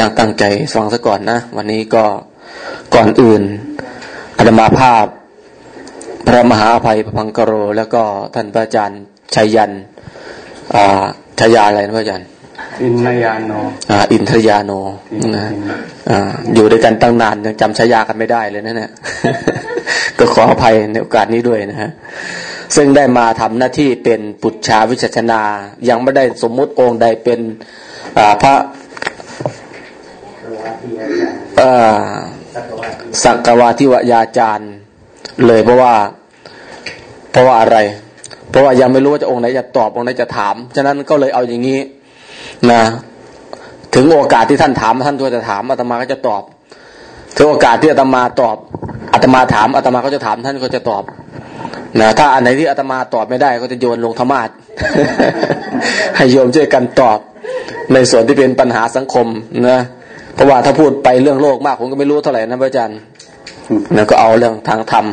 นั่งตั้งใจฟังซะก่อนนะ วันนี้ก็ก่อนอื่นอาตมาภาพ พระมหาอภัยพระพังกโร แล้วก็ท่านพระอาจารย์ชัยยันอ่าชยาอะไรนะพระอาจารย์ อินทยาโนอ่าอินทยาโนนะอ่าอยู่ด้วยกันตั้งนานยังจำชายากันไม่ได้เลยนะเนี่ยก็ขออภัยในโอกาสนี้ด้วยนะฮะซึ่งได้มาทำหน้าที่เป็นปุจชาวิชชนา ยังไม่ได้สมมุติองค์ใดเป็นพระ สักกวาทิวยาจารย์ เลยเพราะว่า เพราะว่าอะไร เพราะว่ายังไม่รู้ว่าจะองค์ไหนจะตอบองค์ไหนจะถาม ฉะนั้นก็เลยเอาอย่างนี้นะ ถึงโอกาสที่ท่านถามท่านก็จะถามอาตมาก็จะตอบ ถึงโอกาสที่อาตมาตอบอาตมาถามอาตมาก็จะถามท่านก็จะตอบนะถ้าอันไหนที่อาตมาตอบไม่ได้ก็จะโยนลงธรรมาให้โยมช่วยกันตอบ ในส่วนที่เป็นปัญหาสังคมนะ เพราะว่าถ้าพูดไปเรื่องโลกมากผมก็ไม่รู้เท่าไหร่นะพระอาจารย์แล้วก็เอาเรื่องทางธรรม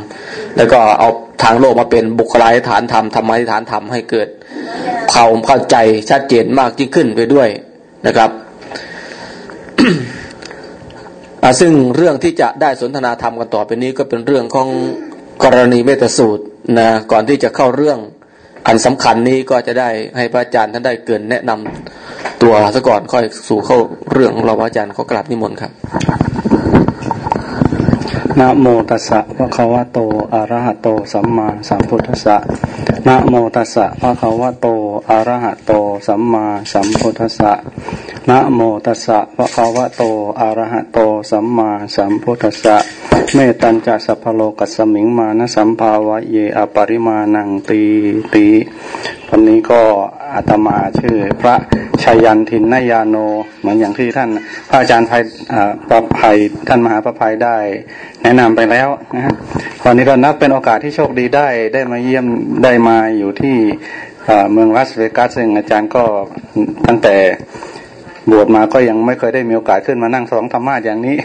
แล้วก็เอาทางโลกมาเป็นบุคลายฐานธรรมธรรมฐานธรรมให้เกิดเขาเข้าใจชัดเจนมากยิ่งขึ้นไปด้วยนะครับซึ่งเรื่องที่จะได้สนทนาธรรมกันต่อไปนี้ก็เป็นเรื่องของกรณีเมตสูตรนะก่อนที่จะเข้าเรื่อง อันสำคัญนี้ก็จะได้ให้พระอาจารย์ท่านได้เกินแนะนำตัวซะก่อนค่อยสู่เข้าเรื่องของเราพระอาจารย์เขากลับนิมนต์ครับ นะโมตัสสะภะคะวะโต อะระหะโต สัมมาสัมพุทธัสสะนะโมตัสสะภะคะวะโต อะระหะโต สัมมาสัมพุทธัสสะนะโมตัสสะภะคะวะโต อะระหะโต สัมมาสัมพุทธัสสะ เมตัญจะสัพพโลกัสมิงมานะสัมภาวะเยอปริมาณังตีตีวันนี้ก็ อาตมาชื่อ พระชัยยันทินนายาโน เหมือนอย่างที่ท่านพระอาจารย์ภัยประภัยท่านมหาประภัยได้ แนะนำไปแล้วนะฮะวันนี้ก็นับเป็นโอกาสที่โชคดีได้ได้มาเยี่ยมได้มาอยู่ที่เมืองลาสเวกัสซึ่งอาจารย์ก็ตั้งแต่บวชมาก็ยังไม่เคยได้มีโอกาสขึ้นมานั่งสองธรรมะอย่างนี้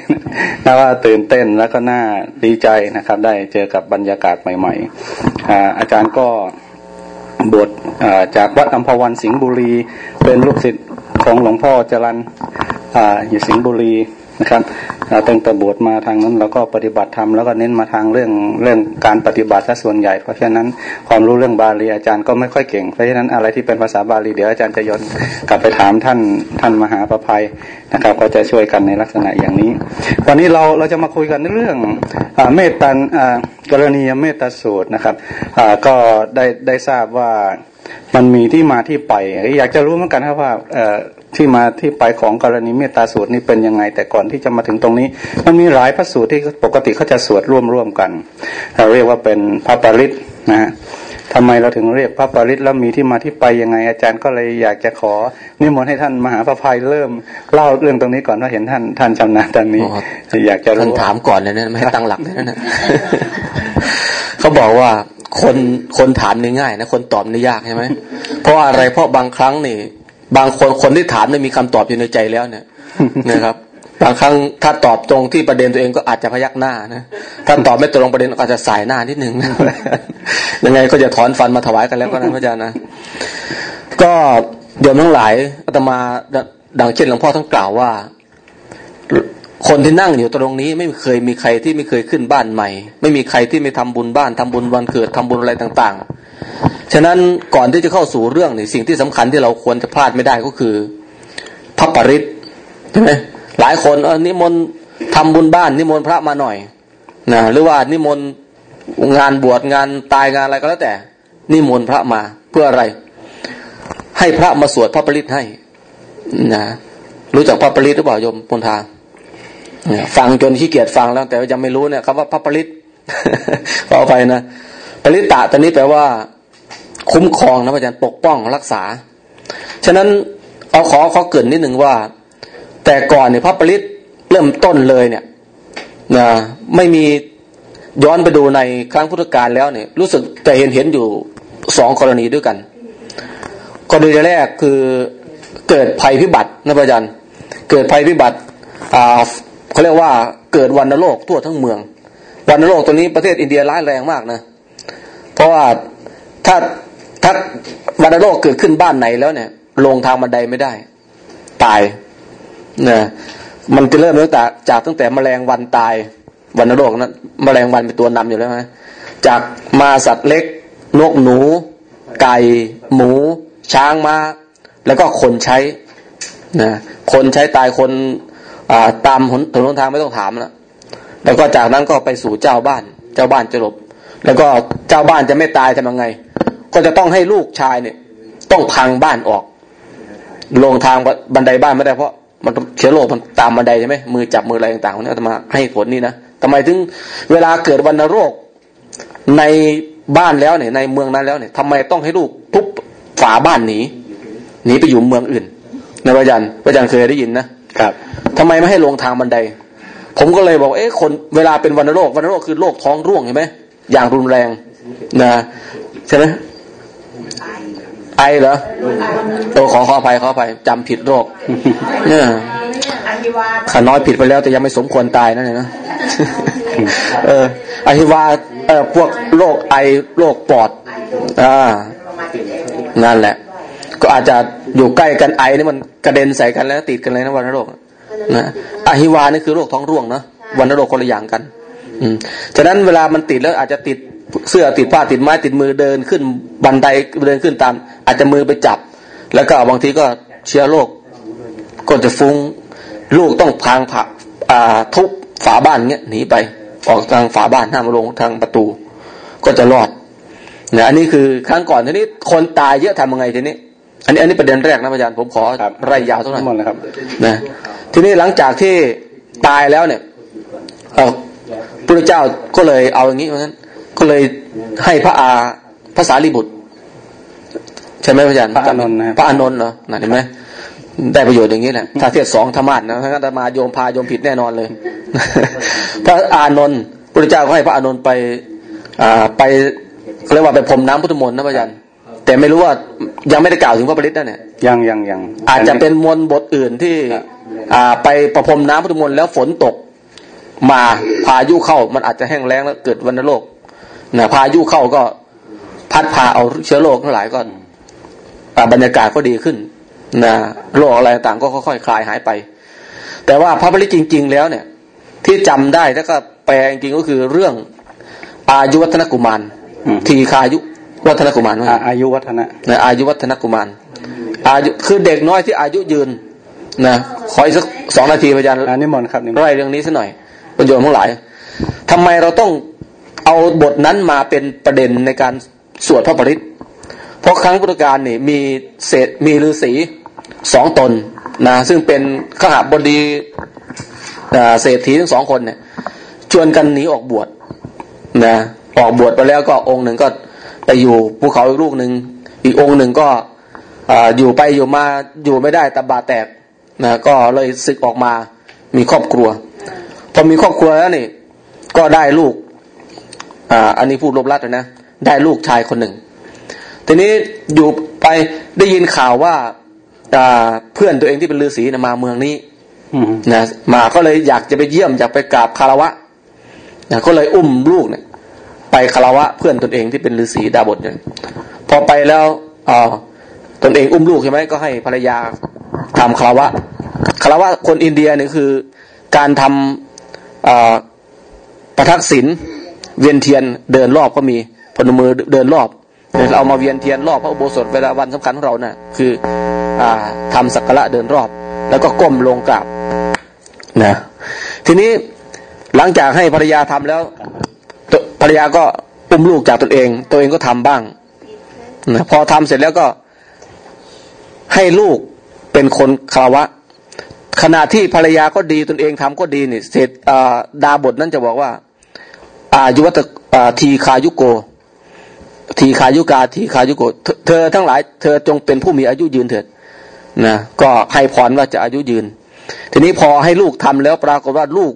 น่าว่าตื่นเต้นแล้วก็น่าดีใจนะครับ ได้เจอกับบรรยากาศใหม่ ๆ อาจารย์ก็ บวชจากวัดอัมพวันสิงห์บุรี เป็นลูกศิษย์ของหลวงพ่อจรันอยู่สิงห์บุรี นะครับตั้งแต่บวชมาทางนั้นเราก็ปฏิบัติธรรมแล้วก็เน้นมาทางเรื่องเรื่องการปฏิบัติซะส่วนใหญ่ เพราะฉะนั้นความรู้เรื่องบาลีอาจารย์ก็ไม่ค่อยเก่งเพราะฉะนั้นอะไรที่เป็นภาษาบาลีเดี๋ยวอาจารย์จะย้อนกลับไปถามท่านท่านมหาประภัยนะครับ ก็จะช่วยกันในลักษณะอย่างนี้ วันนี้เราเราจะมาคุยกันเรื่องอเมตตากรณีเมตตาสูตรนะครับก็ได้ได้ทราบว่ามันมีที่มาที่ไป อยากจะรู้เหมือนกันครับว่า ที่มาที่ไปของกรณีเมตตาสูตรนี้เป็นยังไง แต่ก่อนที่จะมาถึงตรงนี้ มันมีหลายพระสูตรที่ปกติเขาจะสวดร่วมร่วมกัน เราเรียกว่าเป็นพระปริตนะฮะทำไมเราถึงเรียกพระปริตแล้วมีที่มาที่ไปยังไง อาจารย์ก็เลยอยากจะขอนิมนต์ให้ท่านมหาพระภัยเริ่มเล่าเรื่องตรงนี้ก่อนว่าเห็นท่านท่านชำนาญตอนนี้ อยากจะท่านถามก่อนเลยนะไม่ให้ตั้งหลักเลยนะเขาบอกว่าคนคนถามนี่ง่ายนะคนตอบนี่ยากใช่ไหมเพราะอะไรเพราะบางครั้งนี่ บางคนคนที่ถามเนี่ยมีคำตอบอยู่ในใจแล้วเนี่ยนะครับบางครั้งถ้าตอบตรงที่ประเด็นตัวเองก็อาจจะพยักหน้านะถ้าตอบไม่ตรงประเด็นก็อาจจะสายหน้านิดนึงยังไงก็จะถอนฟันมาถวายกันแล้วก็นะพระอาจารย์นะก็เดี๋ยวทั้งหลายอาตมาดังเช่นหลวงพ่อทั้งกล่าวว่า คนที่นั่งอยู่ตรงนี้ ไม่เคยมีใครที่ไม่เคยขึ้นบ้านใหม่ ไม่มีใครที่ไม่ทำบุญบ้านทำบุญวันเกิดทำบุญอะไรต่าง ๆ ฉะนั้นก่อนที่จะเข้าสู่เรื่องนี่สิ่งที่สำคัญที่เราควรจะพลาดไม่ได้ก็คือพระปริศใช่ไหมหลายคนเออนิมนต์ทำบุญบ้าน นิมนต์พระมาหน่อยนะหรือว่านิมนต์งานบวชงานตายงานอะไรก็แล้วแต่ นิมนต์พระมาเพื่ออะไร ให้พระมาสวดพระปริศให้นะรู้จักพระปริศหรือเปล่าโยมพลทางฟังจนขี้เกียจฟังแล้ว แต่ยังไม่รู้เนี่ยคำว่าพระปริศขอไปนะปริตตะตอนนี้แปลว่า คุ้มครองนะอาจารย์ปกป้องรักษา ฉะนั้นเอาขอขอเกินนิดหนึ่งว่า แต่ก่อนเนี่ยพระปริตเริ่มต้นเลยเนี่ยนะไม่มีย้อนไปดูในครั้งพุทธกาลแล้วเนี่ย รู้สึกแต่เห็นเห็นอยู่สองกรณีด้วยกันกรณีแรกคือเกิดภัยพิบัตินะอาจารย์เกิดภัยพิบัติอ่าเขาเรียกว่าเกิดวันโลกทั่วทั้งเมืองวันโลกตัวนี้ประเทศอินเดียร้ายแรงมากนะเพราะว่าถ้า ถ้าวัณโรคเกิดขึ้นบ้านไหนแล้วเนี่ย ลงทางบันไดไม่ได้ ตายนะมันจะเริ่มตั้งแต่จากตั้งแต่แมลงวันตายวันนรกนั้นแมลงวันเป็นตัวนำอยู่แล้วไหมจากมาสัตว์เล็ก นกหนู ไก่ หมู ช้างมา้า แล้วก็คนใช้นะคนใช้ตายคนตามถนนทางไม่ต้องถามแล้วแล้วก็จากนั้นก็ไปสู่เจ้าบ้าน เจ้าบ้านจะหลบ แล้วก็เจ้าบ้านจะไม่ตายทำยังไง ก็จะต้องให้ลูกชายเนี่ย ต้องพังบ้านออก ลงทางบันไดบ้านไม่ได้เพราะมันเชื้อโรคมันตามบันไดใช่ไหมมือจับมืออะไรต่างๆนี่จะมาให้ผลนี่นะทำไมถึงเวลาเกิดวันโรคในบ้านแล้วเนี่ยในเมืองนั้นแล้วเนี่ยทำไมต้องให้ลูกทุบฝาบ้านหนีหนีไปอยู่เมืองอื่นนะพระยันพระยันเคยได้ยินนะครับทำไมไม่ให้ลงทางบันได ผมก็เลยบอกเอ๊ะคนเวลาเป็นวันโรควันโรคคือโรคท้องร่วงเห็นไหมอย่างรุนแรงนะใช่ไหม ไอเหรอโอ้ขอขออภัยขออภัยจำผิดโรคเนี่ยขาน้อยผิดไปแล้วแต่ยังไม่สมควรตายนั่นเองนะเอออหิวาเออพวกโรคไอโรคปอดอ่านั่นแหละ ก็อาจจะอยู่ใกล้กันไอนี่มันกระเด็นใส่กันแล้วติดกันเลยนะวันโรคนะอหิวานี่คือโรคท้องร่วงนะวันโรคคนละอย่างกัน อืมฉะนั้นเวลามันติดแล้วอาจจะติด เสื้อติดผ้าติดไม้ติดมือเดินขึ้นบันไดเดินขึ้นตาม อาจจะมือไปจับ แล้วก็บางทีก็เชื้อโรคก็จะฟุง้งลูกต้องพังผักทุบฝาบ้านเงี้ยหนีไปออกทางฝาบ้านห้ามลงทางประตู ก็จะรอดเนี่ยอันนี้คือครั้งก่อนทีนี้คนตายเยอะทำยังไงทีนี้ อันนี้อันนี้ประเด็นแรกนะอาจารย์ผมขอไร่ยาวเท่านั้นนะครับนะทีนี้หลังจากที่ตายแล้วเนี่ยพระเจ้าก็เลยเอาอย่างนี้เพราะฉะนั้น ก็เลยให้พระอาภาษาลิบุตร ใช่ไหมพระอาจารย์พระอานนท์นะพระอานนท์เหรอเห็นไหมได้ประโยชน์อย่างนี้แหละถ้าเทียบสองธรรมะนะถ้ามาโยมพาโยมผิดแน่นอนเลย พระอานนท์พระเจ้าก็ให้พระอานนท์ไปอ่าไปเรียกว่าไปพรมน้ำพุทธมนต์นะพระอาจารย์แต่ไม่รู้ว่ายังไม่ได้กล่าวถึงพระปริศนั่นเนี่ยยังยังยังอาจจะเป็นมนต์บทอื่นที่อ่าไปประพรมน้ำพุทธมนต์แล้วฝนตกมาพายุเข้ามันอาจจะแห้งแล้งแล้วเกิดวันโรค นะพายุเข้าก็พัดพาเอาเชื้อโรคทั้งหลายก็บรรยากาศก็ดีขึ้นนะโรคอะไรต่างก็ค่อยๆคลายหายไป แต่ว่าพระบริจริง ๆ แล้วเนี่ย ที่จำได้แล้วก็แปลจริงก็คือเรื่องอายุวัฒนกุมารทีคายุวัฒนกุมารอายุวัฒนะนะอายุวัฒนกุมารอายุคือเด็กน้อยที่อายุยืนนะขออีกสักสองนาทีพยานอันนี้มนครับไล่เรื่องนี้สักหน่อยประโยชน์ทั้งหลายทำไมเราต้อง เอาบทนั้นมาเป็นประเด็นในการสวดพระปริตเพราะครั้งพุทธกาลนี่มีเศษมีฤาษีสองตนนะซึ่งเป็นขหาบดีเศรษฐีทั้งสองคนเนี่ยชวนกันหนีออกบวชนะออกบวชไปแล้วก็องค์หนึ่งก็ไปอยู่ภูเขาอีกลูกหนึ่งอีกองค์หนึ่งก็อยู่ไปอยู่มาอยู่ไม่ได้ตาบาแตกนะก็เลยศึกออกมามีครอบครัว พอมีครอบครัวแล้วนี่ก็ได้ลูก อ่าอันนี้พูดลบลัดเลยนะ ได้ลูกชายคนหนึ่ง ทีนี้อยู่ไปได้ยินข่าวว่าเพื่อนตัวเองที่เป็นฤาษีนะมาเมืองนี้นะมาก็เลยอยากจะไปเยี่ยมอยากไปกราบคารวะนะก็เลยอุ้มลูกเนี่ย ไปคารวะเพื่อนตนเองที่เป็นฤาษีดาบทเนี่ยพอไปแล้วอ๋อตนเองอุ้มลูกใช่ไหมก็ให้ภรรยาทำคารวะคารวะคนอินเดียเนี่ยคือ การทำประทักษิณ เวียนเทียนเดินรอบก็มีพนมือเดินรอบเราเอามาเวียนเทียนรอบพระอุโบสถเวลาวันสำคัญของเรานะ่ะคืออทำสักการะเดินรอบ แล้วก็ก้มลงกราบนะทีนี้หลังจากให้ภรรยาทำแล้วภรรยาก็อุ้มลูกจากตนเอง ตัวเองก็ทำบ้างนะพอทำเสร็จแล้วก็ให้ลูกเป็นคนคารวะ ขณะที่ภรรยาก็ดีตนเองทำก็ดีนี่เสร็จดาบทนั้นจะบอกว่า อายุวัตทีคายุโก ทีคายุกาทีคายุโก เธอทั้งหลาย เธอจงเป็นผู้มีอายุยืนเถิดนะก็ให้พรว่าจะอายุยืน ทีนี้พอให้ลูกทำแล้วปรากฏว่าลูก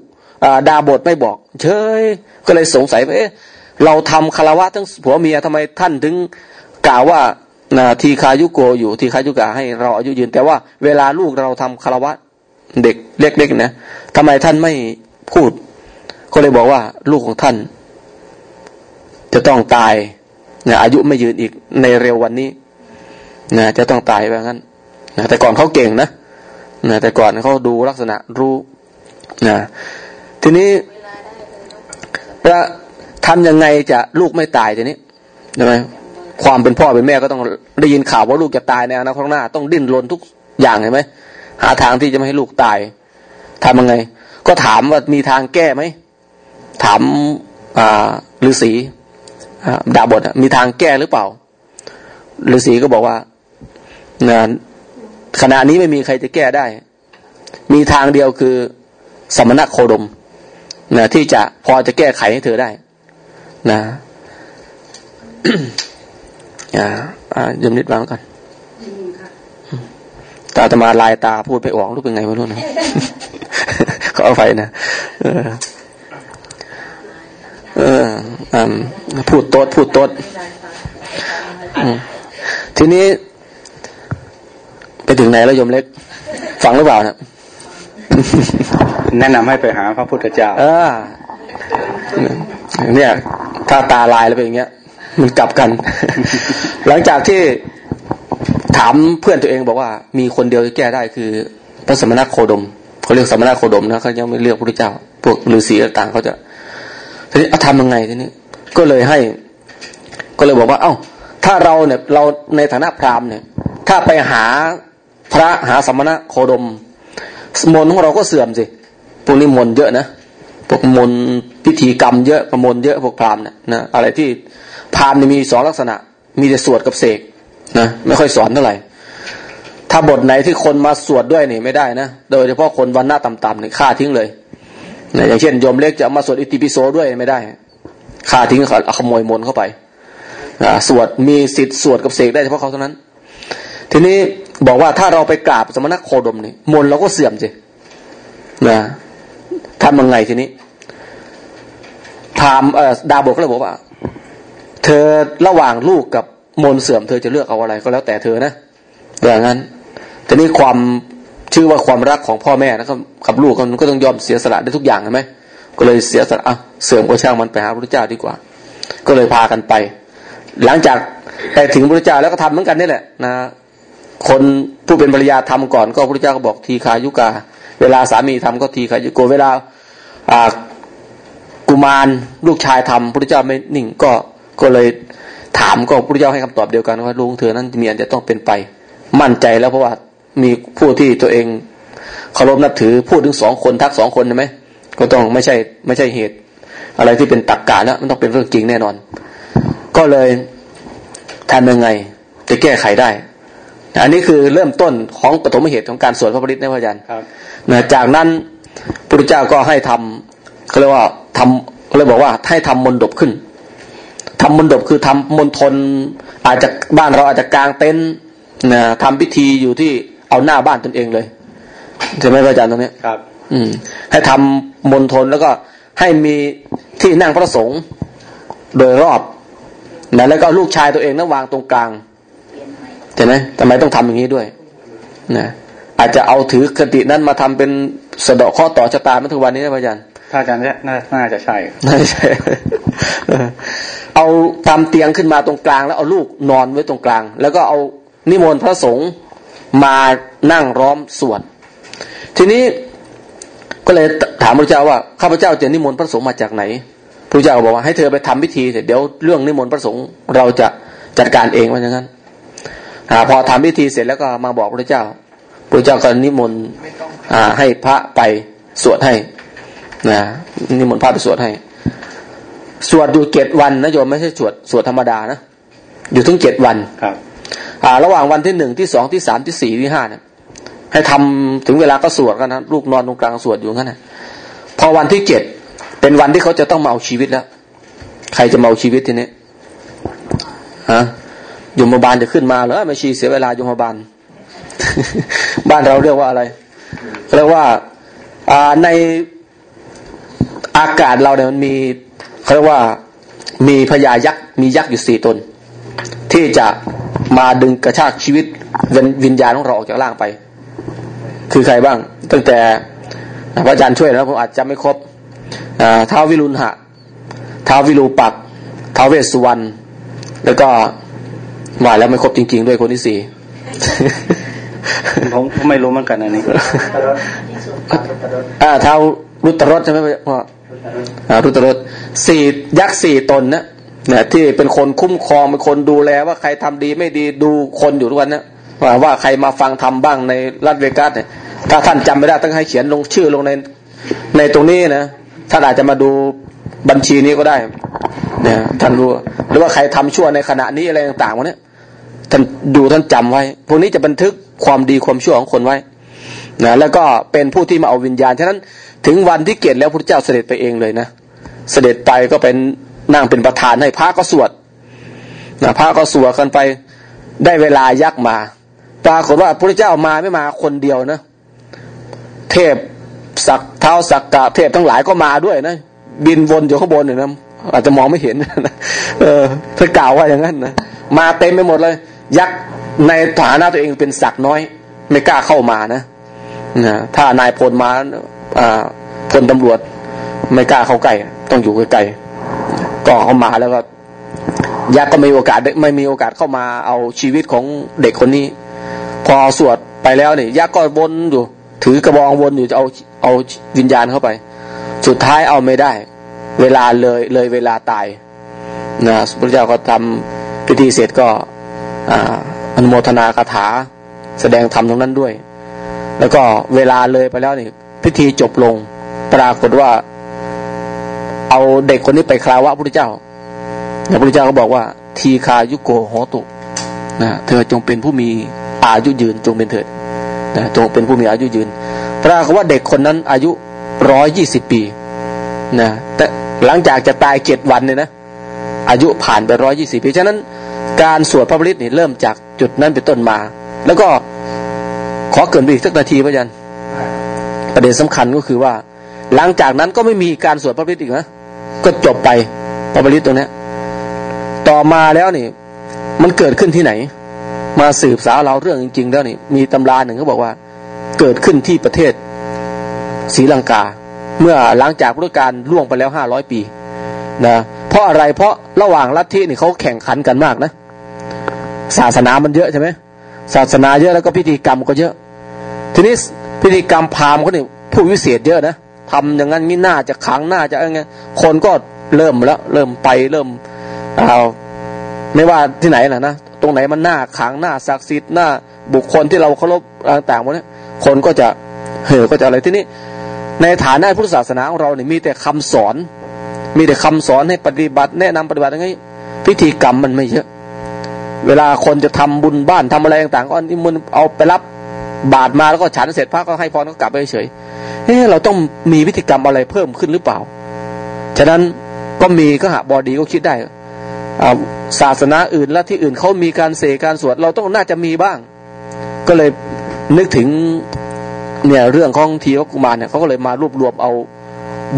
ดาบทไม่บอก เฉยก็เลยสงสัยว่าเอ๊ะเราทำคารวะทั้งผัวเมียทำไมท่านถึงกล่าวว่านาทีคายุโกอยู่ทีคายุกาให้เราอายุยืน แต่ว่าเวลาลูกเราทำคารวะเด็กเล็กๆนะทำไมท่านไม่พูด ก็เลยบอกว่า ลูกของท่าน จะต้องตายนะอายุไม่ยืนอีกในเร็ววันนี้นะจะต้องตายแบบนั้นนะแต่ก่อนเขาเก่งนะนะแต่ก่อนเขาดูลักษณะรู้นะทีนี้จะทำยังไงจะลูกไม่ตายทีนี้ใช่ไหมความเป็นพ่อเป็นแม่ก็ต้องได้ยินข่าวว่าลูกจะตายในอนาคตหน้า ต้องดิ้นรนทุกอย่างเห็นไหมหาทางที่จะไม่ให้ลูกตายทำยังไง ก็ถามว่ามีทางแก้ไหม ถามอ่าฤาษีดาบทมีทางแก้หรือเปล่าฤาษีก็บอกว่านะขณะนี้ไม่มีใครจะแก้ได้ มีทางเดียวคือสมณะโคดมนะที่จะพอจะแก้ไขให้เธอได้ นะอ่าอ่ายมนิดวางกันตาตมาลายตาพูดไปออกรู้เป็นไงไม่รู้นะเขาเอาไฟนะ เออเอออ่าพูดโต๊ดพูดโต๊ดทีนี้ ไปถึงไหนแล้วยมเล็ก ฟังหรือเปล่านะแนะนำให้ไปหาพระพุทธเจ้า เออ เนี่ย ถ้าตาลายแล้วเป็นอย่างเงี้ย มันกลับกัน หลังจากที่ถามเพื่อนตัวเองบอกว่า มีคนเดียวที่แก้ได้คือ พระสมณโคดมเขาเรียกสมณโคดมนะเขายังไม่เรียกพระพุทธเจ้า พวกฤาษีต่างเขาจะ ทีนี้ทำยังไงทีนี้ ก็เลยให้ ก็เลยบอกว่า เอ้า ถ้าเราเนี่ยเราในฐานะพราหมณ์เนี่ย ถ้าไปหาพระหาสมณะโคดม มนของเราก็เสื่อมสิพวกนี้มนเยอะนะพวกมนพิธีกรรมเยอะประมนเยอะพวกพราหมณ์เนี่ยนะอะไรที่พราหมณ์มีสองลักษณะ มีแต่สวดกับเสกนะไม่ค่อยสอนเท่าไหร่ถ้าบทไหนที่คนมาสวดด้วยนี่ไม่ได้นะ โดยเฉพาะคนวันหน้าต่ำๆนี่ฆ่าทิ้งเลย นะอย่างเช่นโยมเล็กจะมาสวดอิติปิโสด้วยไม่ได้ฆ่าทิ้งเขาขโมยมนเข้าไปสวดมีสิทธิ์สวดกับเสกได้เฉพาะเขาเท่านั้น ทีนี้บอกว่าถ้าเราไปกราบสมณโคดมนี่มนเราก็เสื่อมสินะทำยังไงทีนี้ถามดาบกก็เลยบอกว่า เธอระหว่างลูกกับมนเสื่อมเธอจะเลือกเอาอะไรก็แล้วแต่เธอนะอย่างนั้นทีนี้ความ ชื่อว่าความรักของพ่อแม่นะครับกับลูกมันก็ต้องยอมเสียสละได้ทุกอย่างใช่ไหมก็เลยเสียสละอะเสื่อมก็ช่างมันไปหาพระพุทธเจ้าดีกว่า ก็เลยพากันไป หลังจากไปถึงพระพุทธเจ้าแล้วก็ทำเหมือนกันนี่แหละนะคนผู้เป็นภรรยาทำก่อนก็พระพุทธเจ้าก็บอกทีคายุกา เวลาสามีทำก็ทีคายุโกเวลาอ่ากุมารลูกชายทำพระพุทธเจ้าไม่นิ่งก็ก็เลยถามก็พระพุทธเจ้าให้คำตอบเดียวกันว่าลูกเธอนั้นมีอันจะต้องเป็นไป มั่นใจแล้วเพราะว่า มีผู้ที่ตัวเองเคารพนับถือพูดถึงสองคนทักสองคนใช่ไหมก็ต้องไม่ใช่ไม่ใช่เหตุ อะไรที่เป็นตักกะแล้วมันต้องเป็นเรื่องจริงแน่นอน ก็เลยทำยังไงจะแก้ไขได้ อันนี้คือเริ่มต้นของปฐมเหตุของการสวดพระปริตในพระยันนะจากนั้นพระเจ้าก็ให้ทำเขาเรียกว่าทำเขาเลยบอกว่าให้ทำมนดบขึ้นทำมนดบคือทำมนทนอาจจะบ้านเราอาจจะกลางเต็นท์นะทำพิธีอยู่ที่ เอาหน้าบ้านตนเองเลยใช่ไหมพระอาจารย์ตรงนี้ครับ อืม ให้ทำมนทนแล้วก็ให้มีที่นั่งพระสงฆ์โดยรอบนะแล้วก็ลูกชายตัวเองนั้นวางตรงกลางใช่ไหมทำไมต้องทำอย่างนี้ด้วยนะอาจจะเอาถือคตินั้นมาทำเป็นสะดาะข้อต่อชะตาเมื่อทุกวันนี้นะพระอาจารย์ถ้าอาจารย์น่าจะใช่น่าจะใช่เอาทำเตียงขึ้นมาตรงกลาง แล้วเอาลูกนอนไว้ตรงกลาง แล้วก็เอานิมนต์พระสงฆ์ มานั่งร้อมสวด ทีนี้ก็เลยถามพระเจ้าว่าข้าพเจ้าจะนิมนต์พระสงฆ์มาจากไหนพระเจ้าบอกว่าให้เธอไปทำพิธีเสร็จเดี๋ยวเรื่องนิมนต์พระสงฆ์เราจะจัดการเองว่าอย่างนั้นอพอทำพิธีเสร็จแล้วก็มาบอกพระเจ้าพระเจ้าก็นิมนต์ให้พระไปสวดให้นะนิมนต์พระไปสวดให้ สวดอยู่เจ็ดวันนะโยมไม่ใช่สวดสวดธรรมดานะอยู่ถึงเจ็ดวันครับ อ่า ระหว่างวันที่หนึ่งที่สองที่สามที่สี่ที่ห้าเนี่ยให้ทำถึงเวลาก็สวดกันนะลูกนอนตรงกลางสวดอยู่งั้นนะพอวันที่เจ็ดเป็นวันที่เขาจะต้องมาเอาชีวิตแล้ว ใครจะมาเอาชีวิตทีนี้ฮะยมบาลจะขึ้นมาเหรอไม่ชีเสียเวลายมบาลบ้านเราเรียกว่าอะไรเรียกว่าอ่าในอากาศเราเนี่ยมันมีเขาเรียกว่ามีพญายักษ์มียักษ์อยู่สี่ตน ที่จะ มาดึงกระชากชีวิตวิญญาณของเราออกจากร่างไป คือใครบ้าง ตั้งแต่พระอาจารย์ช่วยแล้วผมอาจจะไม่ครบท้าววิรุณหะท้าววิรูปักท้าวเวสสุวรรณแล้วก็มาแล้วไม่ครบจริง ๆ ด้วยคนที่สี่ผมไม่รู้เหมือนกันอันนี้อ่าเท้ารุตรสใช่ไหมพ่ออ่ารุตรสสี่ยักษ์สี่ตนนะเนี่ยที่เป็นคนคุ้มครองเป็นคนดูแลว่าใครทำดีไม่ดีดูคนอยู่ทุกวันนะว่าว่าใครมาฟังทำบ้างในรัฐเวกัสเนี่ยถ้าท่านจำไม่ได้ต้องให้เขียนลงชื่อลงในในตรงนี้นะท่านอาจจะมาดูบัญชีนี้ก็ได้เนี่ยท่านรู้หรือว่าใครทำชั่วในขณะนี้อะไรต่างๆวะเนี่ยท่านดูท่านจำไว้ พวกนี้จะบันทึกความดีความชั่วของคนไว้นะแล้วก็เป็นผู้ที่มาเอาวิญญาณฉะนั้นถึงวันที่เกิดแล้วพระเจ้าเสด็จไปเองเลยนะ เสด็จไปก็เป็น นั่งเป็นประธานให้พระก็สวดนะพระก็สวดกันไปได้เวลายักษ์มา ปรากฏว่าพระเจ้ามาไม่มาคนเดียวนะ เทพสักเท้าสักกะเทพทั้งหลายก็มาด้วยนะ บินวนอยู่ข้างบนอยู่นะอาจจะมองไม่เห็นเออถ้ากล่าวว่าอย่างนั้นนะมาเต็มไปหมดเลย ยักษ์ในฐานะตัวเองเป็นสักน้อย ไม่กล้าเข้ามานะนะถ้านายพลมาอ่าพลตำรวจไม่กล้าเข้าใกล้ต้องอยู่ไกลๆ ก็เข้ามาแล้วก็ยักษ์ก็ไม่มีโอกาสไม่มีโอกาสเข้ามาเอาชีวิตของเด็กคนนี้ พอสวดไปแล้วเนี่ยยักษ์ก็วนอยู่ ถือกระบองวนอยู่จะเอาเอาวิญญาณเข้าไป สุดท้ายเอาไม่ได้ เวลาเลยเลยเวลาตายนะพระเจ้าก็ทำพิธีเสร็จก็อนุโมทนาคาถาแสดงธรรมตรงนั้นด้วย แล้วก็เวลาเลยไปแล้วนี่พิธีจบลง ปรากฏว่า เอาเด็กคนนี้ไปคราวะพระพุทธเจ้าพระพุทธเจ้าก็บอกว่า ทีคายุโกโหตุนะเธอจงเป็นผู้มีอายุยืนจงเป็นเถิดนะจงเป็นผู้มีอายุยืนปรากฏว่าเด็กคนนั้นอายุร้อยยี่สิบปีนะแต่หลังจากจะตายเจ็ดวันเนี่ยนะอายุผ่านไปร้อยยี่สิบปี ฉะนั้น การสวดพระบริตนี่เริ่มจากจุดนั้นเป็นต้นมา แล้วก็ขอเกินไปอีกสักนาทีพระยันประเด็นสำคัญก็คือว่า หลังจากนั้นก็ไม่มีการสวดพระบริตอีกนะ ก็จบไปพระบริตตรงนี้ต่อมาแล้วนี่ มันเกิดขึ้นที่ไหน มาสืบสาวเราเรื่องจริง ๆ แล้วนี่ มีตำราหนึ่งเขาบอกว่า เกิดขึ้นที่ประเทศศรีลังกา เมื่อหลังจากรุทธการล่วงไปแล้วห้าร้อยปีนะเพราะอะไรเพราะระหว่างลัทธินี่เขาแข่งขันกันมากนะ ศาสนามันเยอะใช่ไหมศาสนาเยอะแล้วก็พิธีกรรมก็เยอะ ทีนี้พิธีกรรมพราหมณ์เขาเนี่ยผู้วิเศษเยอะนะ ทำอย่างนั้นนี่น่าจะขังหน่าจะอะไรเงี้ยคนก็เริ่มแล้ว เริ่มไปเริ่มเอาไม่ว่าที่ไหนนะนะตรงไหนมันหน้าขังหน้าศักดิ์สิทธิ์หน้า บุคคลที่เราเคารพต่างๆพวกนี้คนก็จะเห่อก็จะอะไรที่นี้ในฐานะพุทธศาสนาของเราเนี่ยมีแต่คำสอน มีแต่คำสอนให้ปฏิบัติ แนะนำปฏิบัติยังไงพิธีกรรมมันไม่เยอะ เวลาคนจะทำบุญบ้านทำอะไรต่างๆก็นี่มันเอาไปรับ บาตรมาแล้วก็ฉันเสร็จพระก็ให้พรก็กลับไปเฉยเฮ้เราต้องมีพิธีกรรมอะไรเพิ่มขึ้นหรือเปล่า ฉะนั้นก็มีก็หาบอดีก็คิดได้ศาสนาอื่นและที่อื่นเขามีการเสกการสวด เราต้องน่าจะมีบ้าง ก็เลยนึกถึงเนี่ยเรื่องของทีวกุมารเนี่ยเขาก็เลยมารวบรวมเอา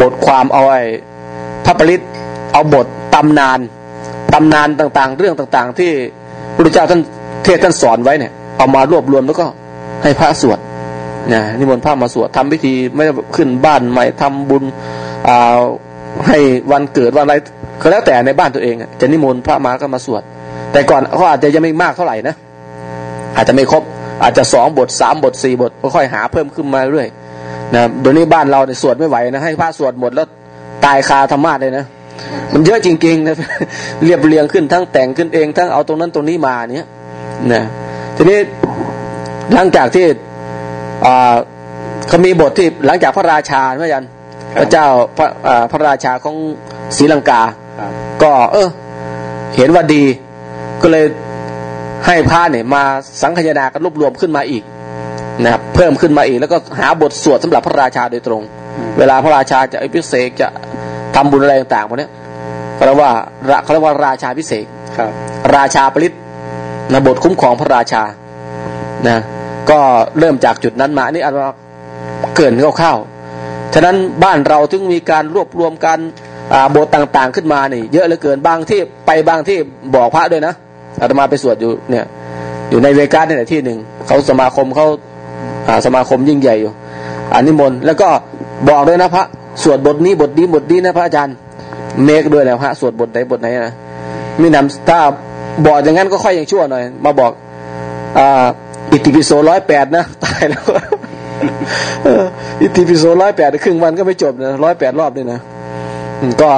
บทความเอาไอ้พระปริตเอาบทตำนานตำนานต่างๆ เรื่องต่างๆ ที่พระพุทธเจ้าท่านเทศท่านสอนไว้เนี่ย เอามารวบรวมแล้วก็ ให้พระสวดนี่ยนิมนต์พระมาสวดทำพิธีไม่ได้ขึ้นบ้านใหม่ทำบุญอ่าให้วันเกิดวันอะไรก็แล้วแต่ในบ้านตัวเองจะนิมนต์พระมาก็มาสวด แต่ก่อนเขาอาจจะยังไม่มากเท่าไหร่นะอาจจะไม่ครบ อาจจะสองบทสามบทสี่บทค่อยหาเพิ่มขึ้นมาเรื่อยนะเดี๋ยวนี้บ้านเราเนี่ยสวดไม่ไหวนะให้พระสวดหมดแล้วตายคาธรรมะเลยนะมันเยอะจริงๆนะเรียบเรียงขึ้นทั้งแต่งขึ้นเองทั้งเอาตรงนั้นตรงนี้มาเนี้ยนะทีนี้ หลังจากที่อ่าเขามีบทที่หลังจากพระราชาเมื่อยันพระเจ้าพระพระราชาของศรีลังกาก็ เออ เห็นว่าดีก็เลยให้พระเนี่ยมาสังคยนากันรวบรวมขึ้นมาอีกนะครับเพิ่มขึ้นมาอีก แล้วก็หาบทสวดสำหรับพระราชาโดยตรง เวลาพระราชาจะอภิเษกจะทำบุญอะไรต่างๆพวกนี้เขาเรียกว่าเขาเรียกว่าราชาพิเศษครับ ราชาปริศนะบทคุ้มครองพระราชานะ ก็เริ่มจากจุดนั้นมาอันนี้อาจจะเกินเข้าๆฉะนั้นบ้านเราถึงมีการรวบรวมกันบทต่างๆขึ้นมานี่ เยอะเหลือเกินบางที่ไปบางที่บอกพระด้วยนะอาตมาไปสวดอยู่เนี่ย อยู่ในเวกัสนี่แหละที่หนึ่งเขาสมาคมเขาสมาคมยิ่งใหญ่อยู่อานิมนต์แล้วก็บอกด้วยนะพระสวดบทนี้บทนี้บทนี้นะพระอาจารย์เมกด้วยแล้วพระสวดบทไหนบทไหนนะมีนำถ้าบอกอย่างนั้นก็ค่อยยังชั่วหน่อย มาบอกอ่า อิติปิโสร้อยแปดนะตายแล้วอิติปิโสร้อยแปดครึ่งวันก็ไม่จบนะร้อยแปดรอบเลยนะก็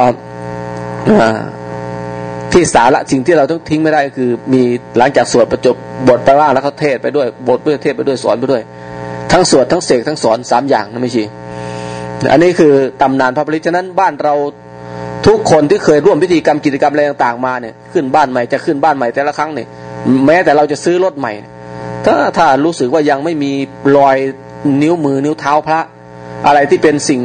ที่สาระสิ่งที่เราต้องทิ้งไม่ได้คือ มีหลังจากสวดประจบบทประล่าแล้วเขาเทศไปด้วย บทด้วยเทศไปด้วยสอนไปด้วย ทั้งสวดทั้งเสกทั้งสอนสามอย่างนะไม่ใช่อันนี้คือตำนานพระปริฉะนั้นบ้านเราทุกคนที่เคยร่วมพิธีกรรมกิจกรรมอะไรต่างๆมาเนี่ย ขึ้นบ้านใหม่จะขึ้นบ้านใหม่แต่ละครั้งเนี่ยแม้แต่เราจะซื้อรถใหม่ ถ้าถ้ารู้สึกว่ายังไม่มีรอยนิ้วมือนิ้วเท้าพระ อะไรที่เป็นสิ่ง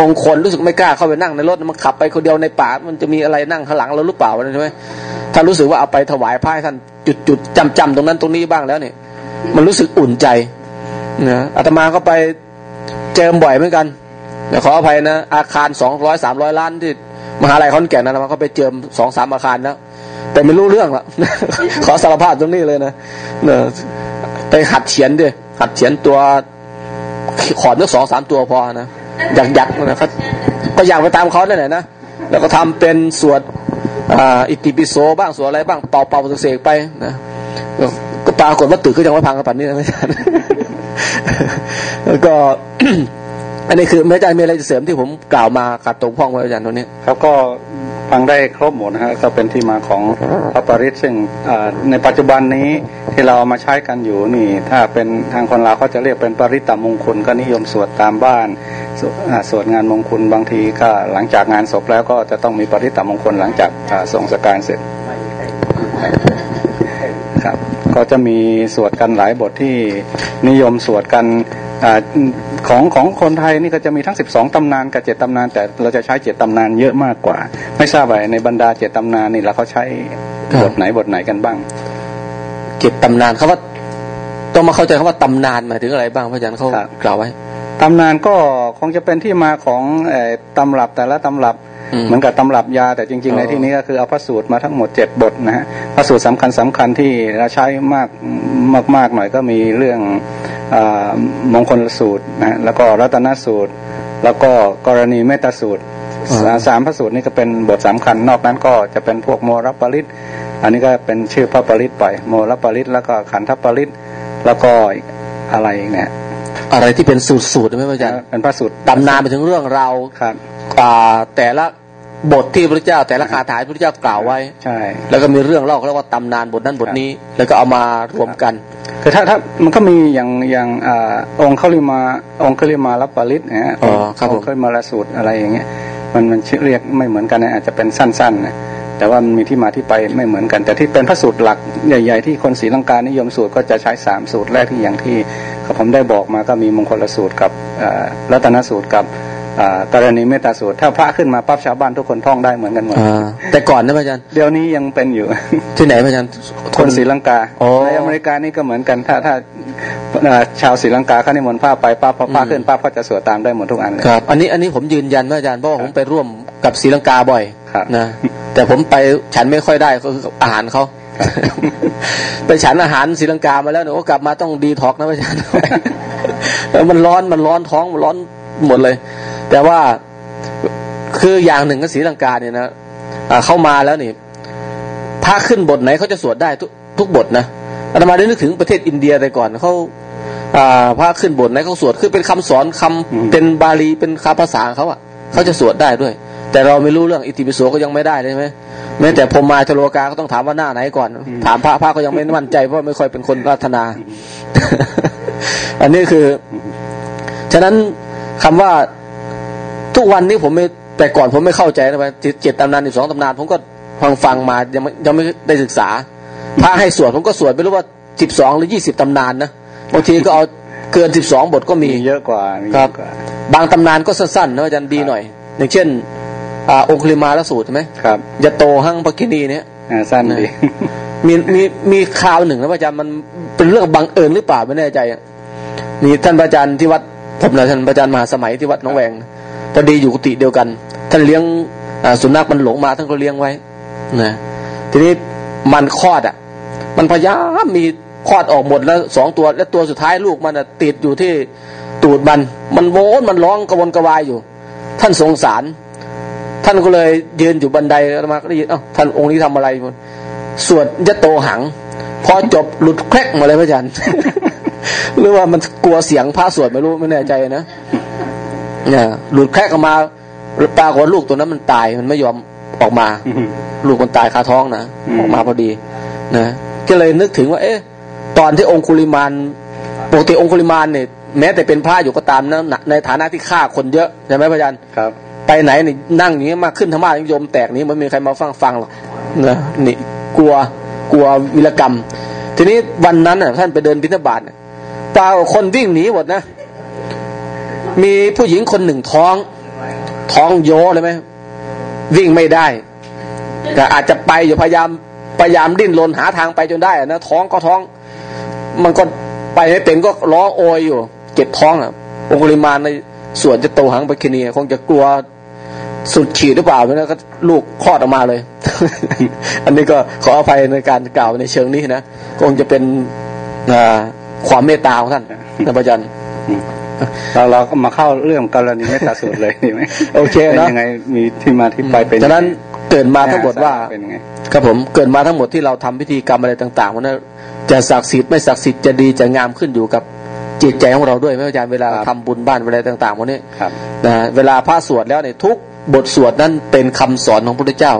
มงคลรู้สึกไม่กล้าเข้าไปนั่งในรถมันขับไปคนเดียวในป่ามันจะมีอะไรนั่งข้างหลังเราหรือเปล่าใช่ไหมถ้ารู้สึกว่าเอาไปถวายพระท่านจุดจุดจำจำตรงนั้นตรงนี้บ้างแล้วเนี่ยมันรู้สึกอุ่นใจนะอาตมาก็ไปเจอบ่อยเหมือนกันแต่ขออภัยนะอาคารสองร้อยสามร้อยล้านที่มหาลัยขอนแก่นนะมันก็ไปเจิมสองสามอาคารแล้ว แต่ไม่รู้เรื่องละขอสารภาพตรงนี้เลยนะเนอไปหัดเขียนดิหัดเขียนตัวขอดนึกสองสามตัวพอนะอยากยักนะครับ ก็อยากไปตามเขาได้ไหนนะแล้วก็ทำเป็นสวดอิติปิโสบ้างสวดอะไรบ้างเป่าเป่าเสกไปนะก็ปรากฏว่าตื่นขึ้นยังไม่พังกระปันนี่นะไม่ใช่แล้วก็อันนี้คือไม่ใช่มีอะไรจะเสริมที่ผมกล่าวมาขัดตรงพ้องไว้อาจารย์ตรงนี้ครับก็ ฟังได้ครบหมดนะฮะก็เป็นที่มาของพระปริศซึ่งในปัจจุบันนี้ที่เรามาใช้กันอยู่นี่ ถ้าเป็นทางคนลาวเขาจะเรียกเป็นปริตตมงคลก็นิยมสวดตามบ้านสวดงานมงคลบางทีก็หลังจากงานศพแล้วก็จะต้องมีปริตตมงคลหลังจากส่งสการเสร็จครับก็จะมีสวดกันหลายบทที่นิยมสวดกันอ ของของคนไทยนี่ก็จะมีทั้งสิบสองตำนานกับเจ็ดตำนาน แต่เราจะใช้เจ็ดตำนานเยอะมากกว่า ไม่ทราบว่าในบรรดาเจ็ดตำนานนี่เราเขาใช้บทไหนบทไหนกันบ้างเจ็ดตำนานเขาว่าต้องมาเข้าใจคำว่าตำนานหมายถึงอะไรบ้างพระอาจารย์เขากล่าวไว้ตำนานก็คงจะเป็นที่มาของตำรับแต่ละตำรับเหมือนกับตำรับยาแต่จริง ๆ ในที่นี้ก็คือเอาพระสูตรมาทั้งหมดเจ็ดบทนะฮะพระสูตรสำคัญสำคัญที่เราใช้มากมากๆหน่อยก็มีเรื่องอ มงคลสูตรนะแล้วก็รัตนสูตร แล้วก็กรณีเมตสูตรสามพระสูตรนี่ก็เป็นบทสำคัญ นอกนั้นก็จะเป็นพวกโมรปริตอันนี้ก็เป็นชื่อพระปริตไปโมรปริตแล้วก็ขันธปริตแล้วก็อะไรเนี่ยอะไรที่เป็นสูตรสูตรไหมอาจารย์เป็นพระสูตรตำนานไปถึงเรื่องราวครับแต่ละ บทที่พระเจ้าแต่ละคาถาพระเจ้ากล่าวไว้ ใช่ แล้วก็มีเรื่องเล่าเขาเรียกว่าตำนานบทนั้นบทนี้ แล้วก็เอามารวมกันคือถ้าถ้ามันก็มีอย่างอย่างองค์เขาเรียมาองค์เขาเรียมารับปริตเนี่ยอ๋อครับผมเขาเรียมาลสูตรอะไรอย่างเงี้ย มันมันชื่อเรียกไม่เหมือนกันอาจจะเป็นสั้นๆนะแต่ว่ามันมีที่มาที่ไปไม่เหมือนกัน แต่ที่เป็นพระสูตรหลักใหญ่ๆ ที่คนศรีลังกานิยมสูตรก็จะใช้สามสูตรแรกที่อย่างที่ผมได้บอกมาก็มีมงคลสูตรกับรัตนสูตรกับ กรณีเมตตาสูตร ถ้าพระขึ้นมาปั๊บชาวบ้านทุกคนท่องได้เหมือนกันหมดแต่ก่อนนะพระอาจารย์เดี๋ยวนี้ยังเป็นอยู่ ที่ไหนพระอาจารย์คนศรีลังกาในอเมริกานี่ก็เหมือนกันถ้าถ้าชาวศรีลังกาเขานิมนต์พระไปปั๊บพอพระขึ้นปั๊บก็จะสวดตามได้หมดทุกอันเลยครับอันนี้อันนี้ผมยืนยันพระอาจารย์เพราะว่าผมไปร่วมกับศรีลังกาบ่อยนะแต่ผมไปฉันไม่ค่อยได้ก็คืออาหารเขาไปฉันอาหารศรีลังกามาแล้วหนูก็กลับมาต้องดีท็อกนะพระอาจารย์มันร้อนมันร้อนท้องมันร้อนหมดเลย แต่ว่าคืออย่างหนึ่งก็ศรีลังกาเนี่ยนะเข้ามาแล้วนี่พระขึ้นบทไหนเขาจะสวดได้ทุกทุกบทนะอาตมาได้นึกถึงประเทศอินเดียแต่ก่อนเขาพระขึ้นบทไหนเขาสวดคือเป็นคำสอนคำเป็นบาลีเป็นคำภาษาเขาอะเขาจะสวดได้ด้วย แต่เราไม่รู้เรื่องอิติปิโสก็ยังไม่ได้เลยไหมแม้แต่พมมาชโลกาก็ต้องถามว่าหน้าไหนก่อน ถามพระพระก็ยังไม่มั่นใจเพราะไม่ค่อยเป็นคนรัตนา อันนี้คือ ฉะนั้นคำว่า ทุกวันนี้ผมไม่แต่ก่อนผมไม่เข้าใจนะว่าเจ็ดตำนานอีกสองตำนาน ผมก็ฟังฟังมายังไม่ยังไม่ได้ศึกษาพระให้สวดผมก็สวดไม่รู้ว่าสิบสองหรือยี่สิบตำนานนะบางทีก็เอาเกินสิบสองบทก็มีเยอะกว่าครับ บางตำนานก็สั้นๆนะอาจารย์ดีหน่อย อย่างเช่นอ่าองคุลิมาลสูตรใช่ไหมครับยะโตหั่งปกินีเนี่ยสั้นดีมีมีมีข่าวหนึ่งนะอาจารย์มันเป็นเรื่องบังเอิญหรือเปล่าไม่แน่ใจนี่ท่านอาจารย์ที่วัดผมนะท่านอาจารย์มหาสมัยที่วัดน้องแวง พอดีอยู่กุฏิเดียวกัน ท่านเลี้ยงสุนัขมันหลงมาท่านก็เลี้ยงไว้นะทีนี้มันคลอดอะ มันพยายามมีคลอดออกหมดแล้วสองตัวและตัวสุดท้ายลูกมันติดอยู่ที่ตูดมัน มันโวนมันร้องกระวนกระวายอยู่ ท่านสงสาร ท่านก็เลยยืนอยู่บันไดมาก็ได้ยินเอ้าท่านองค์นี้ทำอะไรมันสวดยะโตหัง พอจบหลุดแครกมาเลยพระอาจารย์หรือว่ามันกลัวเสียงพระสวดไม่รู้ไม่แน่ใจนะ เนี่ยหลุดแครกออกมาปรากฏลูกตัวนั้นมันตายมันไม่ยอมออกมาลูกมันตายคาท้องนะออกมาพอดีนะก็เลยนึกถึงว่า เอ๊ะ ตอนที่องคุลิมานปกติองคุลิมานเนี่ยแม้แต่เป็นพระอยู่ก็ตามนะในฐานะที่ฆ่าคนเยอะใช่ไหมพระอาจารย์ครับ ไปไหนนี่นั่งอย่างนี้มาขึ้นธรรมะนิยมแตกนี้มันมีใครมาฟังฟังหรอกนะนี่กลัวกลัววิรกรรม ทีนี้วันนั้นน่ะท่านไปเดินบิณฑบาตปาคนวิ่งหนีหมดนะ มีผู้หญิงคนหนึ่งท้อง ท้องโยเลยไหมวิ่งไม่ได้แต่อาจจะไปอยู่พยายามพยายามดิ้นรนหาทางไปจนได้นะท้องก็ท้อง มันก็ไปไม่เป็นก็ร้องโอยอยู่ เจ็บท้องอะองคุลิมานในส่วนจะโตหังไปคเนียคงจะกลัวสุดขีดหรือเปล่าแล้วก็ลูกคลอดออกมาเลย อันนี้ก็ขออภัยในการกล่าวในเชิงนี้นะคงจะเป็นความเมตตาของท่านนะพระอาจัน เราเราก็มาเข้าเรื่องกรณีเมตตาสูตรเลยดีไหมโอเคนะยังไงมีที่มาที่ไปเป็นฉะนั้นเกิดมาทั้งหมดว่าครับผมเกิดมาทั้งหมดที่เราทำพิธีกรรมอะไรต่างๆนั้นจะศักดิ์สิทธิ์ไม่ศักดิ์สิทธิ์จะดีจะงามขึ้นอยู่กับจิตใจของเราด้วยไม่อาจารย์เวลาทำบุญบ้านเวลาต่างๆพวกนี้นะเวลาพระสวดแล้วเนี่ยทุกบทสวดนั้นเป็นคำสอนของพระพุทธเจ้า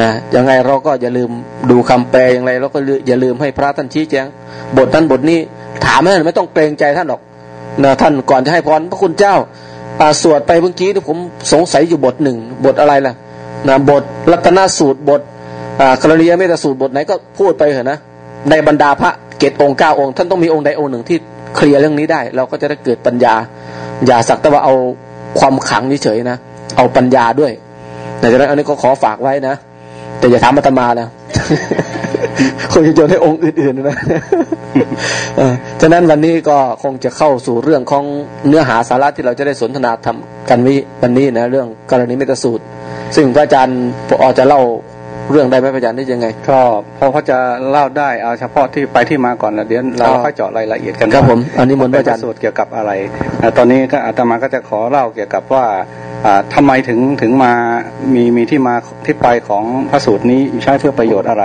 นะยังไงเราก็อย่าลืมดูคำแปลอย่างไรเราก็อย่าลืมให้พระท่านชี้แจง บทนั้นบทนี้ถามท่านไม่ต้องเกรงใจท่านหรอก นะท่านก่อนจะให้พรพระคุณเจ้าสวดไปเมื่อกี้ที่ผมสงสัยอยู่บทหนึ่งบทอะไรล่ะนะบทรัตนสูตรบทกรณียเมตสูตรบทไหนก็พูดไปเถอะนะในบรรดาพระเกตองค์เก้าองค์ ท่านต้องมีองค์ใดองค์หนึ่งที่เคลียร์เรื่องนี้ได้ เราก็จะได้เกิดปัญญา อย่าสักแต่ว่าเอาความขังเฉยๆนะเอาปัญญาด้วยแต่จากนั้นอันนี้ก็ขอฝากไว้นะแต่อย่าถามอาตมานะ คงจะโยนให้องค์อื่นๆนะฉะนั้นวันนี้ก็คงจะเข้าสู่เรื่องของเนื้อหาสาระที่เราจะได้สนทนาทำกันวิวันนี้นะเรื่องกรณีเมตสูตร ซึ่งพระอาจารย์พอจะเล่าเรื่องได้ไหมพระอาจารย์ได้ยังไง ก็พอเขาจะเล่าได้เอาเฉพาะที่ไปที่มาก่อนนะเดี๋ยวเราค่อยเจาะรายละเอียดกันครับผมอันนี้มนต์พระอาจารย์สูตรเกี่ยวกับอะไรตอนนี้ก็อาตมาก็จะขอเล่าเกี่ยวกับว่า ทำไมถึงถึงมามีมีที่มาที่ไปของพระสูตรนี้ใช้เพื่อประโยชน์อะไร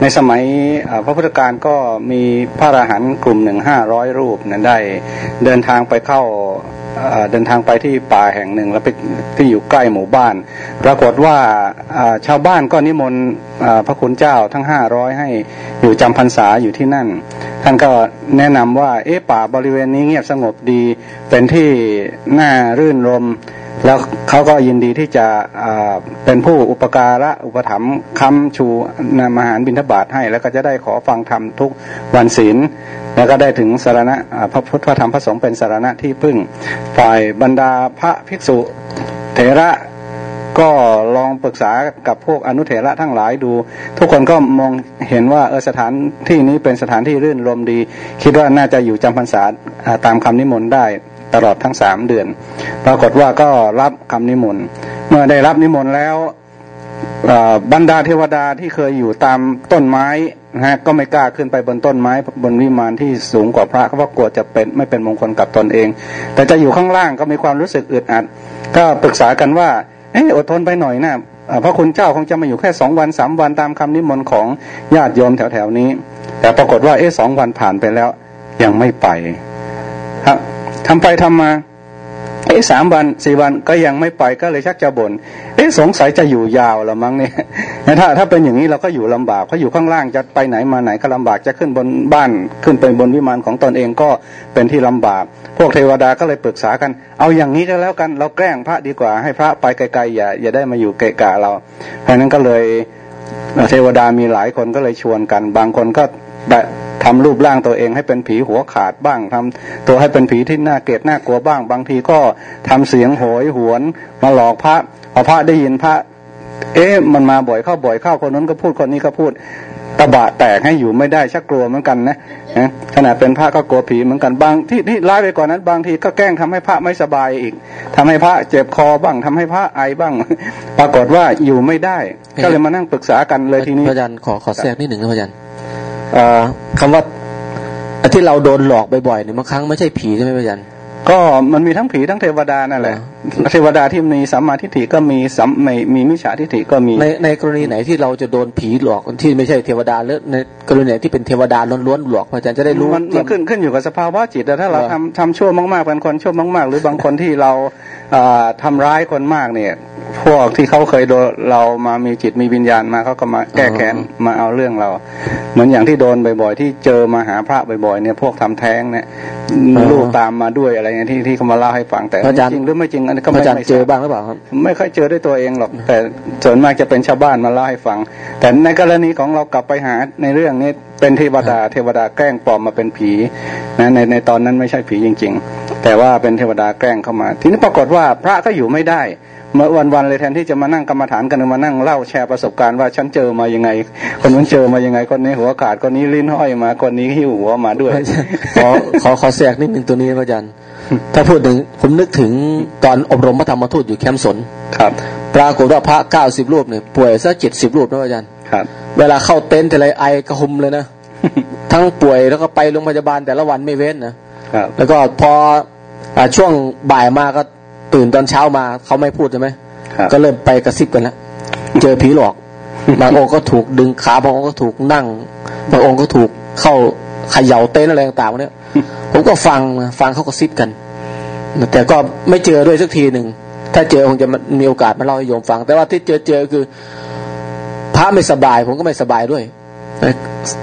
ในสมัยพระพุทธการก็มีพระอรหันต์กลุ่มหนึ่งห้าร้อยรูปนั้นได้เดินทางไปเข้าเดินทางไปที่ป่าแห่งหนึ่งแล้วไปที่อยู่ใกล้หมู่บ้าน ปรากฏว่าชาวบ้านก็นิมนต์พระคุณเจ้าทั้งห้าร้อยให้อยู่จำพรรษาอยู่ที่นั่น ท่านก็แนะนำว่าเอ๊ะป่าบริเวณนี้เงียบสงบดีเป็นที่น่ารื่นรม แล้วเขาก็ยินดีที่จะเป็นผู้อุปการะอุปถัมภ์คำชูนำอาหารบิณฑบาตให้ แล้วก็จะได้ขอฟังธรรมทุกวันศีลแล้วก็ได้ถึงสารณะพระพุทธธรรมพระสงฆ์เป็นสารณะที่พึ่ง ฝ่ายบรรดาพระภิกษุเถระก็ลองปรึกษากับพวกอนุเถระทั้งหลายดู ทุกคนก็มองเห็นว่าเออสถานที่นี้เป็นสถานที่รื่นรมดี คิดว่าน่าจะอยู่จำพรรษาตามคำนิมนต์ได้ ตลอดทั้งสามเดือน ปรากฏว่าก็รับคำนิมนต์ เมื่อได้รับนิมนต์แล้วบรรดาเทวดาที่เคยอยู่ตามต้นไม้นะฮะก็ไม่กล้าขึ้นไปบนต้นไม้บนวิมานที่สูงกว่าพระเพราะกลัวจะเป็นไม่เป็นมงคลกับตนเอง แต่จะอยู่ข้างล่างก็มีความรู้สึกอึดอัด ก็ปรึกษากันว่าเอออดทนไปหน่อยนะพระคุณเจ้าคงจะมาอยู่แค่สองวันสามวันตามคำนิมนต์ของญาติโยมแถวๆนี้ แต่ปรากฏว่าเออสองวันผ่านไปแล้วยังไม่ไปครับ ทำไปทำมาเอ๊ะสามวันสี่วันก็ยังไม่ไปก็เลยชักจะบน่นเอ๊ะสงสัยจะอยู่ยาวละมั้งเนี่ยถ้าถ้าเป็นอย่างนี้เราก็อยู่ลำบากเพราะอยู่ข้างล่างจะไปไหนมาไหนก็ลำบากจะขึ้นบนบ้านขึ้นไปบนวิมานของตนเองก็เป็นที่ลำบาก พวกเทวดาก็เลยปรึกษากัน เอาอย่างนี้ก็แล้วกันเราแกล้งพระดีกว่าให้พระไปไกลๆอย่าอย่าได้มาอยู่เกะกะเราเพราะนั้นก็เลยเทวดามีหลายคนก็เลยชวนกัน บางคนก็ ทำรูปร่างตัวเองให้เป็นผีหัวขาดบ้างทำตัวให้เป็นผีที่น่าเกลียดน่ากลัวบ้าง บางทีก็ทำเสียงโหยหวน มาหลอกพระพอพระได้ยินพระ เอ๊ะมันมาบ่อยเข้าบ่อยเข้าคนนั้นก็พูดคนนี้ก็พูดตะบะแตกให้อยู่ไม่ได้ชักกลัวเหมือนกันนะขนาดเป็นพระก็กลัวผีเหมือนกันบางที่ที่ร้ายไปกว่านั้น บางทีก็แกล้งทำให้พระไม่สบายอีกทำให้พระเจ็บคอบ้างทำให้พระไอบ้าง ปรากฏว่าอยู่ไม่ได้ ก็เลยมานั่งปรึกษากันเลยทีนี้พระอาจารย์ขอขอแทรกนิดหนึ่งนะพระอาจารย์ คำว่าที่เราโดนหลอกบ่อยๆเนี่ยบางครั้งไม่ใช่ผีใช่ไหมพระอาจารย์ก็มันมีทั้งผีทั้งเทวดานั่นแหละเทวดาที่มีสัมมาทิฏฐิก็มีสัมไม่มีมิจฉาทิฏฐิก็มีในในกรณีไหนที่เราจะโดนผีหลอกที่ไม่ใช่เทวดาหรือในกรณีไหนที่เป็นเทวดาล้วนๆหลอกพระอาจารย์จะได้รู้มันมันขึ้นขึ้นอยู่กับสภาวะจิตแต่ถ้าเราเหรอทำทำชั่วมากๆเป็นคนชั่วมากๆ หรือบางคนที่เราอ่าทำร้ายคนมากเนี่ย พวกที่เขาเคยโดนเรามามีจิตมีวิญญาณมาเขาก็มาแก้แค้นมาเอาเรื่องเรา เหมือนอย่างที่โดนบ่อยๆ ที่เจอมาหาพระบ่อยๆเนี่ยพวกทำแท้งเนี่ยลูกตามมาด้วยอะไรเงี้ยที่ที่เขามาเล่าให้ฟังแต่พระอาจารย์จริงหรือไม่จริงอันนี้ก็พระไม่อาจารย์ไม่เจอทราบบ้างหรือเปล่าครับ ไม่ค่อยเจอด้วยตัวเองหรอก แต่ส่วนมากจะเป็นชาวบ้านมาเล่าให้ฟัง แต่ในกรณีของเรากลับไปหาในเรื่องนี้เป็นเทวดา เทวดาแกล้งปลอมมาเป็นผีนะในในตอนนั้นไม่ใช่ผีจริง ๆ แต่ว่าเป็นเทวดาแกล้งเข้ามา ทีนี้ปรากฏว่าพระก็อยู่ไม่ได้เมื่อวันๆเลยแทนที่จะมานั่งกรรมฐานกันมานั่งเล่าแชร์ประสบการณ์ว่าฉันเจอมายังไง คนนู้นเจอมายังไงคนนี้หัวขาดคนนี้ลิ้นห้อยมาคนนี้หิ้วหัวมาด้วยขอขอขอแทรกนิดหนึ่งตัวนี้พระอาจารย์ถ้าพูดถึงผมนึกถึงตอนอบรมพระธรรมทูตอยู่แคมป์สนครับ ปรากฏว่าพระเก้าสิบรูปเนี่ยป่วยซะเจ็ดสิบรูปนะพระอาจารย์ครับ เวลาเข้าเต็นท์แต่ไรไอกระหึมเลยนะทั้งป่วยแล้วก็ไปโรงพยาบาลแต่ละวันไม่เว้นนะครับแล้วก็พออ่าช่วงบ่ายมาก็ ตื่นตอนเช้ามาเขาไม่พูดใช่ไหมครับก็เริ่มไปกระซิบกันแล้วเจอผีหลอกบางองค์ก็ถูกดึงขาบางองค์ก็ถูกนั่งบางองค์ก็ถูกเข้าเขย่าเต้นท์อะไรต่างๆเนี่ยผมก็ฟังนะฟังเขากระซิบกัน แต่ก็ไม่เจอด้วยสักทีหนึ่งถ้าเจอคงจะมีโอกาสมาเล่าให้โยมฟัง แต่ว่าที่เจอเจอคือ พระไม่สบาย ผมก็ไม่สบายด้วย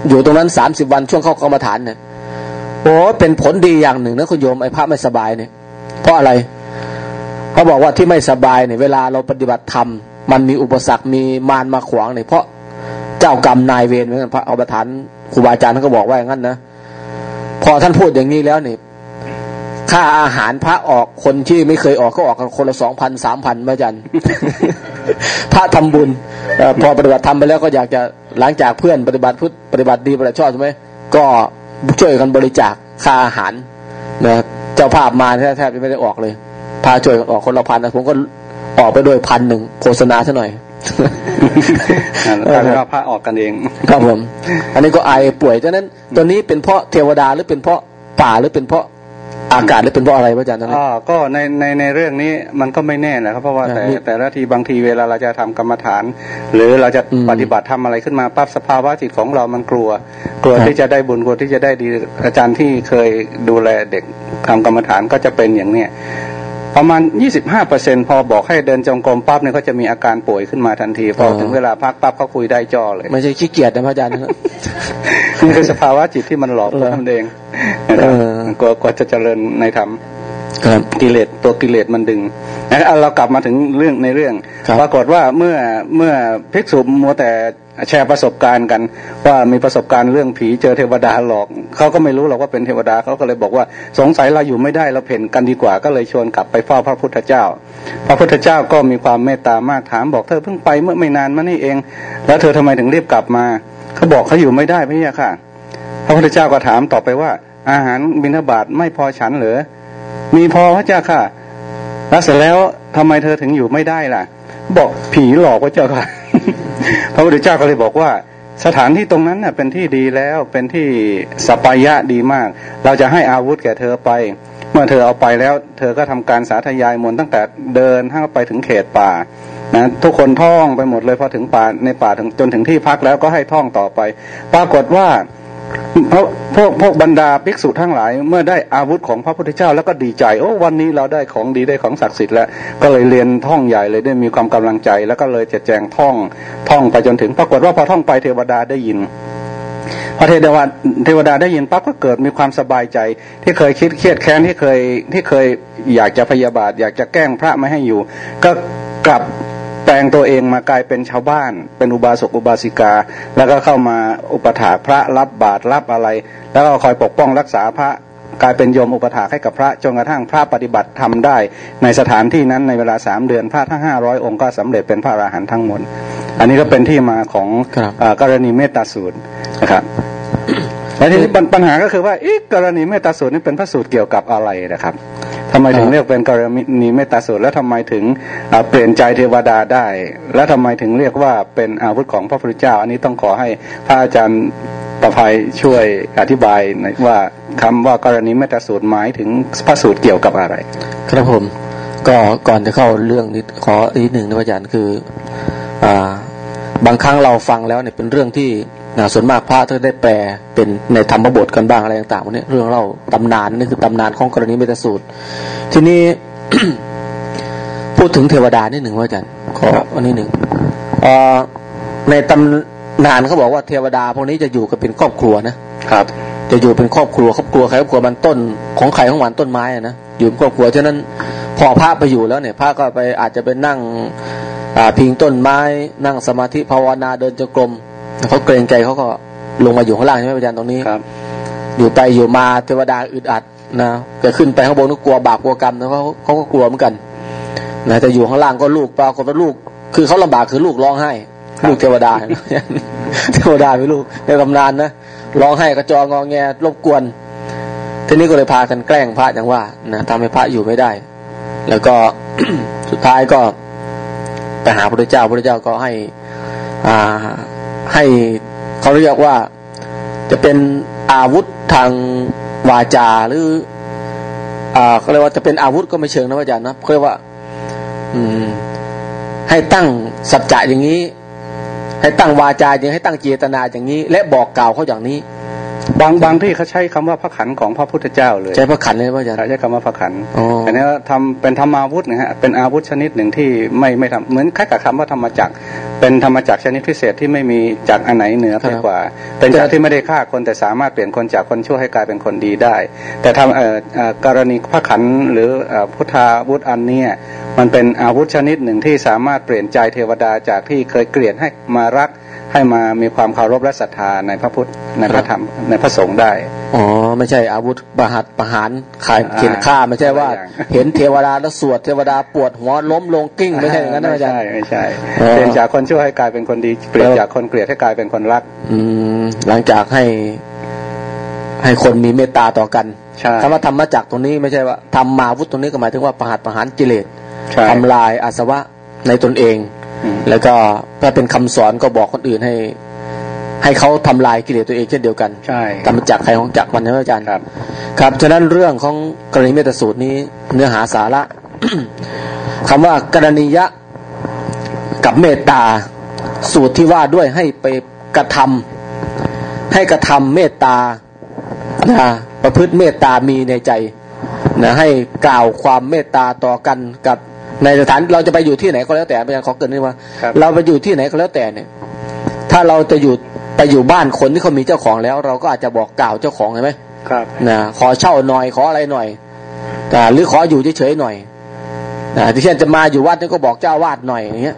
อยู่ตรงนั้นสามสิบวันช่วงเข้ากรรมฐานเนี่ยโอ้เป็นผลดีอย่างหนึ่งนะคุณโยมไอ้พระไม่สบายเนี่ย เพราะอะไร เขาบอกว่าที่ไม่สบายเนี่ยเวลาเราปฏิบัติธรรมมันมีอุปสรรคมีมารมาขวางเนี่ยเพราะเจ้ากรรมนายเวรเหมือนกันพระอาประธานครูบาอาจารย์ท่านก็บอกว่าอย่างนั้นนะพอท่านพูดอย่างนี้แล้วเนี่ยค่าอาหารพระออกคนที่ไม่เคยออกก็ออกกันคนละสองพันสามพันพระอาจารย์พระทำบุญอพอปฏิบัติธรรมไปแล้วก็อยากจะหลังจากเพื่อนปฏิบัติพุทธปฏิบัติดีปฏิบัติชอบใช่ไหมก็ช่วยกันบริจาคค่าอาหารนะเจ้าภาพมาแทบจะไม่ได้ออกเลย พาช่วยกันออกคนละพันนะผมก็ออกไปด้วยพันหนึ่งโฆษณาซะหน่อยอ่ากลายเป็นว่าพระออกกันเองครับผม อันนี้ก็ไอป่วยฉะนั้นตัวนี้เป็นเพราะเทวดาหรือเป็นเพราะป่าหรือเป็นเพราะอากาศหรือเป็นเพราะอะไรพระอาจารย์นั้นอ่าก็ในในในเรื่องนี้มันก็ไม่แน่นะครับเพราะว่าแต่อ่านี่แต่ละทีบางทีเวลาเราจะทำกรรมฐาน หรือเราจะอืมปฏิบัติทำอะไรขึ้นมาปั๊บสภาวะจิตของเรามันกลัว กลัวครับที่จะได้บุญกลัวที่จะได้ดีอาจารย์ที่เคยดูแลเด็กทำกรรมฐานก็จะเป็นอย่างเนี้ย ประมาณ 25เปอร์เซ็นพอบอกให้เดินจงกรมปั๊บเนี่ยก็จะมีอาการป่วยขึ้นมาทันที พอถึงเวลาพักปั๊บเขาคุยได้จ่อเลย ไม่ใช่ขี้เกียจนะพระอาจารย์นะนี่คือสภาวะจิตที่มันหลอกตัวมันเองนะครับเออกลัวกลัวจะเจริญในธรรมครับกิเลสตัวกิเลสมันดึงนะเอาเรากลับมาถึงเรื่องในเรื่องครับปรากฏว่าเมื่อเมื่อภิกษุมัวแต่ แชร์ประสบการณ์กัน ว่ามีประสบการณ์เรื่องผีเจอเทวดาหลอกเขาก็ไม่รู้หรอกว่าเป็นเทวดาเขาก็เลยบอกว่าสงสัยเราอยู่ไม่ได้เราเพ่นกันดีกว่าก็เลยชวนกลับไปเฝ้าพระพุทธเจ้า พระพุทธเจ้าก็มีความเมตตามากถามบอกเธอเพิ่งไปเมื่อไม่นานมานี่เอง แล้วเธอทำไมถึงรีบกลับมาเขาบอกเขาอยู่ไม่ได้พี่ค่ะ พระพุทธเจ้าก็ถามต่อไปว่า อาหารบิณฑบาตไม่พอฉันเหรอมีพอพระเจ้าค่ะแล้วเสร็จแล้วทำไมเธอถึงอยู่ไม่ได้ล่ะ บอกผีหลอกพระเจ้าค่ะ พระพุทธเจ้าก็เลยบอกว่า สถานที่ตรงนั้นน่ะเป็นที่ดีแล้วเป็นที่สปายะดีมาก เราจะให้อาวุธแก่เธอไป เมื่อเธอเอาไปแล้ว เธอก็ทำการสาธยายมนตั้งแต่เดินห้าไปถึงเขตป่านะทุกคนท่องไปหมดเลยพอถึงป่าในป่าถึงจนถึงที่พักแล้วก็ให้ท่องต่อไป ปรากฏว่า พราะพวกพวกบรรดาภิกษุทั้งหลาย เมื่อได้อาวุธของพระพุทธเจ้าแล้วก็ดีใจ โอ้วันนี้เราได้ของดีได้ของศักดิ์สิทธิ์แล้วก็เลยเรียนท่องใหญ่เลยได้มีความกำลังใจ แล้วก็เลยจะแจงท่องท่องไปจนถึงปรากฏว่าพอท่องไปเทวดาได้ยินพอเทวดาเทวดาได้ยินปั๊บก็เกิดมีความสบายใจ ที่เคยคิดเครียดแค้นที่เคยที่เคยอยากจะพยาบาท อยากจะแกล้งพระไม่ให้อยู่ ก็กลับ แปลงตัวเองมากลายเป็นชาวบ้าน เป็นอุบาสกอุบาสิกา แล้วก็เข้ามาอุปถากพระรับบาตรรับอะไร แล้วก็คอยปกป้องรักษาพระกลายเป็นโยมอุปถากให้กับพระจนกระทั่งพระปฏิบัติทำได้ ในสถานที่นั้นในเวลาสามเดือนพระทั้งห้าร้อยองค์ก็สำเร็จเป็นพระอราหันต์ทั้งหมด อันนี้ก็เป็นที่มาของครับเอ่อกรณีเมตตาสูตรนะครับ แล้วทีนี้ปัญปัญหาก็คือว่าอกรณีเมตตาสูตรนี่เป็นพระสูตรเกี่ยวกับอะไรนะครับทำไมถึงเรียกเป็นกรณีเมตตาสูตร แล้วทำไมถึงเปลี่ยนใจเทวดาได้ แล้วทำไมถึงเรียกว่าเป็นอาวุธของพระพุทธเจ้า อันนี้ต้องขอให้พระอาจารย์ประภัยช่วยอธิบายว่าคำว่ากรณีเมตตาสูตรหมายถึงพระสูตรเกี่ยวกับอะไร ครับผมก็ก่อนจะเข้าเรื่องนี้ขออีกหนึ่งนะอาจารย์คือ อ่า บางครั้งเราฟังแล้วเนี่ยเป็นเรื่องที่ ส่วนมากพระท่านได้แปลเป็นในธรรมบทกันบ้างอะไรต่างๆวันนี้เรื่องเล่าตำนานนี่คือตำนานของกรณีเมตสูตร ทีนี้ พูดถึงเทวดานิดหนึ่งว่าอาจารย์ขออันนี้หนึ่งในตำนานเขาบอกว่าเทวดาพวกนี้จะอยู่กันเป็นครอบครัวนะครับ จะอยู่เป็นครอบครัวครอบครัวใครครอบครัวมันต้นของใครของมันต้นไม้อะนะอยู่เป็นครอบครัวฉะนั้นพอพระไปอยู่แล้วเนี่ยพระก็ไปอาจจะไปนั่งพิงต้นไม้ นั่งสมาธิภาวนาเดินจงกรม เขาเกรงใจเขาก็ลงมาอยู่ข้างล่างใช่ไหมอาจารย์ตรงนี้ครับ อยู่ไปอยู่มาเทวดาอึดอัดนะเกิดขึ้นไปข้างบนก็กลัวบาปกลัวกรรมนะเขาเขาก็กลัวเหมือนกันนะจะอยู่ข้างล่างก็ลูกปรากฏว่าลูก คือเขาลำบากคือลูกร้องไห้ ลูกเทวดาเทวดาไม่ลูกในตำนานนะร้องไห้กระจองงอแงรบกวน ทีนี้ก็เลยพากันแกล้งพระอย่างว่านะทำให้พระอยู่ไม่ได้ แล้วก็สุดท้ายก็ไปหาพระเจ้าพระเจ้าก็ให้อ่า ให้เขาเรียกว่าจะเป็นอาวุธทางวาจาหรืออ่าเขาเรียกว่าจะเป็นอาวุธก็ไม่เชิงนะอาจารย์นะเขาเรียกว่า อืม ให้ตั้งสัจจะอย่างนี้ ให้ตั้งวาจาอย่างให้ตั้งเจตนาอย่างนี้ และบอกกล่าวเขาอย่างนี้ บางบางที่เขาใช้คำว่าพระขันของพระพุทธเจ้าเลย ใช้พระขันเลยว่าอาจารย์ใช้คำว่าพระขันอันนี้ทำเป็นธรรมาวุธนะฮะเป็นอาวุธชนิดหนึ่งที่ไม่ไม่ทำเหมือนคล้ายกับคำว่าธรรมจักรเป็นธรรมจักรชนิดพิเศษที่ไม่มีจากอันไหนเหนือไปกว่า เป็นเจ้าที่ไม่ได้ฆ่าคนแต่สามารถเปลี่ยนคนจากคนชั่วให้กลายเป็นคนดีได้ แต่ทำกรณีพระขันหรือพุทธาวุธอันนี้มันเป็นอาวุธชนิดหนึ่งที่สามารถเปลี่ยนใจเทวดาจากที่เคยเกลียดให้มารัก ให้มามีความเคารพและศรัทธาในพระพุทธในพระธรรมในพระสงฆ์ได้ อ๋อ ไม่ใช่อาวุธประหัตประหารขายเขียนฆ่าไม่ใช่ว่า เห็นเทวดาแล้วสวดเทวดาปวดหัวล้มลงกิ้งไม่ใช่อย่างนั้นนะอาจารย์ไม่ใช่ไม่ใช่เปลี่ยนจากคนชั่วให้กลายเป็นคนดีเปลี่ยนจากคนเกลียดให้กลายเป็นคนรัก อืมหลังจากให้ให้คนมีเมตตาต่อกันคำว่าธรรมจักตรงนี้ไม่ใช่ว่าทำมาวุธตรงนี้ก็หมายถึงว่าประหัตประหารกิเลสทำลายอาสวะในตนเอง แล้วก็ถ้าเป็นคำสอนก็บอกคนอื่นให้ ให้เขาทำลายกิเลสตัวเองเช่นเดียวกัน ใช่ทำจากใครของจักมันนะอาจารย์ครับ ครับฉะนั้นเรื่องของกรณีเมตสูตรนี้เนื้อหาสาระคำว่ากรณียะกับเมตตาสูตรที่ว่าด้วยให้ไปกระทำให้กระทำเมตตานะประพฤติเมตตามีในใจนะให้กล่าวความเมตตาต่อกันกับ ในสถานเราจะไปอยู่ที่ไหนก็แล้วแต่อาจารย์ขอเกิดนี่ว่า เราไปอยู่ที่ไหนก็แล้วแต่เนี่ย ถ้าเราจะอยู่ไปอยู่บ้านคนที่เขามีเจ้าของแล้ว เราก็อาจจะบอกกล่าวเจ้าของใช่ไหมครับนะขอเช่าหน่อยขออะไรหน่อยแต่หรือขออยู่เฉยๆหน่อยนะที่เช่นจะมาอยู่วัดนี่ก็บอกเจ้าวาดหน่อยอย่างเงี้ย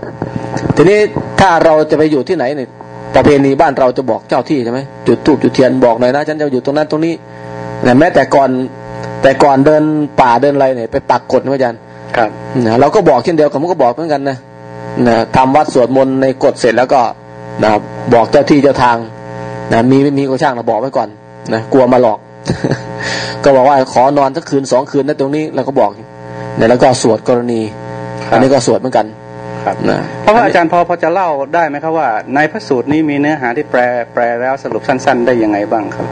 ทีนี้ถ้าเราจะไปอยู่ที่ไหนเนี่ยประเพณีบ้านเราจะบอกเจ้าที่ใช่ไหมจุดทูบจุดเทียนบอกหน่อยนะฉันจะอยู่ตรงนั้นตรงนี้แต่แม้แต่ก่อนแต่ก่อนเดินป่าเดินอะไรเนี่ยไปปักกฎนะอาจารย์ ครับนะเราก็บอกเช่นเดียวกันมันก็บอกเหมือนกันนะนะทำวัดสวดมนต์ในกฎเสร็จแล้วก็นะบอกเจ้าที่เจ้าทางนะมีไม่มีก็ช่างเราบอกไว้ก่อนนะกลัวมาหลอก ก็บอกว่าขอนอนสักคืนสองคืนนะตรงนี้เราก็บอกเนี่ยแล้วก็สวดกรณีอันนี้ก็สวดเหมือนกันครับนะเพราะว่าอาจารย์พอพอจะเล่าได้ไหมครับว่า ในพระสูตรนี้มีเนื้อหาที่แปลแปลแล้วสรุปสั้น ๆ ได้ยังไงบ้างครับ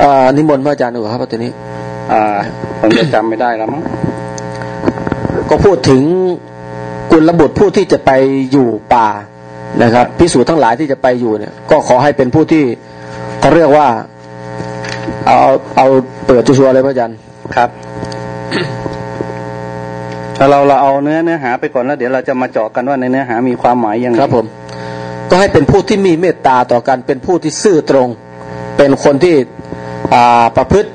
อ่านิมนต์พระอาจารย์ดูครับตอนนี้ อ่าผมจะจำไม่ได้แล้วมั้ง ก็พูดถึงกุลบุตรผู้ที่จะไปอยู่ป่านะครับพิสูจน์ทั้งหลายที่จะไปอยู่เนี่ย ก็ขอให้เป็นผู้ที่เขาเรียกว่า เอาเอาเปิดชัวร์เลยพระอาจารย์ครับถ้าเราเราเอาเนื้อเนื้อหาไปก่อนแล้วเดี๋ยวเราจะมาเจาะกันว่าในเนื้อหามีความหมายยังไงครับผม ก็ให้เป็นผู้ที่มีเมตตาต่อกันเป็นผู้ที่ซื่อตรง เป็นคนที่อ่าประพฤติ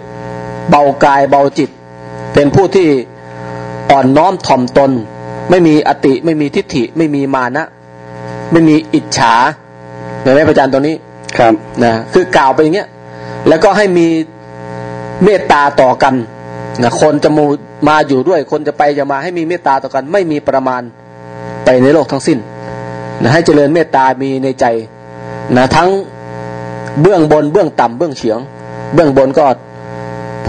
เบากายเบาจิต เป็นผู้ที่ อ่อนน้อมถ่อมตน ไม่มีอติไม่มีทิฏฐิไม่มีมานะ ไม่มีอิจฉาเห็นไหมพระอาจารย์ตัวนี้ครับนะคือกล่าวไปอย่างเงี้ยแล้วก็ให้มีเมตตาต่อกันนะคนจะมูมาอยู่ด้วย คนจะไปจะมาให้มีเมตตาต่อกัน ไม่มีประมาณไปในโลกทั้งสิ้นนะให้เจริญเมตตามีในใจนะทั้งเบื้องบนเบื้องต่ำเบื้องเฉียง เบื้องบนก็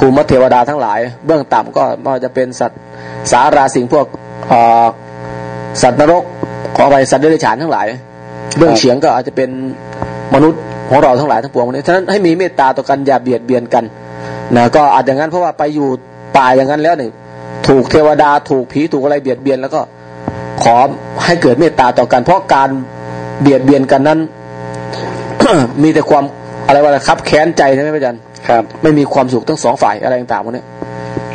ภูมิเทวดาทั้งหลาย เบื้องต่ำก็ก็จะเป็นสัตว์สาราสิ่งพวกสัตว์นรกขอไปสัตว์เดรัจฉานทั้งหลาย เบื้องเฉียงก็อาจจะเป็นมนุษย์ของเราทั้งหลายทั้งปวงนี้ฉะนั้นให้มีเมตตาต่อกันอย่าเบียดเบียนกันนะก็อาจอย่างนั้นเพราะว่าไปอยู่ป่าอย่างนั้นแล้วเนี่ยถูกเทวดาถูกผีถูกอะไรเบียดเบียนแล้วก็ขอให้เกิดเมตตาต่อกัน เพราะการเบียดเบียนกันนั้น มีแต่ความอะไรวะครับแค้นใจใช่ไหมพระอาจารย์ ครับไม่มีความสุขทั้งสองฝ่ายอะไรต่างๆพวกนี้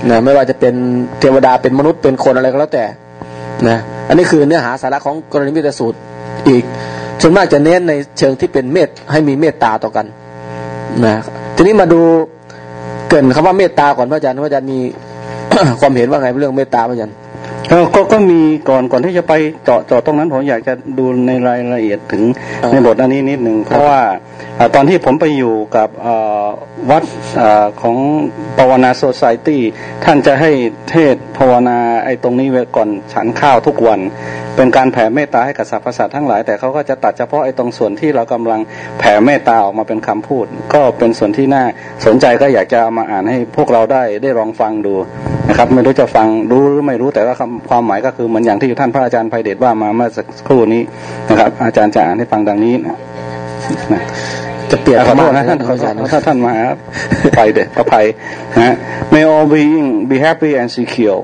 นะไม่ว่าจะเป็นเทวดาเป็นมนุษย์เป็นคนอะไรก็แล้วแต่นะอันนี้คือเนื้อหาสาระของกรณีมิตรสูตรอีกส่วนมากจะเน้นในเชิงที่เป็นเมตให้มีเมตตาต่อกันนะทีนี้มาดูเกินคำว่าเมตตาก่อนพระอาจารย์พระอาจารย์มีความเห็นว่าไงเรื่องเมตตาพระอาจารย์ ก็ก็ก็มีก่อนก่อนที่จะไปเจาะเจาะตรงนั้นผมอยากจะดูในรายละเอียดถึงอ่าในบทอันนี้นิดหนึ่งเพราะว่าอ่าตอนที่ผมไปอยู่กับอ่าวัดอาของภาวนาโซซายตี้ท่านจะให้เทศภาวนาไอ้ตรงนี้ไว้ก่อนฉันข้าวทุกวัน เป็นการแผ่เมตตาให้กับสรรพสัตว์ทั้งหลาย แต่เขาก็จะตัดเฉพาะไอ้ตรงส่วนที่เรากำลังแผ่เมตตาออกมาเป็นคำพูด ก็เป็นส่วนที่น่าสนใจก็อยากจะเอามาอ่านให้พวกเราได้ได้ลองฟังดูนะครับไม่รู้จะฟังรู้หรือไม่รู้แต่ว่าคำความหมายก็คือเหมือนอย่างที่ท่านพระอาจารย์ไพเดชว่ามาเมื่อสักครู่นี้นะครับ อาจารย์จะอ่านให้ฟังดังนี้นะนะจะเปลี่ยนขอโทษธรรมะนะท่านพขอระอาจารย์โทษถ้าท่านมาครับไปเด็กอภัยนะ May all being be happy and secure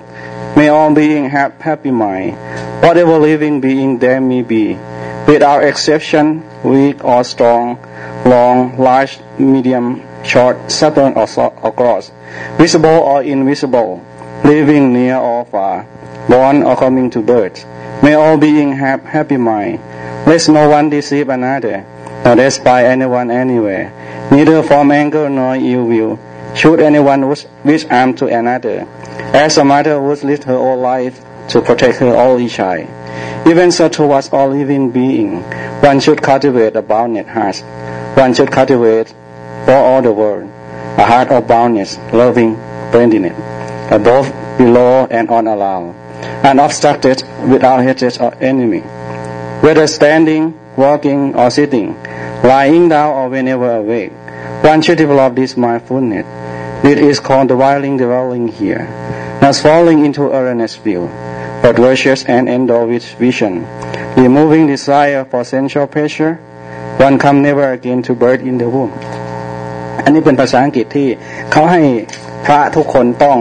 May all being have happy mind whatever living being there may be without exception weak or strong long large medium short southern or, so- or cross visible or invisible living near or far born or coming to birth May all being have happy mind let no one deceive another nor despise anyone anywhere, neither from anger nor ill will. Should anyone wish, harm to another, as a mother would risk her whole life to protect her only child. Even so towards all living being, one should cultivate a boundless heart. One should cultivate for all the world a heart of boundless, loving, friendliness, above, below, and on allowed, unobstructed, without hatred or enemy whether standing, walking, or sitting, lying down, or whenever awake. One should develop this mindfulness. It is called the whiling dwelling here, not falling into earnest view, but virtuous and endowed with vision, removing desire for sensual pleasure. One come never again to birth in the womb. อันนี้เป็นภาษาอังกฤษที่เขาให้ พระทุกคนต้อง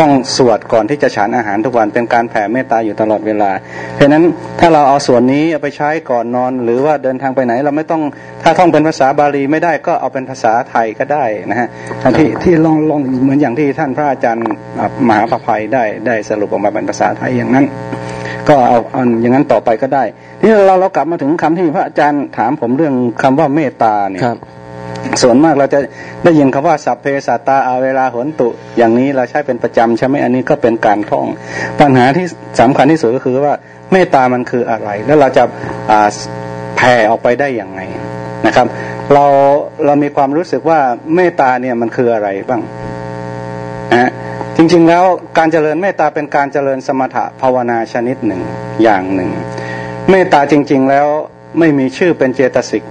ต้องสวดก่อนที่จะฉันอาหารทุกวันเป็นการแผ่เมตตาอยู่ตลอดเวลา เพราะนั้นถ้าเราเอาส่วนนี้เอาไปใช้ก่อนนอน หรือว่าเดินทางไปไหนเราไม่ต้องถ้าท่องเป็นภาษาบาลีไม่ได้ก็เอาเป็นภาษาไทยก็ได้นะฮะที่ที่ลองลองเหมือนอย่างที่ท่านพระอาจารย์มหาภัยได้ได้สรุปออกมาเป็นภาษาไทยอย่างนั้น ก็เอาเอาอย่างนั้นต่อไปก็ได้ที่เราเรากลับมาถึงคำที่พระอาจารย์ถามผมเรื่องคำว่าเมตตาเนี่ย ส่วนมากเราจะได้ยินคำว่าสัพเพสัตตาอาเวลาหนตุ อย่างนี้เราใช้เป็นประจำใช่ไหมอันนี้ก็เป็นการท่อง ปัญหาที่สำคัญที่สุดก็คือว่าเมตตามันคืออะไร แล้วเราจะาแผ่ออกไปได้อย่างไงนะครับ เราเรามีความรู้สึกว่าเมตตาเนี่ยมันคืออะไรบ้างนะฮะจริงๆแล้วการเจริญเมตตาเป็นการเจริญสมถะภาวนาชนิดหนึ่งอย่างหนึ่ง เมตตาจริง ๆแล้วไม่มีชื่อเป็นเจตสิก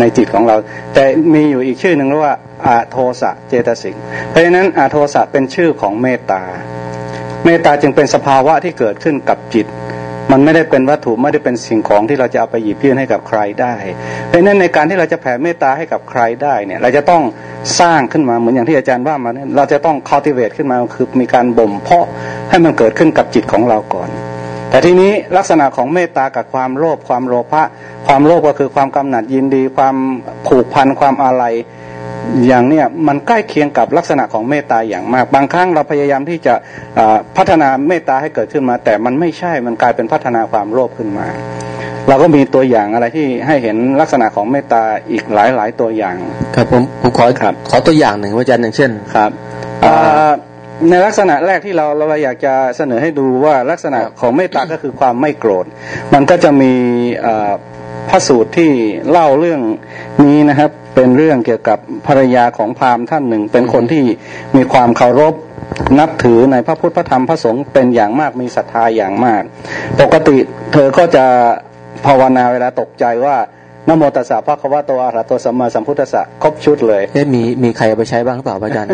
ในจิตของเรา แต่มีอยู่อีกชื่อหนึ่งเรียกว่าอาโทสะเจตสิกเพราะฉะนั้นอาโทสะเป็นชื่อของเมตตา เมตตาจึงเป็นสภาวะที่เกิดขึ้นกับจิต มันไม่ได้เป็นวัตถุไม่ได้เป็นสิ่งของที่เราจะเอาไปหยิบยื่นให้กับใครได้ เพราะฉะนั้นในการที่เราจะแผ่เมตตาให้กับใครได้เนี่ยเราจะต้องสร้างขึ้นมาเหมือนอย่างที่อาจารย์ว่ามาเนี่ยเราจะต้อง cultivate ขึ้นมาคือมีการบ่มเพาะให้มันเกิดขึ้นกับจิตของเราก่อน แต่ทีนี้ลักษณะของเมตตากับความโลภความโลภะความโลภก็คือความกำหนัดยินดี ความผูกพันความอาลัยอย่างเนี้ยมันใกล้เคียงกับลักษณะของเมตตาอย่างมาก บางครั้งเราพยายามที่จะอ่าพัฒนาเมตตาให้เกิดขึ้นมา แต่มันไม่ใช่มันกลายเป็นพัฒนาความโลภขึ้นมา เราก็มีตัวอย่างอะไรที่ให้เห็นลักษณะของเมตตาอีกหลายหลายๆตัวอย่าง ครับผมผมขอครับขอตัวอย่างหนึ่งพระอาจารย์อย่างเช่นครับอ่าอ่า ในลักษณะแรกที่เราเราอยากจะเสนอให้ดูว่าลักษณะของเมตตาก็คือความไม่โกรธ มันก็จะมีพระสูตรที่เล่าเรื่องนี้นะครับ เป็นเรื่องเกี่ยวกับภรรยาของพราหมณ์ท่านหนึ่ง เป็นคนที่มีความเคารพนับถือในพระพุทธพระธรรมพระสงฆ์เป็นอย่างมากมีศรัทธาอย่างมาก ปกติเธอก็จะภาวนาเวลาตกใจว่า นะโมตัสสะพระคะวะโตอะระหะโตสัมมาสัมพุทธัสสะครบชุดเลยเอ๊ะมีมีใครเอาไปใช้บ้างหรือเปล่าพระอาจารย์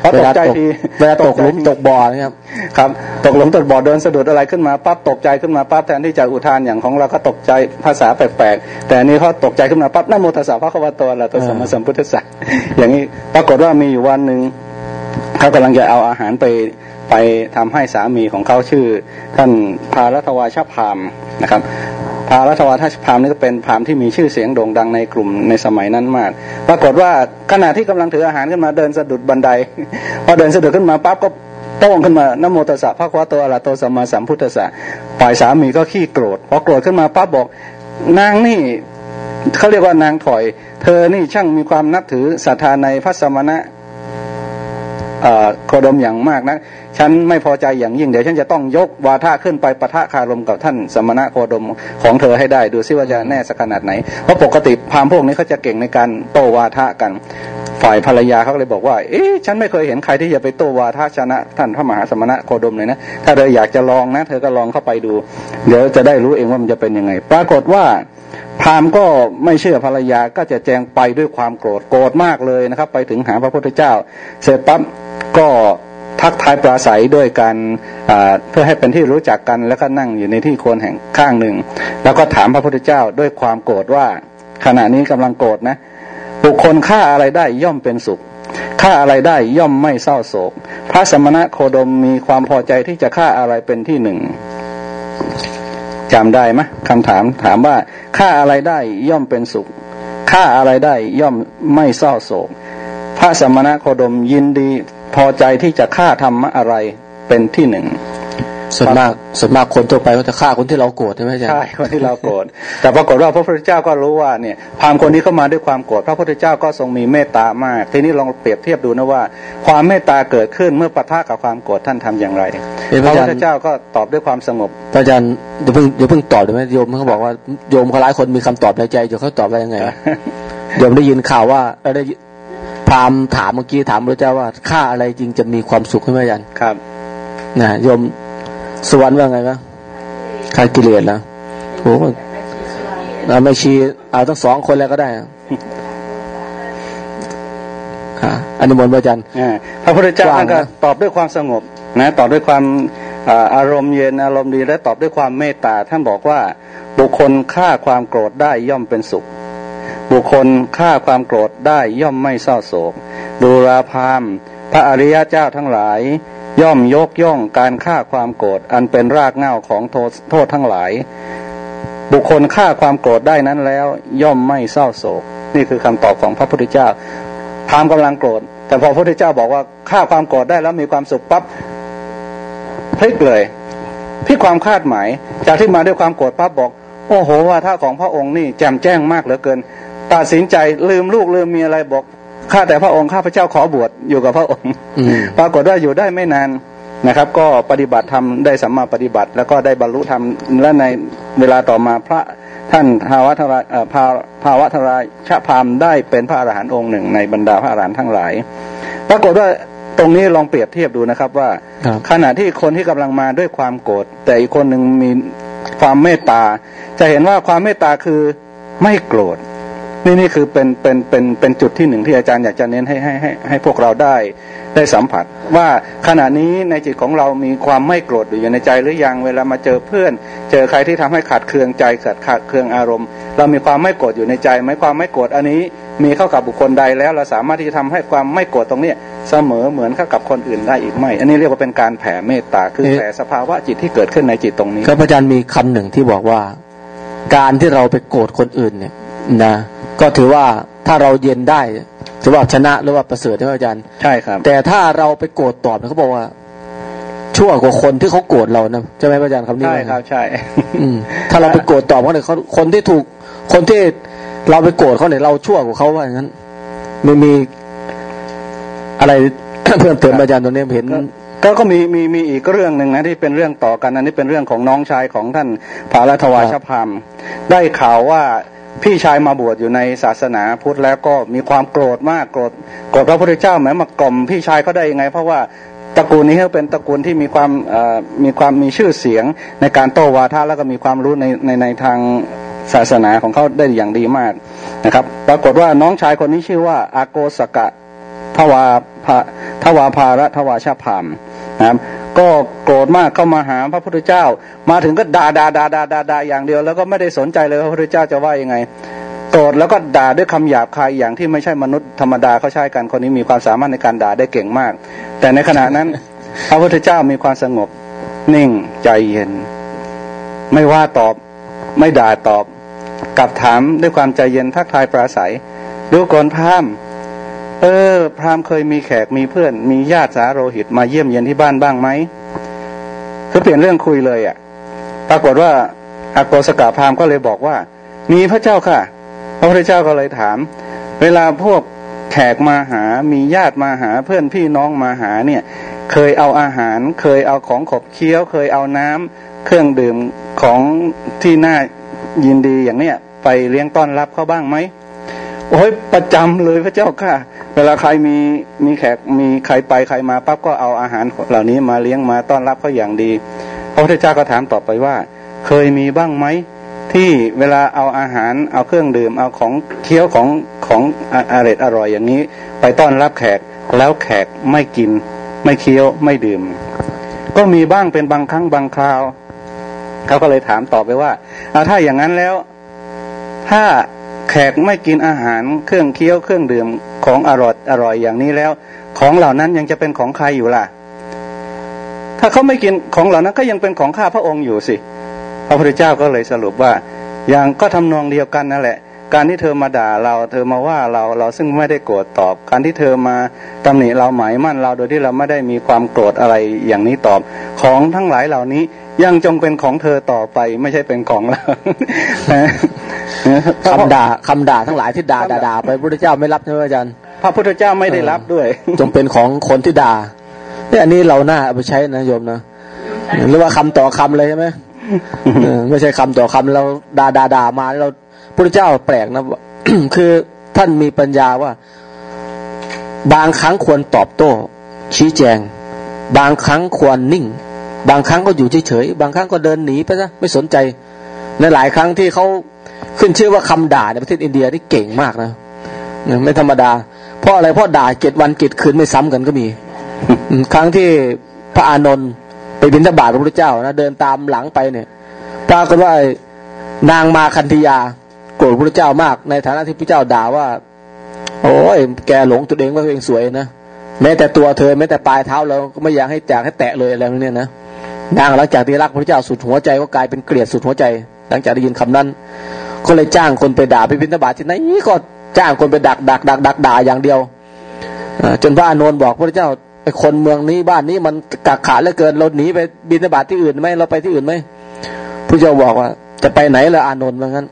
เพราะตกใจทีเวลาตกหลุมตกใจทีตกบ่อนะครับครับตกหลุมตกบ่อเดินสะดุดอะไรขึ้นมาปั๊บตกใจขึ้นมาปั๊บแทนที่จะอุทานอย่างของเราก็ตกใจภาษาแปลกๆแต่อันนี้เขาตกใจขึ้นมาปั๊บนะโมตัสสะพระคัมภีร์ตัวละตัวสัมมาสัมพุทธัสสะอย่างนี้ปรากฏว่ามีอยู่วันหนึ่งเขากำลังจะเอาอาหารไปไปทำให้สามีของเขาชื่อ ท่านพารัตวาชพามนะครับ พารัตวาชพามนี่ก็เป็นพามที่มีชื่อเสียงโด่งดังในกลุ่มในสมัยนั้นมาก ปรากฏว่าขณะที่กำลังถืออาหารขึ้นมาเดินสะดุดบันได พอเดินสะดุดขึ้นมาปั๊บก็โต้งขึ้นมานโมตัสสะพระควะโตอะระโตสัมมาสัมพุทธัสสะฝ่ายสามีก็ขี้โกรธพอโกรธขึ้นมาปั๊บบอกนางนี่เขาเรียกว่านางถอย เธอนี่ช่างมีความนับถือศรัทธาในพระสมณะโคดมอย่างมากนะ ฉันไม่พอใจอย่างยิ่งเดี๋ยวฉันจะต้องยกวาทะขึ้นไปปะทะคารมกับท่านสมณะโคดมของเธอให้ได้ดูซิว่าจะแน่สักขนาดไหน เพราะปกติพราหมณ์พวกนี้เขาจะเก่งในการโต้วาทะกัน ฝ่ายภรรยาเขาเลยบอกว่า เอ๊ะฉันไม่เคยเห็นใครที่จะไปโต้วาทะชนะ ท่านพระมหาสมณะโคดมเลยนะ ถ้าเธออยากจะลองนะ เธอก็ลองเข้าไปดู เดี๋ยวจะได้รู้เองว่ามันจะเป็นยังไง ปรากฏว่าพราหมณ์ก็ไม่เชื่อภรรยาก็จะแจงไปด้วยความโกรธโกรธมากเลยนะครับ ไปถึงหาพระพุทธเจ้า เสร็จปั๊บก็ ทักทายปราศัยด้วยกันเพื่อให้เป็นที่รู้จักกันแล้วก็นั่งอยู่ในที่ควรแห่งข้างหนึ่ง แล้วก็ถามพระพุทธเจ้าด้วยความโกรธว่า ขณะนี้กำลังโกรธนะบุคคลฆ่าอะไรได้ย่อมเป็นสุขฆ่าอะไรได้ย่อมไม่เศร้าโศก พระสมณะโคดมมีความพอใจที่จะฆ่าอะไรเป็นที่หนึ่งจำได้ไหมคำถามถามว่าฆ่าอะไรได้ย่อมเป็นสุขฆ่าอะไรได้ย่อมไม่เศร้าโศก พระสมณะโคดมยินดี พอใจที่จะฆ่าธรรมะอะไรเป็นที่หนึ่งส่วนมากส่วนมากคนทั่วไปก็จะฆ่าคนที่เราโกรธใช่ไหมใช่คนที่เราโกรธแต่ปรากฏว่าพระพุทธเจ้าก็รู้ว่าเนี่ยพามคนนี้เข้ามาด้วยความโกรธพระพุทธเจ้าก็ทรงมีเมตตามาก ทีนี้ลองเปรียบเทียบดูนะว่า ความเมตตาเกิดขึ้นเมื่อปะทะกับความโกรธท่านทำอย่างไรพระพุทธเจ้าก็ตอบด้วยความสงบอาจารย์เดี๋ยวเพิ่งเดี๋ยวเพิ่งตอบได้ไหมโยมเขาบอกว่าโยมเขาหลายคนมีคำตอบในใจอยู่เขาตอบว่ายังไงโยมได้ยินข่าวว่าได้ พามถามเมื่อกี้ถามพระเจ้าว่าฆ่าอะไรจริงจะมีความสุขใช่ไหมอาจารย์ครับนะโยมสวรรค์ว่าไงวะใครกิเลสแล้วโอ้เราไม่ชี้เอาทั้งสองคนแล้วก็ได้ค่ะอนุโมทนาจันพระพุทธเจ้าท่านก็ตอบด้วยความสงบนะตอบด้วยความอารมณ์เย็นอารมณ์ดีและตอบด้วยความเมตตาท่านบอกว่าบุคคลฆ่าความโกรธได้ย่อมเป็นสุข บุคคลฆ่าความโกรธได้ย่อมไม่เศร้าโศก ดูราพามพระอริยเจ้าทั้งหลาย ย่อมยกย่องการฆ่าความโกรธอันเป็นรากเหง้าของโทษโทษทั้งหลาย บุคคลฆ่าความโกรธได้นั้นแล้ว ย่อมไม่เศร้าโศก นี่คือคำตอบของพระพุทธเจ้าพามกำลังโกรธ แต่พอพระพุทธเจ้าบอกว่าฆ่าความโกรธได้แล้วมีความสุขปั๊บพลิกเลยพลิกความคาดหมาย จากที่มาด้วยความโกรธปั๊บบอกโอ้โหว่าท่าของพระองค์นี่แจ่มแจ้งมากเหลือเกิน ตัดสินใจลืมลูกลืมมีอะไรบอกข้าแต่พระองค์ข้าพระเจ้าขอบวชอยู่กับพระองค์ปรากฏว่าอยู่ได้ไม่นานนะครับ ก็ปฏิบัติธรรมได้สัมมาปฏิบัติ แล้วก็ได้บรรลุธรรมและในเวลาต่อมาพระท่านภาวะทราภาภาวะทราชพามได้เป็นพระอรหันต์องค์หนึ่ง ในบรรดาพระอรหันต์ทั้งหลายปรากฏว่าตรงนี้ลองเปรียบเทียบดูนะครับว่าขณะที่คนที่กำลังมาด้วยความโกรธแต่อีกคนหนึ่งมีความเมตตา จะเห็นว่าความเมตตาคือไม่โกรธ นี่นี่คือเป็นเป็นเป็นเป็นจุดที่หนึ่งที่อาจารย์อยากจะเน้นให้ให้ให้ให้พวกเราได้ได้สัมผัส ว่าขณะนี้ในจิตของเรามีความไม่โกรธอยู่ในใจหรือยังเวลามาเจอเพื่อน เจอใครที่ทำให้ขาดเคืองใจขาดขาดเคืองอารมณ์ เรามีความไม่โกรธอยู่ในใจไหมความไม่โกรธอันนี้ มีเข้ากับบุคคลใดแล้วเราสามารถที่จะทำให้ความไม่โกรธตรงนี้เสมอเหมือนเข้ากับคนอื่นได้อีกไหมอันนี้เรียกว่าเป็นการแผ่เมตตาคือแผ่สภาวะจิตที่เกิดขึ้นในจิตตรงนี้ครับอาจารย์มีคำหนึ่งที่บอกว่า การที่เราไปโกรธคนอื่นเนี่ย นะก็ถือว่าถ้าเราเย็นได้ถือว่าชนะหรือว่าประเสริฐใช่ไหมอาจารย์ใช่ครับ แต่ถ้าเราไปโกรธตอบเขาบอกว่า ชั่วกว่าคนที่เขาโกรธเรานะใช่ไหมอาจารย์คำนี้ใช่ครับใช่อืมถ้าเราไปโกรธตอบเขาเนี่ยเขาคนที่ถูกคนที่เราไปโกรธเขาเนี่ยเราชั่วกว่าเขาว่าอย่างนั้นไม่มีอะไรเพิ่มเติมอาจารย์ตรงนี้เห็นก็ก็มีมีมีอีกเรื่องหนึ่งนะที่เป็นเรื่องต่อกันอันนี้เป็นเรื่องของน้องชายของท่านพารัทวาชพามได้ข่าวว่า พี่ชายมาบวชอยู่ในศาสนาพุทธแล้วก็มีความโกรธมากโกรธโกรธพระพุทธเจ้าแม้มากล่อมพี่ชายเขาได้ยังไง เพราะว่าตระกูลนี้เขาเป็นตระกูลที่มีความมีความมีชื่อเสียงในการโต้วาทะแล้วก็มีความรู้ในในในทางศาสนาของเขาได้อย่างดีมากนะครับ ปรากฏว่าน้องชายคนนี้ชื่อว่าอาโกสกะทวาภาทวาภาระทวาชาพามนะครับ ก็โกรธมากเข้ามาหาพระพุทธเจ้า มาถึงก็ด่าด่าด่าด่าด่าด่าอย่างเดียว แล้วก็ไม่ได้สนใจเลยพระพุทธเจ้าจะว่ายังไงโกรธแล้วก็ด่าด้วยคำหยาบคายอย่างที่ไม่ใช่มนุษย์ธรรมดาเขาใช้กันคนนี้มีความสามารถในการด่าได้เก่งมาก แต่ในขณะนั้น พระพุทธเจ้ามีความสงบ นิ่งใจเย็น ไม่ว่าตอบ ไม่ด่าตอบกลับถามด้วยความใจเย็นทักทายปราศัยดูก่อนพราหมณ์ เออ พราหมณ์เคยมีแขกมีเพื่อน มีญาติสาโรหิตมาเยี่ยมเยียนที่บ้านบ้างไหมคือเปลี่ยนเรื่องคุยเลยอะ่ะ ปรากฏว่าอาโกสกาพราหมณ์ก็เลยบอกว่า มีพระเจ้าค่ะ พระพุทธเจ้าก็เลยถาม เวลาพวกแขกมาหา มีญาติมาหา เพื่อนพี่น้องมาหาเนี่ย เคยเอาอาหาร เคยเอาของขบเคี้ยว เคยเอาน้ำเครื่องดื่มของที่น่ายินดีอย่างเนี้ยไปเลี้ยงต้อนรับเขาบ้างไหม โอ้ยประจำเลยพระเจ้าค่ะ เวลาใครมีมีแขกมีใครไปใครมาปั๊บก็เอาอาหารเหล่านี้มาเลี้ยงมาต้อนรับเขาอย่างดีพระพุทธเจ้าก็ถามต่อไปว่า เคยมีบ้างไหมที่เวลาเอาอาหารเอาเครื่องดื่มเอาของเคี้ยวของของอร่อยอร่อยอย่างนี้ ไปต้อนรับแขกแล้วแขกไม่กิน ไม่เคี้ยวไม่ดื่ม ก็มีบ้างเป็นบางครั้งบางคราวเขาก็เลยถามต่อไปว่าเอาถ้าอย่างนั้นแล้ว ถ้า แขกไม่กินอาหารเครื่องเคี้ยวเครื่องดื่มของอร่อยอร่อยอย่างนี้แล้ว ของเหล่านั้นยังจะเป็นของใครอยู่ล่ะ ถ้าเขาไม่กินของเหล่านั้นก็ยังเป็นของข้าพระองค์อยู่สิ พระพุทธเจ้าก็เลยสรุปว่า อย่างก็ทำนองเดียวกันนั่นแหละ การที่เธอมาด่าเรา เธอมาว่าเราเราซึ่งไม่ได้โกรธตอบ การที่เธอมาตำหนิเราหมายมั่นเราโดยที่เราไม่ได้มีความโกรธอะไรอย่างนี้ตอบ ของทั้งหลายเหล่านี้ ยังจงเป็นของเธอต่อไปไม่ใช่เป็นของเราคำด่าคำด่าทั้งหลายที่ด่าด่าไปพระพุทธเจ้าไม่รับใช่ไหมอาจารย์พระพุทธเจ้าไม่ได้รับด้วย จงเป็นของคนที่ด่าเนี่ยอันนี้เราหน้าเอาไปใช้นะโยมนะหรือว่าคำต่อคำเลยใช่ไหมไม่ใช่คำต่อคำเราด่าด่าด่ามาเราพระเจ้าแปลกนะคือท่านมีปัญญาว่า บางครั้งควรตอบโต้ ชี้แจง บางครั้งควรนิ่ง บางครั้งก็อยู่เฉยๆบางครั้งก็เดินหนีไปซะไม่สนใจในหลายครั้งที่เขาขึ้นชื่อว่าคำด่าในประเทศอินเดียนี่เก่งมากนะไม่ธรรมดา เพราะอะไรเพราะด่าเจ็ดวันเจ็ดคืนไม่ซ้ำกันก็มี ครั้งที่พระอานนท์ไปบิณฑบาตพระพุทธเจ้านะเดินตามหลังไปเนี่ยปรากฏว่านางมาคันธยาโกรธพระเจ้ามาก ในฐานะที่พระเจ้าด่าว่า โอ้ยแกหลงตัวเองว่าตัวเองสวยนะแม้แต่ตัวเธอแม้แต่ปลายเท้าเราก็ไม่อยากให้จากให้แตะเลยอะไรแบบนี้นะ นางหลังจากที่รักพระเจ้าสุดหัวใจก็กลายเป็นเกลียดสุดหัวใจ หลังจากได้ยินคำนั้น ก็เลยจ้างคนไปด่าไปบิณฑบาตที่ไหนก็จ้างคนไปดักดักดักดักด่าอย่างเดียวจนพระอานนท์บอกพระเจ้าไอ้คนเมืองนี้บ้านนี้มันกักขาเหลือเกินเราหนีไปบิณฑบาตที่อื่นไหมเราไปที่อื่นไหมพระเจ้าบอกว่า จะไปไหนละอานนท์ว่างั้น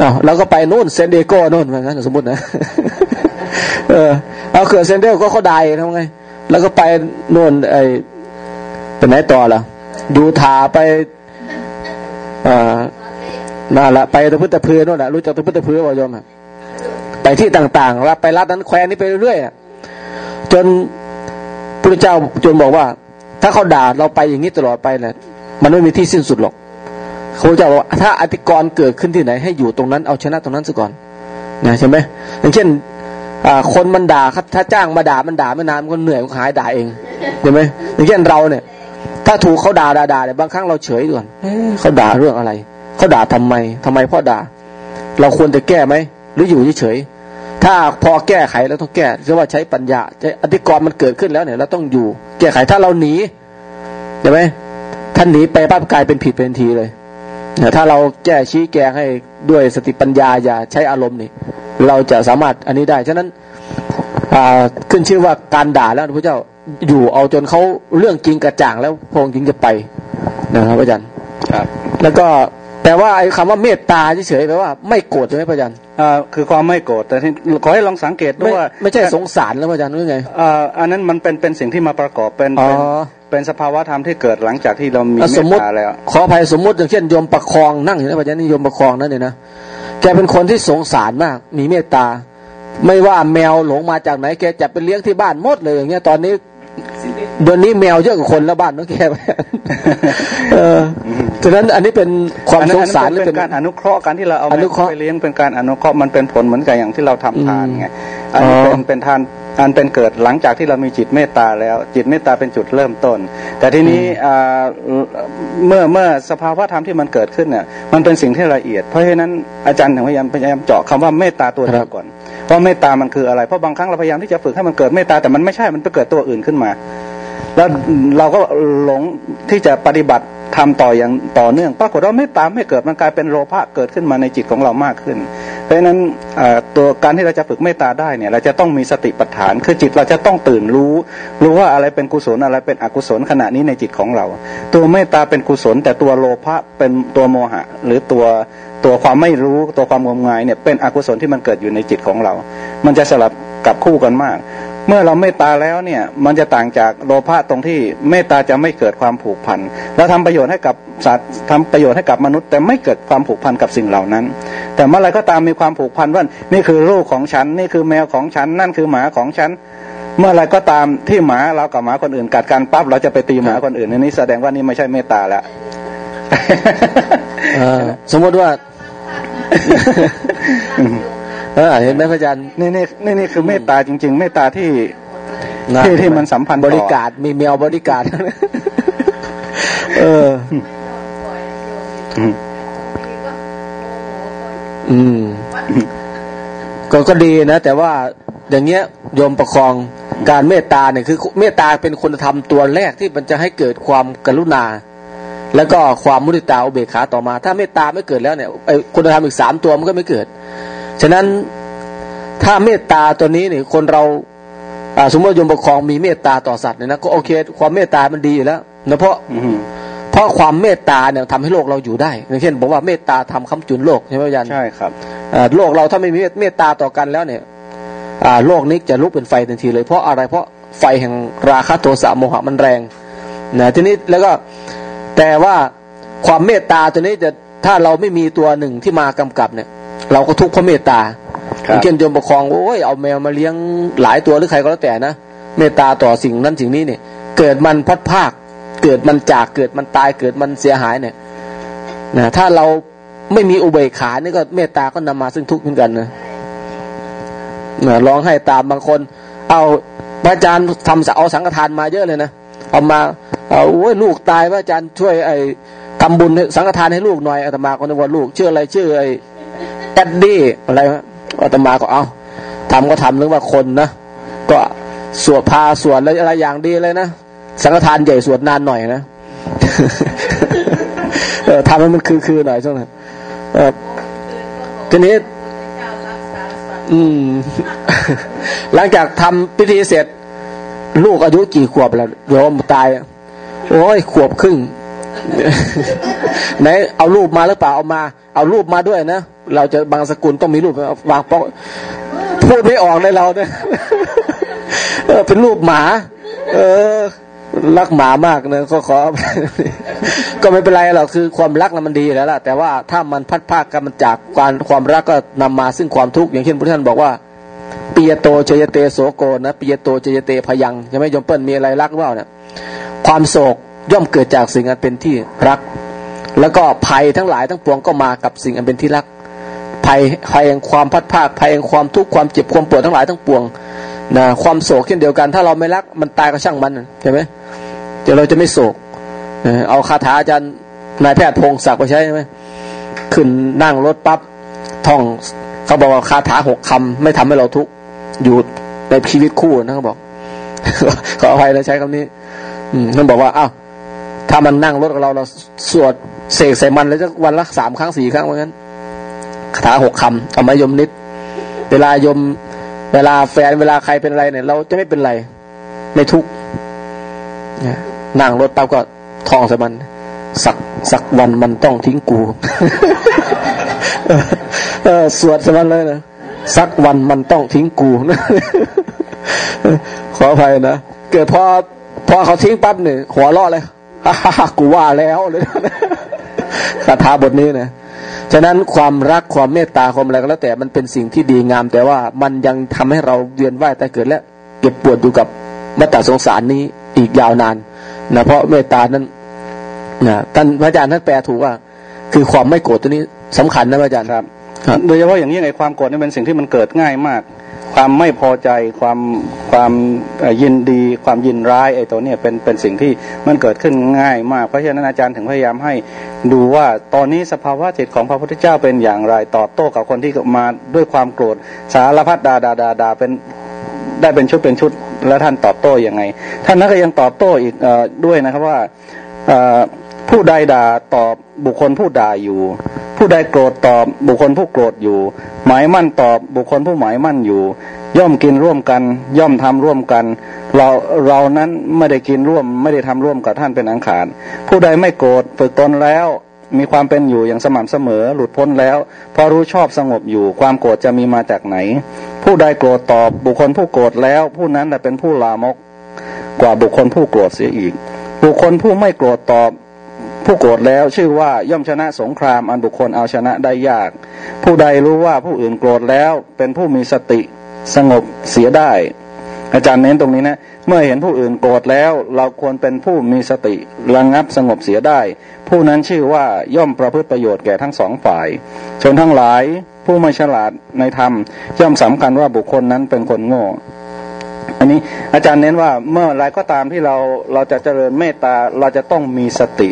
อ้าเราก็ไปนู่น San Diego นู่นว่างั้นสมมตินะเออเอาเขื่อน San Diego เขาได้ทำไง แล้วก็ไปนู่นไอ้ไปไหนต่อล่ะ Utah ไปอ่านั่นละไปตะพื้นตะพือนู่นแหละรู้จักตะพื้นตะพือบ่ยมไปที่ต่างๆแล้วไปรัฐนั้นแคว้นนี้ไปเรื่อยๆจนพระเจ้าจนบอกว่า ถ้าเขาด่าเราไปอย่างนี้ตลอดไปเนี่ยมันไม่มีที่สิ้นสุดหรอกเขาจะบอกถ้าอธิกรณ์เกิดขึ้นที่ไหน ให้อยู่ตรงนั้นเอาชนะตรงนั้นซะก่อนนะใช่ไหมอย่างเช่นคนมันด่าถ้าจ้างมาด่ามันด่าไม่นานมันก็เหนื่อยมันหายด่าเองเห็นไหมอย่างเช่นเราเนี่ย ถ้าถูกเขาด่าด่าด่าเนี่ยบางครั้งเราเฉยก่อนเขาด่าเรื่องอะไร เขาด่าทำไมทำไมพ่อด่า เราควรจะแก้ไหม หรืออยู่เฉยถ้าพอแก้ไขแล้วต้องแก้เรียกว่าใช้ปัญญาใช้อธิกรณ์มันเกิดขึ้นแล้วเนี่ยเราต้องอยู่ แก้ไขถ้าเราหนีใช่ไหมท่านหนีไปปั๊บกลายเป็นผิดเป็นทีเลยถ้าเราแก้ชี้แกงให้ด้วยสติปัญญาอย่าใช้อารมณ์นี่เราจะสามารถอันนี้ได้ ฉะนั้นขึ้นชื่อว่าการด่าแล้วพระเจ้า อยู่เอาจนเขาเรื่องจริงกระจ่างแล้วพงจริงจะไปนะครับอาจารย์ครับ แล้วก็แต่ว่าไอ้คำว่าเมตตาเฉยๆแปลว่าไม่โกรธใช่ไหมพระอาจารย์อ่าคือความไม่โกรธแต่ที่ขอให้ลองสังเกตด้วยว่าไม่ใช่สงสารแล้วพระอาจารย์ว่าไงอ่าอันนั้นมันเป็นเป็นสิ่งที่มาประกอบเป็นเป็นเป็นสภาวะธรรมที่เกิดหลังจากที่เรามีเมตตาแล้วขออภัยสมมติอย่างเช่นโยมประคองนั่งอยู่นะพระอาจารย์นี่โยมประคองนั่นเนี่ยนะแกเป็นคนที่สงสารมาก มีเมตตา ไม่ว่าแมวหลงมาจากไหนแกจะไปเลี้ยงที่บ้านหมดเลยอย่างเงี้ยตอนนี้ เดือนนี้แมวเยอะกว่าคนแล้วบ้านน้องแกเออฉะนั้นอันนี้เป็นความสงสารเป็นการอนุเคราะห์การที่เราเอาไปเลี้ยงเป็นการอนุเคราะห์มันเป็นผลเหมือนกับอย่างที่เราทำทานไงอันนี้เป็นเป็นทานอันเป็นเกิดหลังจากที่เรามีจิตเมตตาแล้ว จิตเมตตาเป็นจุดเริ่มต้น แต่ทีนี้เมื่อเมื่อสภาวะธรรมที่มันเกิดขึ้นเนี่ยมันเป็นสิ่งที่ละเอียด เพราะฉะนั้นอาจารย์ถึงพยายามพยายามเจาะคำว่าเมตตาตัวเดียวก่อน เพราะเมตตามันคืออะไร เพราะบางครั้งเราพยายามที่จะฝึกให้มันเกิดเมตตาแต่มันไม่ใช่ มันไปเกิดตัวอื่นขึ้นมา แล้วเราก็หลงที่จะปฏิบัติ ทำต่ออย่างต่อเนื่องปรากฏว่าไม่ตามไม่เกิดมันกลายเป็นโลภะเกิดขึ้นมาในจิตของเรามากขึ้น เพราะฉะนั้นตัวการที่เราจะฝึกเมตตาได้เนี่ยเราจะต้องมีสติปัฏฐาน คือจิตเราจะต้องตื่นรู้ รู้ว่าอะไรเป็นกุศลอะไรเป็นอกุศลขณะนี้ในจิตของเรา ตัวเมตตาเป็นกุศล แต่ตัวโลภะเป็นตัวโมหะ หรือตัวตัวความไม่รู้ตัวความงมงายเนี่ยเป็นอกุศลที่มันเกิดอยู่ในจิตของเรา มันจะสลับกับคู่กันมาก เมื่อเราเมตตาแล้วเนี่ยมันจะต่างจากโลภะตรงที่เมตตาจะไม่เกิดความผูกพันเราทำประโยชน์ให้กับสัตว์ทำประโยชน์ให้กับมนุษย์ แต่ไม่เกิดความผูกพันกับสิ่งเหล่านั้น แต่เมื่อไรก็ตามมีความผูกพันว่านี่คือลูกของฉันนี่คือแมวของฉัน นั่นคือหมาของฉันเมื่อไรก็ตามที่หมาเรากับหมาคนอื่นกัดกันปั๊บเราจะไปตีหมาคนอื่นนี่แสดงว่านี่ไม่ใช่เมตตาแล้วสมมติว่า เออเห็นไหมพระอาจารย์นี่นี่นี่นี่คือเมตตาจริง ๆ เมตตาที่ที่ที่มันสัมพันธ์บริการมีเมียวบริการเออ อืมก็ก็ดีนะ แต่ว่าอย่างเงี้ยโยมประคองการเมตตาเนี่ยคือ เมตตาเป็นคุณธรรมตัวแรกที่มันจะให้เกิดความกรุณา แล้วก็ความมุติตาอุเบกขาต่อมา ถ้าเมตตาไม่เกิดแล้วเนี่ยไอ้คุณธรรมอีกสามตัวมันก็ไม่เกิด ฉะนั้นถ้าเมตตาตัวนี้เนี่ยคนเราสมมติยมปกครองมีเมตตาต่อสัตว์เนี่ยนะก็โอเค ความเมตตามันดีอยู่แล้วนะเพราะเพราะความเมตตาเนี่ยทำให้โลกเราอยู่ได้อย่างเช่นบอกว่าเมตตาทำคำจุนโลกใช่ไหมยันใช่ครับโลกเราถ้าไม่มีเมตตาต่อกันแล้วเนี่ยโลกนี้จะลุกเป็นไฟทันทีเลย เพราะอะไรเพราะไฟแห่งราคะโทสะโมหะมันแรงนะทีนี้แล้วก็แต่ว่าความเมตตาตัวนี้จะถ้าเราไม่มีตัวหนึ่งที่มากำกับเนี่ย เราก็ทุกข์เพราะเมตตาเช่นโยมปกครองโอ้ยเอาแมวมาเลี้ยงหลายตัวหรือใครก็แล้วแต่นะเมตตาต่อสิ่งนั้นสิ่งนี้เนี่ย เกิดมันพัดภาค เกิดมันจากเกิดมันตายเกิดมันเสียหายเนี่ยนะถ้าเราไม่มีอุเบกขานี่ก็เมตตาก็นำมาซึ่งทุกข์เหมือนกันนะนะร้องให้ตามบางคน เอาพระอาจารย์ทำเอาสังฆทานมาเยอะเลยนะเอามาเอาโอ้ยลูกตายพระอาจารย์ช่วยไอ้ทำบุญสังฆทานให้ลูกหน่อยอาตมาก็นึกว่าลูกชื่ออะไรชื่อไอ้ แอดดี้อะไรอาตมาก็เอาทำก็ทำเรื่องว่าคนนะก็สวดพาสวดอะไรอะไรอย่างดีเลยนะสังฆทานใหญ่สวดนานหน่อยนะเออทำให้มันคือคือหน่อยช่วงนั้นเออทีนี้ อืม หลังจากทำพิธีเสร็จ ลูกอายุกี่ขวบแล้วโยมตาย โอ้ยขวบครึ่ง ไหนเอารูปมาหรือเปล่าเอามา เอารูปมาด้วยนะเราจะบางสกุลต้องมีรูปวางป้องพูดไม่ออกเลยเราเนี่ยเออเป็นรูปหมา เออ รักหมามากนะก็ขอ ก็ไม่เป็นไรหรอกคือความรักนะมันดีแล้วล่ะแต่ว่าถ้ามันพัดภาคกันมันจากการความรักก็นำมาซึ่งความทุกข์อย่างเช่นพระท่านบอกว่าปียโตเจยเตโสโกนะปียโตเจยเตพยังใช่ไหมยมเปิ้ลมีอะไรรักว่าเนี่ยความโศก ย่อมเกิดจากสิ่งอันเป็นที่รัก แล้วก็ภัยทั้งหลายทั้งปวงก็มากับสิ่งอันเป็นที่รัก ภัยภัยแห่งความพัดภาคภัยแห่งความทุกข์ความเจ็บความปวดทั้งหลายทั้งปวงนะความโศกเช่นเดียวกัน ถ้าเราไม่รักมันตายก็ช่างมันใช่ไหมเดี๋ยวเราจะไม่โศกเอาคาถาอาจารย์นายแพทย์พงศักดิ์ไปใช้ใช่ไหมขึ้นนั่งรถปั๊บท่องเขาบอกว่าคาถาหกคำไม่ทำให้เราทุกข์อยู่ในชีวิตคู่นะเขาบอกขออภัยนะใช้คำนี้ อืมท่านบอกว่าอ้าว ถ้ามันนั่งรถกับเราเราสวดเสกใส่มันแล้วจะวันละสามครั้งสี่ครั้งเหมือนกันคาถาหกคำเอามายมนิด เวลายม เวลาแฟนเวลาใครเป็นอะไรเนี่ย เราจะไม่เป็นไร ไม่ทุกข์นั่งรถปั๊บก็ท่องใส่มัน สักสักวันมันต้องทิ้งกูเออสวดใส่มันเลยนะสักวันมันต้องทิ้งกูขออภัยนะเกิดพอพอเขาทิ้งปั๊บเนี่ยหัวเราะเลย กูว่าแล้วเลยคาถาบทนี้นะฉะนั้นความรักความเมตตาความอะไรก็แล้วแต่มันเป็นสิ่งที่ดีงาม แต่ว่ามันยังทำให้เราเวียนว่ายแต่เกิดและเก็บปวดอยู่กับมัตตสงสารนี้อีกยาวนานนะเพราะเมตตานั้นนะท่านพระอาจารย์ท่านแปลถูกว่า คือความไม่โกรธตัวนี้สำคัญนะพระอาจารย์ครับโดยเฉพาะอย่างนี้ไงความโกรธนี่เป็นสิ่งที่มันเกิดง่ายมาก ความไม่พอใจความความยินดีความยินร้ายไอ้ตัวเนี้ยเป็นเป็นสิ่งที่มันเกิดขึ้นง่ายมากเพราะฉะนั้นอาจารย์ถึงพยายามให้ดูว่าตอนนี้สภาวะจิตของพระพุทธเจ้าเป็นอย่างไรตอบโต้กับคนที่มาด้วยความโกรธสารพัดดาดาดาดาเป็นได้เป็นชุดเป็นชุดแล้วท่านตอบโต้ยังไง ท่านนั้นก็ยังตอบโต้อีกอด้วยนะครับว่าผู้ใดด่าตอบบุคคลผู้ด่าอยู่ ผู้ใดโกรธตอบบุคคลผู้โกรธอยู่ หมายมั่นตอบบุคคลผู้หมายมั่นอยู่ ย่อมกินร่วมกัน ย่อมทำร่วมกัน เราเรานั้นไม่ได้กินร่วม ไม่ได้ทำร่วมกับท่านเป็นอังขารผู้ใดไม่โกรธฝึกตนแล้วมีความเป็นอยู่อย่างสม่ำเสมอหลุดพ้นแล้วพอรู้ชอบสงบอยู่ความโกรธจะมีมาจากไหน ผู้ใดโกรธตอบบุคคลผู้โกรธแล้ว ผู้นั้นเป็นผู้ลามก กว่าบุคคลผู้โกรธเสียอีก บุคคลผู้ไม่โกรธตอบ ผู้โกรธแล้วชื่อว่าย่อมชนะสงครามอันบุคคลเอาชนะได้ยาก ผู้ใดรู้ว่าผู้อื่นโกรธแล้วเป็นผู้มีสติสงบเสียได้ อาจารย์เน้นตรงนี้นะ เมื่อเห็นผู้อื่นโกรธแล้ว เราควรเป็นผู้มีสติระงับสงบเสียได้ ผู้นั้นชื่อว่าย่อมประพฤติประโยชน์แก่ทั้งสองฝ่าย ชนทั้งหลายผู้ไม่ฉลาดในธรรม ย่อมสำคัญว่าบุคคลนั้นเป็นคนโง่อันนี้อาจารย์เน้นว่าเมื่อไรก็ตามที่เราเราจะเจริญเมตตาเราจะต้องมีสติ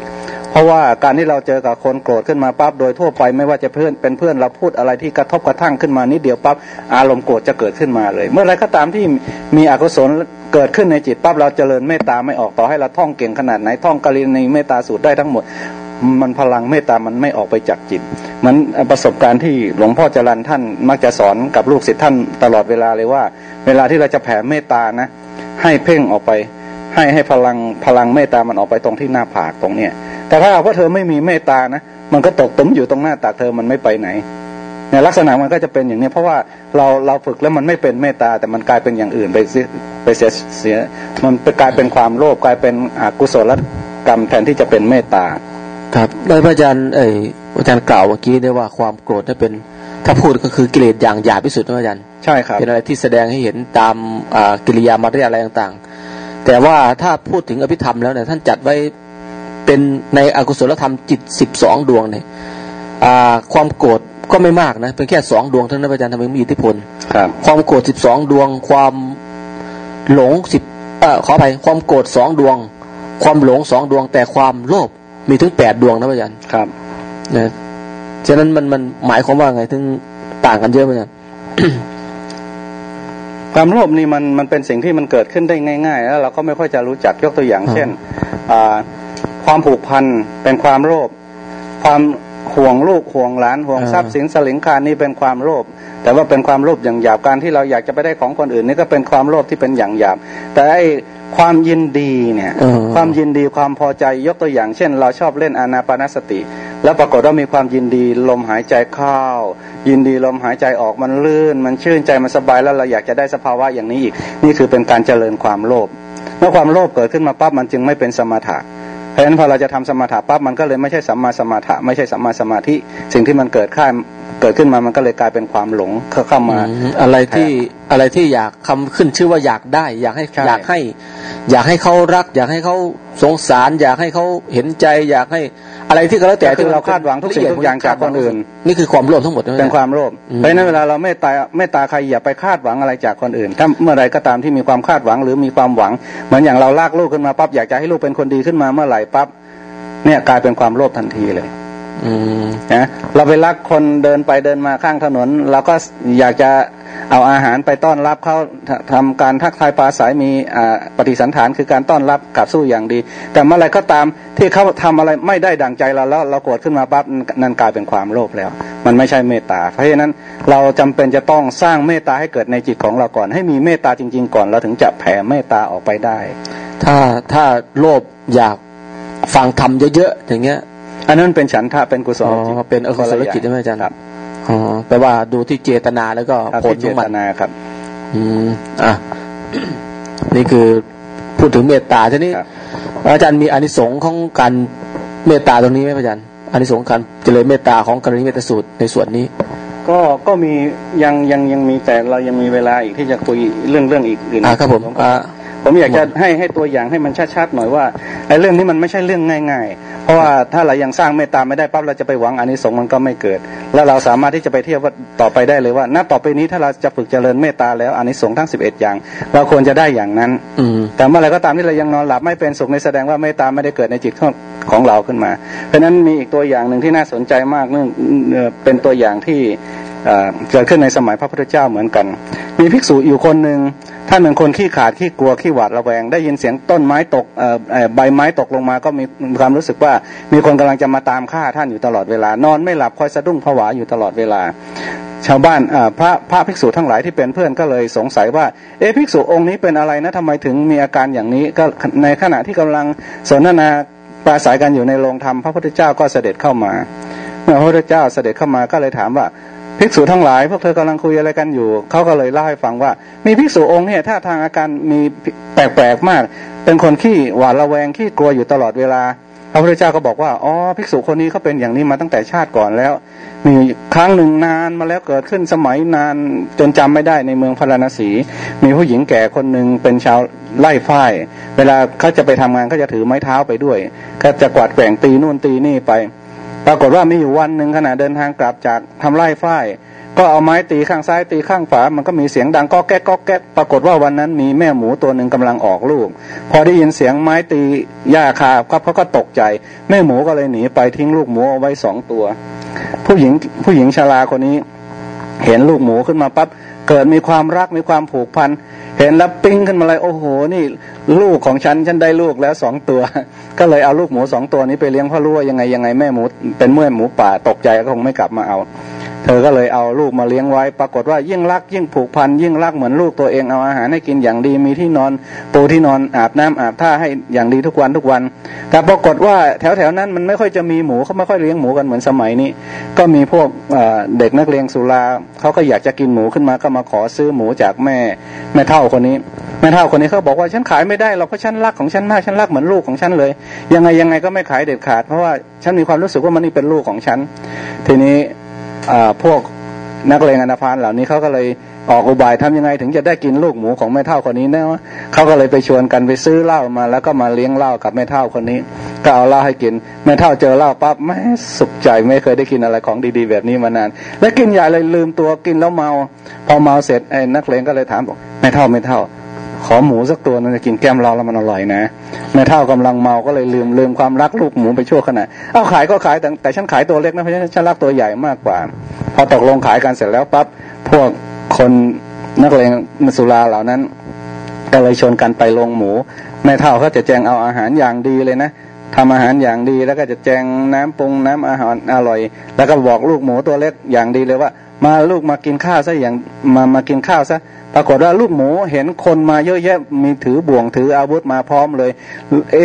ราะว่าการที่เราเจอกับคนโกรธขึ้นมาปั๊บโดยทั่วไปไม่ว่าจะเพื่อนเป็นเพื่อนเราพูดอะไรที่กระทบกระทั่งขึ้นมานิดเดียวปั๊บอารมณ์โกรธจะเกิดขึ้นมาเลย เมื่อไรก็ตามที่มีอกุศลเกิดขึ้นในจิตปั๊บเราเจริญเมตตาไม่ออกต่อให้เราท่องเก่งขนาดไหนท่องกริณีเมตตาสูตรได้ทั้งหมด มันพลังเมตตามันไม่ออกไปจากจิต มันประสบการณ์ที่หลวงพ่อจรันท่านมักจะสอนกับลูกศิษย์ท่านตลอดเวลาเลยว่า เวลาที่เราจะแผ่เมตตานะ ให้เพ่งออกไป ให้ให้พลังพลังเมตตามันออกไปตรงที่หน้าผากตรงเนี้ย แต่ถ้าว่าเธอไม่มีเมตตานะ มันก็ตกตุ้มอยู่ตรงหน้าตักเธอมันไม่ไปไหนเนี่ยลักษณะมันก็จะเป็นอย่างนี้เพราะว่าเราเราฝึกแล้วมันไม่เป็นเมตตา แต่มันกลายเป็นอย่างอื่นไปเสียไปเสียเสียมันไปกลายเป็นความโลภกลายเป็นอกุศลกรรมแทนที่จะเป็นเมตตา ครับโดยพระอาจารย์เอออาจารย์กล่าวเมื่อกี้ได้ว่าความโกรธนี่เป็นถ้าพูดก็คือกิเลสอย่างหยาบที่สุดนะอาจารย์ใช่ครับเป็นอะไรที่แสดงให้เห็นตามกิริยามารยาอะไรต่างๆ แต่ว่าถ้าพูดถึงอภิธรรมแล้วเนี่ยท่านจัดไว้ เป็นในอกุศลธรรมจิตสิบสองดวงเนี่ยความโกรธก็ไม่มากนะเป็นแค่สองดวงเท่านั้นอาจารย์ทำให้มีอิทธิพลครับความโกรธสิบสองดวง ความหลงสิบเอ่อขอไปความโกรธสองดวง ความหลงสองดวง แต่ความโลภมีถึงแปดดวงนะอาจารย์ครับนะฉะนั้นมันมันหมายความว่าไงถึงต่างกันเยอะไหมอาจารย์ความโลภนี่มันมันเป็นสิ่งที่มันเกิดขึ้นได้ง่าย ๆ แล้วเราก็ไม่ค่อยจะรู้จักยกตัวอย่างเช่นอ่า ความผูกพันเป็นความโลภความห่วงลูกห่วงหลานห่วงทรัพย์สินสลิงคารนี่เป็นความโลภแต่ว่าเป็นความโลภอย่างหยาบการที่เราอยากจะไปได้ของคนอื่นนี่ก็เป็นความโลภที่เป็นอย่างหยาบแต่ไอ้ความยินดีเนี่ยความยินดีความพอใจยกตัวอย่าง เช่น เราชอบเล่นอานาปานสติ แล้วปรากฏว่ามีความยินดีลมหายใจเข้ายินดีลมหายใจออกมันลื่น มันชื่นใจมันสบายแล้วเราอยากจะได้สภาวะอย่างนี้อีก นี่คือเป็นการเจริญความโลภเมื่อความโลภเกิดขึ้นมาปั๊บมันจึงไม่เป็นสมถะ เพราะฉะนั้นพอเราจะทำสมาธิปั๊บมันก็เลยไม่ใช่สัมมาสมาธิไม่ใช่สัมมาสมาธิ สิ่งที่มันเกิดข้ามเกิดขึ้นมามันก็เลยกลายเป็นความหลงเข้ามา อะไรที่อะไรที่อยากคำขึ้นชื่อว่าอยากได้ อยากให้อยากให้ อยากให้เขารัก อยากให้เขาสงสาร อยากให้เขาเห็นใจ อยากให้ อะไรที่ก็แล้วแต่ที่เราคาดหวังทุกสิ่งทุกอย่างจากคนอื่น นี่คือความโลภทั้งหมดเป็นความโลภเพราะนั้นเวลาเราไม่ตายไม่ตาใครอย่าไปคาดหวังอะไรจากคนอื่น ถ้าเมื่อไรก็ตามที่มีความคาดหวังหรือมีความหวัง เหมือนอย่างเราลากลูกขึ้นมาปั๊บอยากจะให้ลูกเป็นคนดีขึ้นมาเมื่อไหร่ปั๊บเนี่ยกลายเป็นความโลภทันทีเลย นะเราไปรักคนเดินไปเดินมาข้างถนนเราก็อยากจะเอาอาหารไปต้อนรับเขาทำการทักทายปราศัยมีปฏิสันฐานคือการต้อนรับกับสู้อย่างดี แต่เมื่อไรก็ตามที่เขาทำอะไรไม่ได้ดั่งใจเราแล้วเราโกรธขึ้นมาปั๊บนั่นกลายเป็นความโลภแล้ว มันไม่ใช่เมตตา เพราะฉะนั้นเราจำเป็นจะต้องสร้างเมตตาให้เกิดในจิตของเราก่อน ให้มีเมตตาจริง ๆ ก่อนเราถึงจะแผ่เมตตาออกไปได้ ถ้าถ้าโลภอยากฟังทำเยอะๆอย่างเงี้ย อันนั้นเป็นฉันทะเป็นกุศลเป็นอกุศลจิตใช่ไหมอาจารย์ครับอ๋อแปลว่าดูที่เจตนาแล้วก็ผลของมันครับ อืมอะนี่คือพูดถึงเมตตาทีนี้อาจารย์มีอานิสงส์ของการเมตตาตรงนี้ไหมอาจารย์อานิสงส์การเจริญเมตตาของกรณีเมตสูตรในส่วนนี้ ก็ก็มียังยังยังมีแต่เรายังมีเวลาอีกที่จะคุยเรื่องเรื่องอีกอื่นอ่าครับผมอ่า ผมอยากจะให้ให้ตัวอย่างให้มันชัดๆหน่อยว่าไอ้เรื่องนี้มันไม่ใช่เรื่องง่าย ๆ เพราะว่าถ้าเรายังสร้างเมตตาไม่ได้ปั๊บเราจะไปหวังอานิสงส์มันก็ไม่เกิด แล้วเราสามารถที่จะไปเทียบว่าต่อไปได้เลยว่าณต่อไปนี้ถ้าเราจะฝึกเจริญเมตตาแล้วอานิสงส์ทั้ง11อย่าง เราควรจะได้อย่างนั้นอืมแต่เมื่อไรก็ตามที่เรายังนอนหลับไม่เป็นสุขในแสดงว่าเมตตาไม่ได้เกิดในจิตของของเราขึ้นมา เพราะฉะนั้นมีอีกตัวอย่างหนึ่งที่น่าสนใจมากเรื่องเอ่อเป็นตัวอย่างที่ เกิดขึ้นในสมัยพระพุทธเจ้าเหมือนกัน มีภิกษุอยู่คนหนึ่งท่านเป็นคนขี้ขาดขี้กลัวขี้หวาดระแวง ได้ยินเสียงต้นไม้ตกใบไม้ตกลงมาก็มีความรู้สึกว่า มีคนกำลังจะมาตามฆ่าท่านอยู่ตลอดเวลานอนไม่หลับคอยสะดุ้งผวาอยู่ตลอดเวลา ชาวบ้านพระพระภิกษุทั้งหลายที่เป็นเพื่อนก็เลยสงสัยว่าเอ๊ะภิกษุองค์นี้เป็นอะไรนะทำไมถึงมีอาการอย่างนี้ก็ในขณะที่กำลังสนทนาปราศัยกันอยู่ในโรงธรรมพระพุทธเจ้าก็เสด็จเข้ามาเมื่อพระพุทธเจ้าเสด็จเข้ามาก็เลยถามว่า ภิกษุทั้งหลายพวกเธอกำลังคุยอะไรกันอยู่ เขาก็เลยเล่าให้ฟังว่า มีภิกษุองค์เนี่ยถ้าทางอาการมีแปลกๆมาก เป็นคนขี้หวาดระแวงขี้กลัวอยู่ตลอดเวลา พระพุทธเจ้าก็บอกว่าอ๋อภิกษุคนนี้เขาเป็นอย่างนี้มาตั้งแต่ชาติก่อนแล้ว มีครั้งหนึ่งนานมาแล้วเกิดขึ้นสมัยนานจนจำไม่ได้ในเมืองพาราณสี มีผู้หญิงแก่คนหนึ่งเป็นชาวไล่ฝ้ายเวลาเขาจะไปทำงานเขาจะถือไม้เท้าไปด้วยก็จะกวาดแกว่งตีนู่นตีนี่ไป ปรากฏว่ามีอยู่วันหนึ่งขณะเดินทางกลับจากทำไร่ฝ้ายก็เอาไม้ตีข้างซ้ายตีข้างขวามันก็มีเสียงดังก็แก๊กก็แก๊กปรากฏว่าวันนั้นมีแม่หมูตัวหนึ่งกำลังออกลูก พอได้ยินเสียงไม้ตีหญ้าคาครับเขาก็ตกใจ แม่หมูก็เลยหนีไปทิ้งลูกหมูเอาไว้สองตัว ผู้หญิงผู้หญิงชราคนนี้ เห็นลูกหมูขึ้นมาปั๊บ เกิดมีความรักมีความผูกพัน เห็นแล้วปิ้งขึ้นมาเลยโอ้โหนี่ ลูกของฉันฉันได้ลูกแล้วสองตัว ก็เลยเอาลูกหมูสองตัวนี้ไปเลี้ยงพ่อรู้ว่ายังไงยังไงแม่หมูเป็นเมื่อหมูป่าตกใจก็คงไม่กลับมาเอา เธอก็เลยเอาลูกมาเลี้ยงไว้ ปรากฏว่ายิ่งรัก ยิ่งผูกพันยิ่งรักเหมือนลูกตัวเองเอาอาหารให้กินอย่างดีมีที่นอนปูที่นอนอาบน้ำอาบท่าให้อย่างดีทุกวันทุกวัน แต่ปรากฏว่าแถวแถวนั้นมันไม่ค่อยจะมีหมูเขาไม่ค่อยเลี้ยงหมูกันเหมือนสมัยนี้ ก็มีพวกเด็กนักเรียนสุราเขาก็อยากจะกินหมูขึ้นมาก็มาขอซื้อหมูจากแม่แม่เท่าคนนี้แม่เท่าคนนี้เขาบอกว่าฉันขายไม่ได้หรอกเพราะฉันรักของฉันมากฉันรักเหมือนลูกของฉันเลย ยังไงยังไงก็ไม่ขายเด็ดขาด เพราะว่าฉันมีความรู้สึกว่ามันนี่เป็นลูกของฉัน ทีนี้ พวกนักเลงอนาพานเหล่านี้เขาก็เลยออกอุบายทำยังไงถึงจะได้กินลูกหมูของแม่เท่าคนนี้นะเขาก็เลยไปชวนกันไปซื้อเหล้ามา แล้วก็มาเลี้ยงเหล้ากับแม่เท่าคนนี้ ก็เอาเหล้าให้กินแม่เท่าเจอเหล้าปั๊บแม่สุขใจไม่เคยได้กินอะไรของดีๆ แบบนี้มานาน แล้วกินใหญ่เลยลืมตัวกินแล้วเมา พอเมาเสร็จไอ้นักเลงก็เลยถามบอกแม่เท่าแม่เท่า ขอหมูสักตัวนึงจะกินแก้มเราแล้วมันอร่อยนะแม่เท่ากำลังเมาก็เลยลืมลืมความรักลูกหมูไปชั่วขณะเอาขายก็ขายแต่แต่ฉันขายตัวเล็กนะเพราะฉะนั้นฉันรักตัวใหญ่มากกว่า พอตกลงขายกันเสร็จแล้วปั๊บพวกคนนักเลงมสุราเหล่านั้น ก็เลยชวนกันไปลงหมู แม่เท่าเขาจะแจงเอาอาหารอย่างดีเลยนะทำอาหารอย่างดีแล้วก็จะแจงน้ำปรุงน้ำอาหารอร่อย แล้วก็บอกลูกหมูตัวเล็กอย่างดีเลยว่า มาลูกมากินข้าวซะอย่างมามากินข้าวซะ ปรากฏว่าลูกหมูเห็นคนมาเยอะแยะมีถือบ่วงถืออาวุธมาพร้อมเลย เอ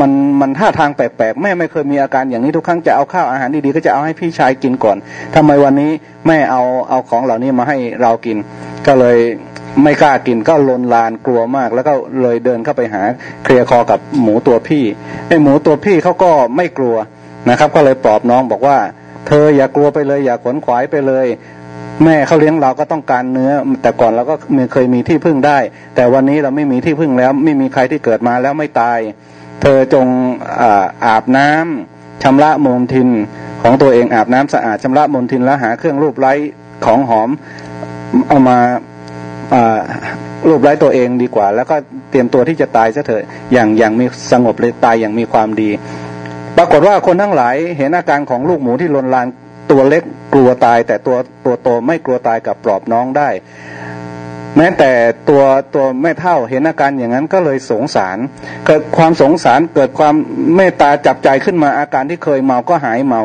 มันมันท่าทางแปลกๆแม่ไม่เคยมีอาการอย่างนี้ทุกครั้งจะเอาข้าวอาหารดีๆก็จะเอาให้พี่ชายกินก่อนทำไมวันนี้แม่เอาเอาของเหล่านี้มาให้เรากิน ก็เลยไม่กล้ากินก็ลนลานกลัวมาก แล้วก็เลยเดินเข้าไปหาเคลียร์คอกับหมูตัวพี่ไอ้หมูตัวพี่เขาก็ไม่กลัวนะครับ ก็เลยปลอบน้องบอกว่า เธออย่ากลัวไปเลย อย่าขนขวายไปเลย แม่เขาเลี้ยงเราก็ต้องการเนื้อ แต่ก่อนเราก็เคยมีที่พึ่งได้ แต่วันนี้เราไม่มีที่พึ่งแล้ว ไม่มีใครที่เกิดมาแล้วไม่ตาย เธอจงอาอาบน้ำชำระมลทินของตัวเองอาบน้ำสะอาดชำระมลทินแล้วหาเครื่องรูปไล้ของหอมเอามาอารูปไล้ตัวเองดีกว่า แล้วก็เตรียมตัวที่จะตายซะเถอะอย่างอย่างมีสงบเลยตายอย่างมีความดี ปรากฏว่าคนทั้งหลายเห็นอาการของลูกหมูที่ลนลาน ตัวเล็กกลัวตาย แต่ตัวตัวโตไม่กลัวตายกับปลอบน้องได้ แม้แต่ตัวตัวแม่เท่าเห็นอาการอย่างนั้นก็เลยสงสาร เกิดความสงสารเกิดความเมตตาจับใจขึ้นมาอาการที่เคยเมาก็หายเมา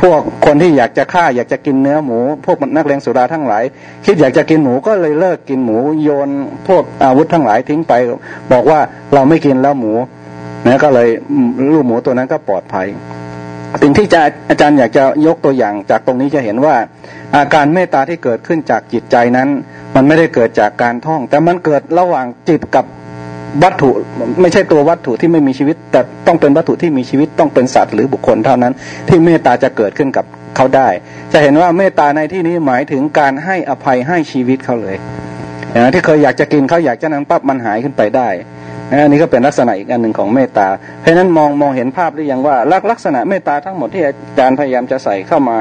พวกคนที่อยากจะฆ่าอยากจะกินเนื้อหมู พวกนักเลงสุราทั้งหลาย คิดอยากจะกินหมูก็เลยเลิกกินหมูโยนพวกอาวุธทั้งหลายทิ้งไป บอกว่าเราไม่กินแล้วหมูนะก็เลยลูกหมูตัวนั้นก็ปลอดภัย สิ่งที่จะอาจารย์อยากจะยกตัวอย่างจากตรงนี้จะเห็นว่า อาการเมตตาที่เกิดขึ้นจากจิตใจนั้น มันไม่ได้เกิดจากการท่อง แต่มันเกิดระหว่างจิตกับวัตถุไม่ใช่ตัววัตถุที่ไม่มีชีวิต แต่ต้องเป็นวัตถุที่มีชีวิตต้องเป็นสัตว์หรือบุคคลเท่านั้น ที่เมตตาจะเกิดขึ้นกับเขาได้ จะเห็นว่าเมตตาในที่นี้หมายถึงการให้อภัยให้ชีวิตเขาเลยอย่างที่เคยอยากจะกินเขาอยากจะนั้นปั๊บมันหายขึ้นไปได้ อันนี้ก็เป็นลักษณะอีกอันหนึ่งของเมตตา เพราะนั้นมองมองเห็นภาพหรือยังว่าลักลักษณะเมตตาทั้งหมดที่อาจารย์พยายามจะใส่เข้ามา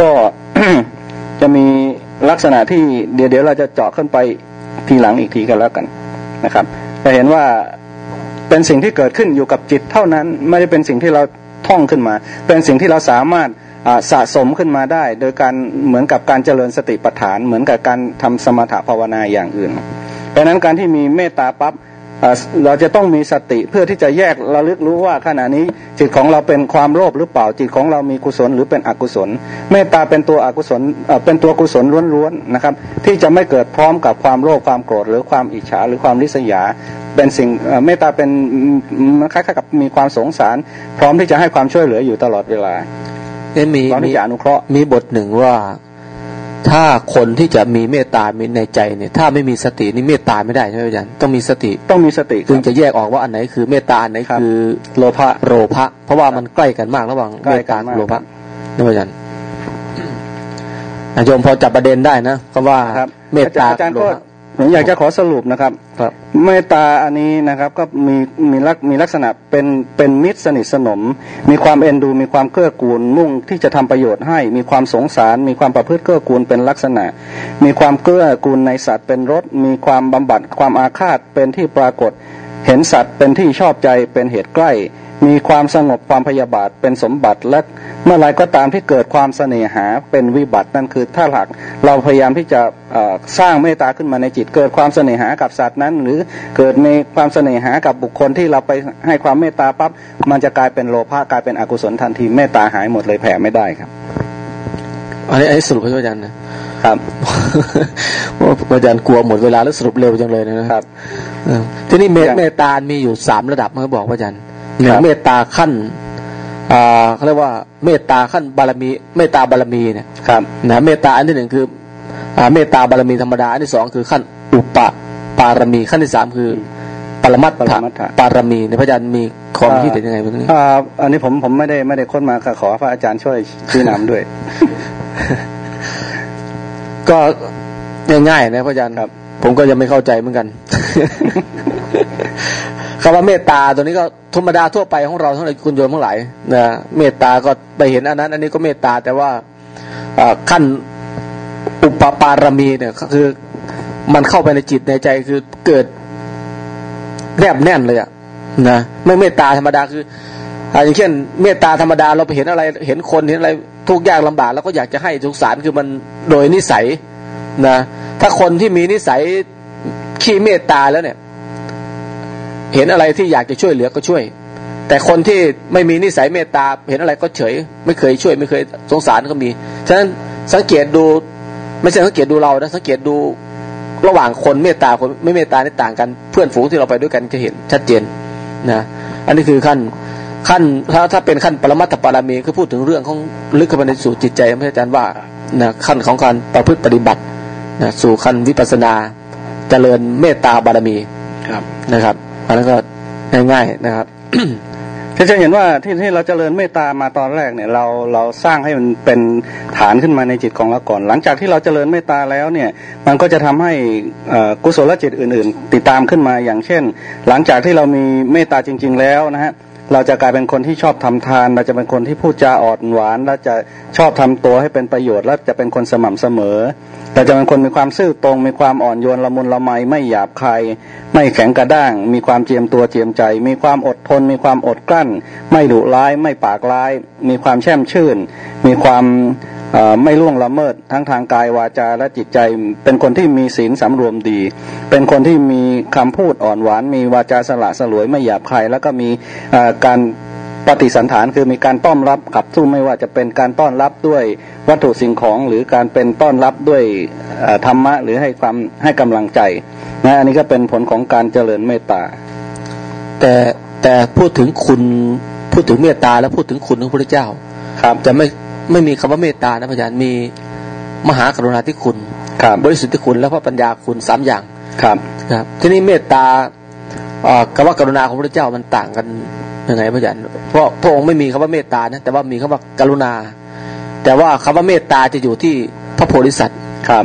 ก็จะมีลักษณะที่เดี๋ยวเดี๋ยวเราจะเจาะขึ้นไปทีหลังอีกทีกันแล้วกันนะครับจะเห็นว่าเป็นสิ่งที่เกิดขึ้นอยู่กับจิตเท่านั้นไม่ได้เป็นสิ่งที่เราท่องขึ้นมา เป็นสิ่งที่เราสามารถสะสมขึ้นมาได้ โดยการเหมือนกับการเจริญสติปัฏฐาน เหมือนกับการทำสมถะภาวนาอย่างอื่น เพราะนั้นการที่มีเมตตาปั๊บเราจะต้องมีสติเพื่อที่จะแยกระลึกรู้ว่าขณะนี้จิตของเราเป็นความโลภหรือเปล่าจิตของเรามีกุศลหรือเป็นอกุศล เมตตาเป็นตัวอกุศลเป็นตัวกุศลล้วนๆนะครับ ที่จะไม่เกิดพร้อมกับความโลภความโกรธหรือความอิจฉาหรือความริษยา เป็นสิ่งเมตตาเป็นคล้ายๆกับมีความสงสาร พร้อมที่จะให้ความช่วยเหลืออยู่ตลอดเวลามีมีอนุเคราะห์มีบทหนึ่งว่า ถ้าคนที่จะมีเมตตามีในใจเนี่ยถ้าไม่มีสตินี่เมตตาไม่ได้ใช่ไหมอาจารย์ต้องมีสติต้องมีสติจึงจะแยกออกว่าอันไหนคือเมตตาอันไหนคือโลภะโลภะเพราะว่ามันใกล้กันมากระหว่างเมตตาโลภะนี่อาจารย์อาจารย์พอจับประเด็นได้นะก็ว่าเมตตาโลภะ ผมอยากจะขอสรุปนะครับครับเมตตาอันนี้นะครับก็มีมีลักมีลักษณะเป็นเป็นมิตรสนิทสนม มีความเอ็นดูมีความเกื้อกูลมุ่งที่จะทำประโยชน์ให้ มีความสงสาร มีความประพฤติเกื้อกูลเป็นลักษณะ มีความเกื้อกูลในสัตว์เป็นรถมีความบำบัดความอาฆาตเป็นที่ปรากฏ เห็นสัตว์เป็นที่ชอบใจเป็นเหตุใกล้ มีความสงบความพยาบาทเป็นสมบัติและเมื่อไรก็ตามที่เกิดความเสน่หาเป็นวิบัตินั่นคือถ้าหากเราพยายามที่จะสร้างเมตตาขึ้นมาในจิต เกิดความเสน่หากับสัตว์นั้น หรือเกิดในความเสน่หากับบุคคลที่เราไปให้ความเมตตาปั๊บมันจะกลายเป็นโลภะกลายเป็นอกุศลทันทีเมตตาหายหมดเลยแผ่ไม่ได้ครับอันนี้อันนี้สรุปให้อาจารย์นะครับว่าอาจารย์กลัวหมดเวลาแล้วสรุปเร็วจังเลยนะครับ ที่นี่เมตตามีอยู่สามระดับเมื่อบอกว่าอาจารย์ หนึ่งเมตตาขั้นอ่าเขาเรียกว่าเมตตาขั้นบารมีเมตตาบารมีเนี่ยครับนะเมตตาอันที่หนึ่งคืออ่าเมตตาบารมีธรรมดาอันที่สองคือขั้นอุปปารมีขั้นที่สามคือปรมัตถปารมีในพระอาจารย์มีความคิดเห็นยังไงบ้างอ่าอันนี้ผมผมไม่ได้ไม่ได้ค้นมาขอพระอาจารย์ช่วยชี้นำด้วย ก็ง่ายๆนะพระอาจารย์ครับ ผมก็ยังไม่เข้าใจเหมือนกัน คำว่าเมตตาตัวนี้ก็ธรรมดาทั่วไปของเราทั้งหลายคุณโยมทั้งหลายนะเมตตาก็ไปเห็นอันนั้น อันนี้ก็เมตตาแต่ว่าขั้นอุปปารมีเนี่ยก็คือมันเข้าไปในจิตในใจคือเกิดแนบแน่นเลยอะนะไม่เมตตาธรรมดาคืออย่างเช่น เมตตาธรรมดาเราไปเห็นอะไร เห็นคนเห็นอะไรทุกยากลำบากแล้วก็อยากจะให้สงสารคือมันโดยนิสัยนะถ้าคนที่มีนิสัยขี้เมตตาแล้วเนี่ย เห็นอะไรที่อยากจะช่วยเหลือก็ช่วย แต่คนที่ไม่มีนิสัยเมตตาเห็นอะไรก็เฉย ไม่เคยช่วยไม่เคยสงสารก็มี ฉะนั้นสังเกตดูไม่ใช่สังเกตดูเรานะสังเกตดูระหว่างคนเมตตาคนไม่เมตตานี่ต่างกันเพื่อนฝูงที่เราไปด้วยกันจะเห็นชัดเจนนะอันนี้คือขั้นขั้นถ้าถ้าเป็นขั้นปรมัตถปารามีคือพูดถึงเรื่องของลึกเข้าไปในสู่จิตใจพระอาจารย์ว่านะขั้นของการประพฤติปฏิบัตินะสู่ขั้นวิปัสนาเจริญเมตตาบารมีครับนะครับ แล้วก็ง่ายๆนะครับที่จะเห็นว่าที่ที่เราจเจริญเมตตามาตอนแรกเนี่ยเราเราสร้างให้มันเป็นฐานขึ้นมาในจิตของเราก่อน หลังจากที่เราจเจริญเมตตาแล้วเนี่ยมันก็จะทำให้กุศลจิตอื่น ๆ ติดตามขึ้นมาอย่างเช่น หลังจากที่เรามีเมตตาจริง ๆ แล้วนะฮะ เราจะกลายเป็นคนที่ชอบทำทาน เราจะเป็นคนที่พูดจาอ่อนหวาน เราจะชอบทำตัวให้เป็นประโยชน์ และจะเป็นคนสม่ำเสมอ เราจะเป็นคนมีความซื่อตรง มีความอ่อนโยนละมุนละไม ไม่หยาบคาย ไม่แข็งกระด้าง มีความเจียมตัวเจียมใจ มีความอดทน มีความอดกลั้น ไม่ดุร้าย ไม่ปากร้าย มีความแช่มชื่น มีความ ไม่ล่วงละเมิดทั้งทางกายวาจาและจิตใจ เป็นคนที่มีศีลสำรวมดี เป็นคนที่มีคำพูดอ่อนหวาน มีวาจาสละสลวยไม่หยาบคายแล้วก็มีการปฏิสันฐานคือมีการต้อนรับขับสู้ไม่ว่าจะเป็นการต้อนรับด้วยวัตถุสิ่งของหรือการเป็นต้อนรับด้วยธรรมะหรือให้ความให้กำลังใจนะอันนี้ก็เป็นผลของการเจริญเมตตา แต่แต่พูดถึงคุณพูดถึงเมตตาแล้วพูดถึงคุณของพระเจ้าครับจะไม่ ไม่มีคำว่าเมตตานะพระอาจารย์มีมหากรุณาธิคุณครับบริสุทธิคุณแล้วพระปัญญาคุณสามอย่างครับครับ ทีนี้เมตตาคำว่ากรุณาของพระเจ้ามันต่างกันยังไงพระอาจารย์เพราะพระองค์ไม่มีคำว่าเมตตานะแต่ว่ามีคำว่ากรุณา แต่ว่าคำว่าเมตตาจะอยู่ที่พระโพธิสัตว์ครับ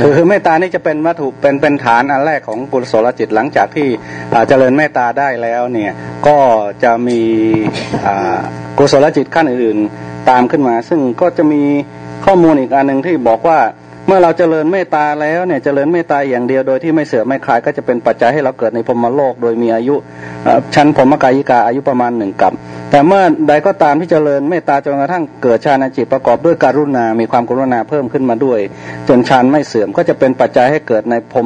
คือคือเมตตานี่จะเป็นวัตถุเป็นเป็นฐานอันแรกของกุศลจิตหลังจากที่เจริญเมตตาได้แล้วเนี่ยก็จะมีกุศลจิตขั้นอื่นๆตามขึ้นมา ซึ่งก็จะมีข้อมูลอีกอันหนึ่งที่บอกว่าเมื่อเราเจริญเมตตาแล้วเนี่ยเจริญเมตตาอย่างเดียวโดยที่ไม่เสือไม่คลายก็จะเป็นปัจจัยให้เราเกิดในพรมโลก โดยมีอายุชั้นพรมกายิกาอายุประมาณหนึ่งกับ แต่เมื่อใดก็ตามที่เจริญเมตตาจนกระทั่งเกิดฌานจิตประกอบด้วยการุณา มีความกรุณาเพิ่มขึ้นมาด้วย จนฌานไม่เสื่อมก็จะเป็นปัจจัยให้เกิดในพร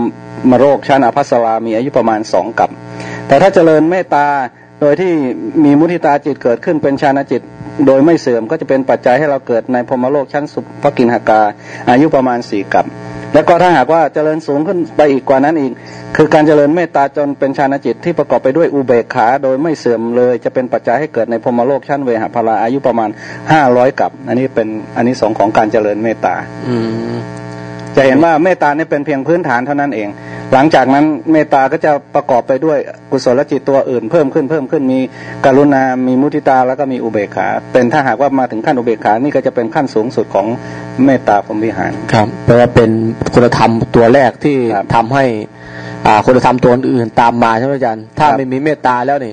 มโลกชั้นอภัสรามีอายุประมาณสองกับ แต่ถ้าเจริญเมตตาโดยที่มีมุทิตาจิตเกิดขึ้นเป็นฌานจิต โดยไม่เสื่อมก็จะเป็นปัจจัยให้เราเกิดในพรมโลกชั้นสุภกินหากา อายุประมาณสี่กับ แล้วก็ถ้าหากว่าเจริญสูงขึ้นไปอีกกว่านั้นอีก คือการเจริญเมตตาจนเป็นฌานจิตที่ประกอบไปด้วยอุเบกขาโดยไม่เสื่อมเลย จะเป็นปัจจัยให้เกิดในพรมโลกชั้นเวหาภาราอายุประมาณห้าร้อยกับ อันนี้เป็นอันนี้สองของการเจริญเมตตา อื จะเห็นว่าเมตตานี่เป็นเพียงพื้นฐานเท่านั้นเอง หลังจากนั้นเมตตาก็จะประกอบไปด้วยกุศลจิตตัวอื่นเพิ่มขึ้นเพิ่มขึ้นมีกรุณา มีมุทิตาแล้วก็มีอุเบกขา เป็นถ้าหากว่ามาถึงขั้นอุเบกขานี่ก็จะเป็นขั้นสูงสุดของเมตตาพรมวิหารครับแปลว่าเป็นคุณธรรมตัวแรกที่ทำให้อ่าคุณธรรมตัวอื่นตามมาใช่ไหมอาจารย์ถ้าไม่มีเมตตาแล้วนี่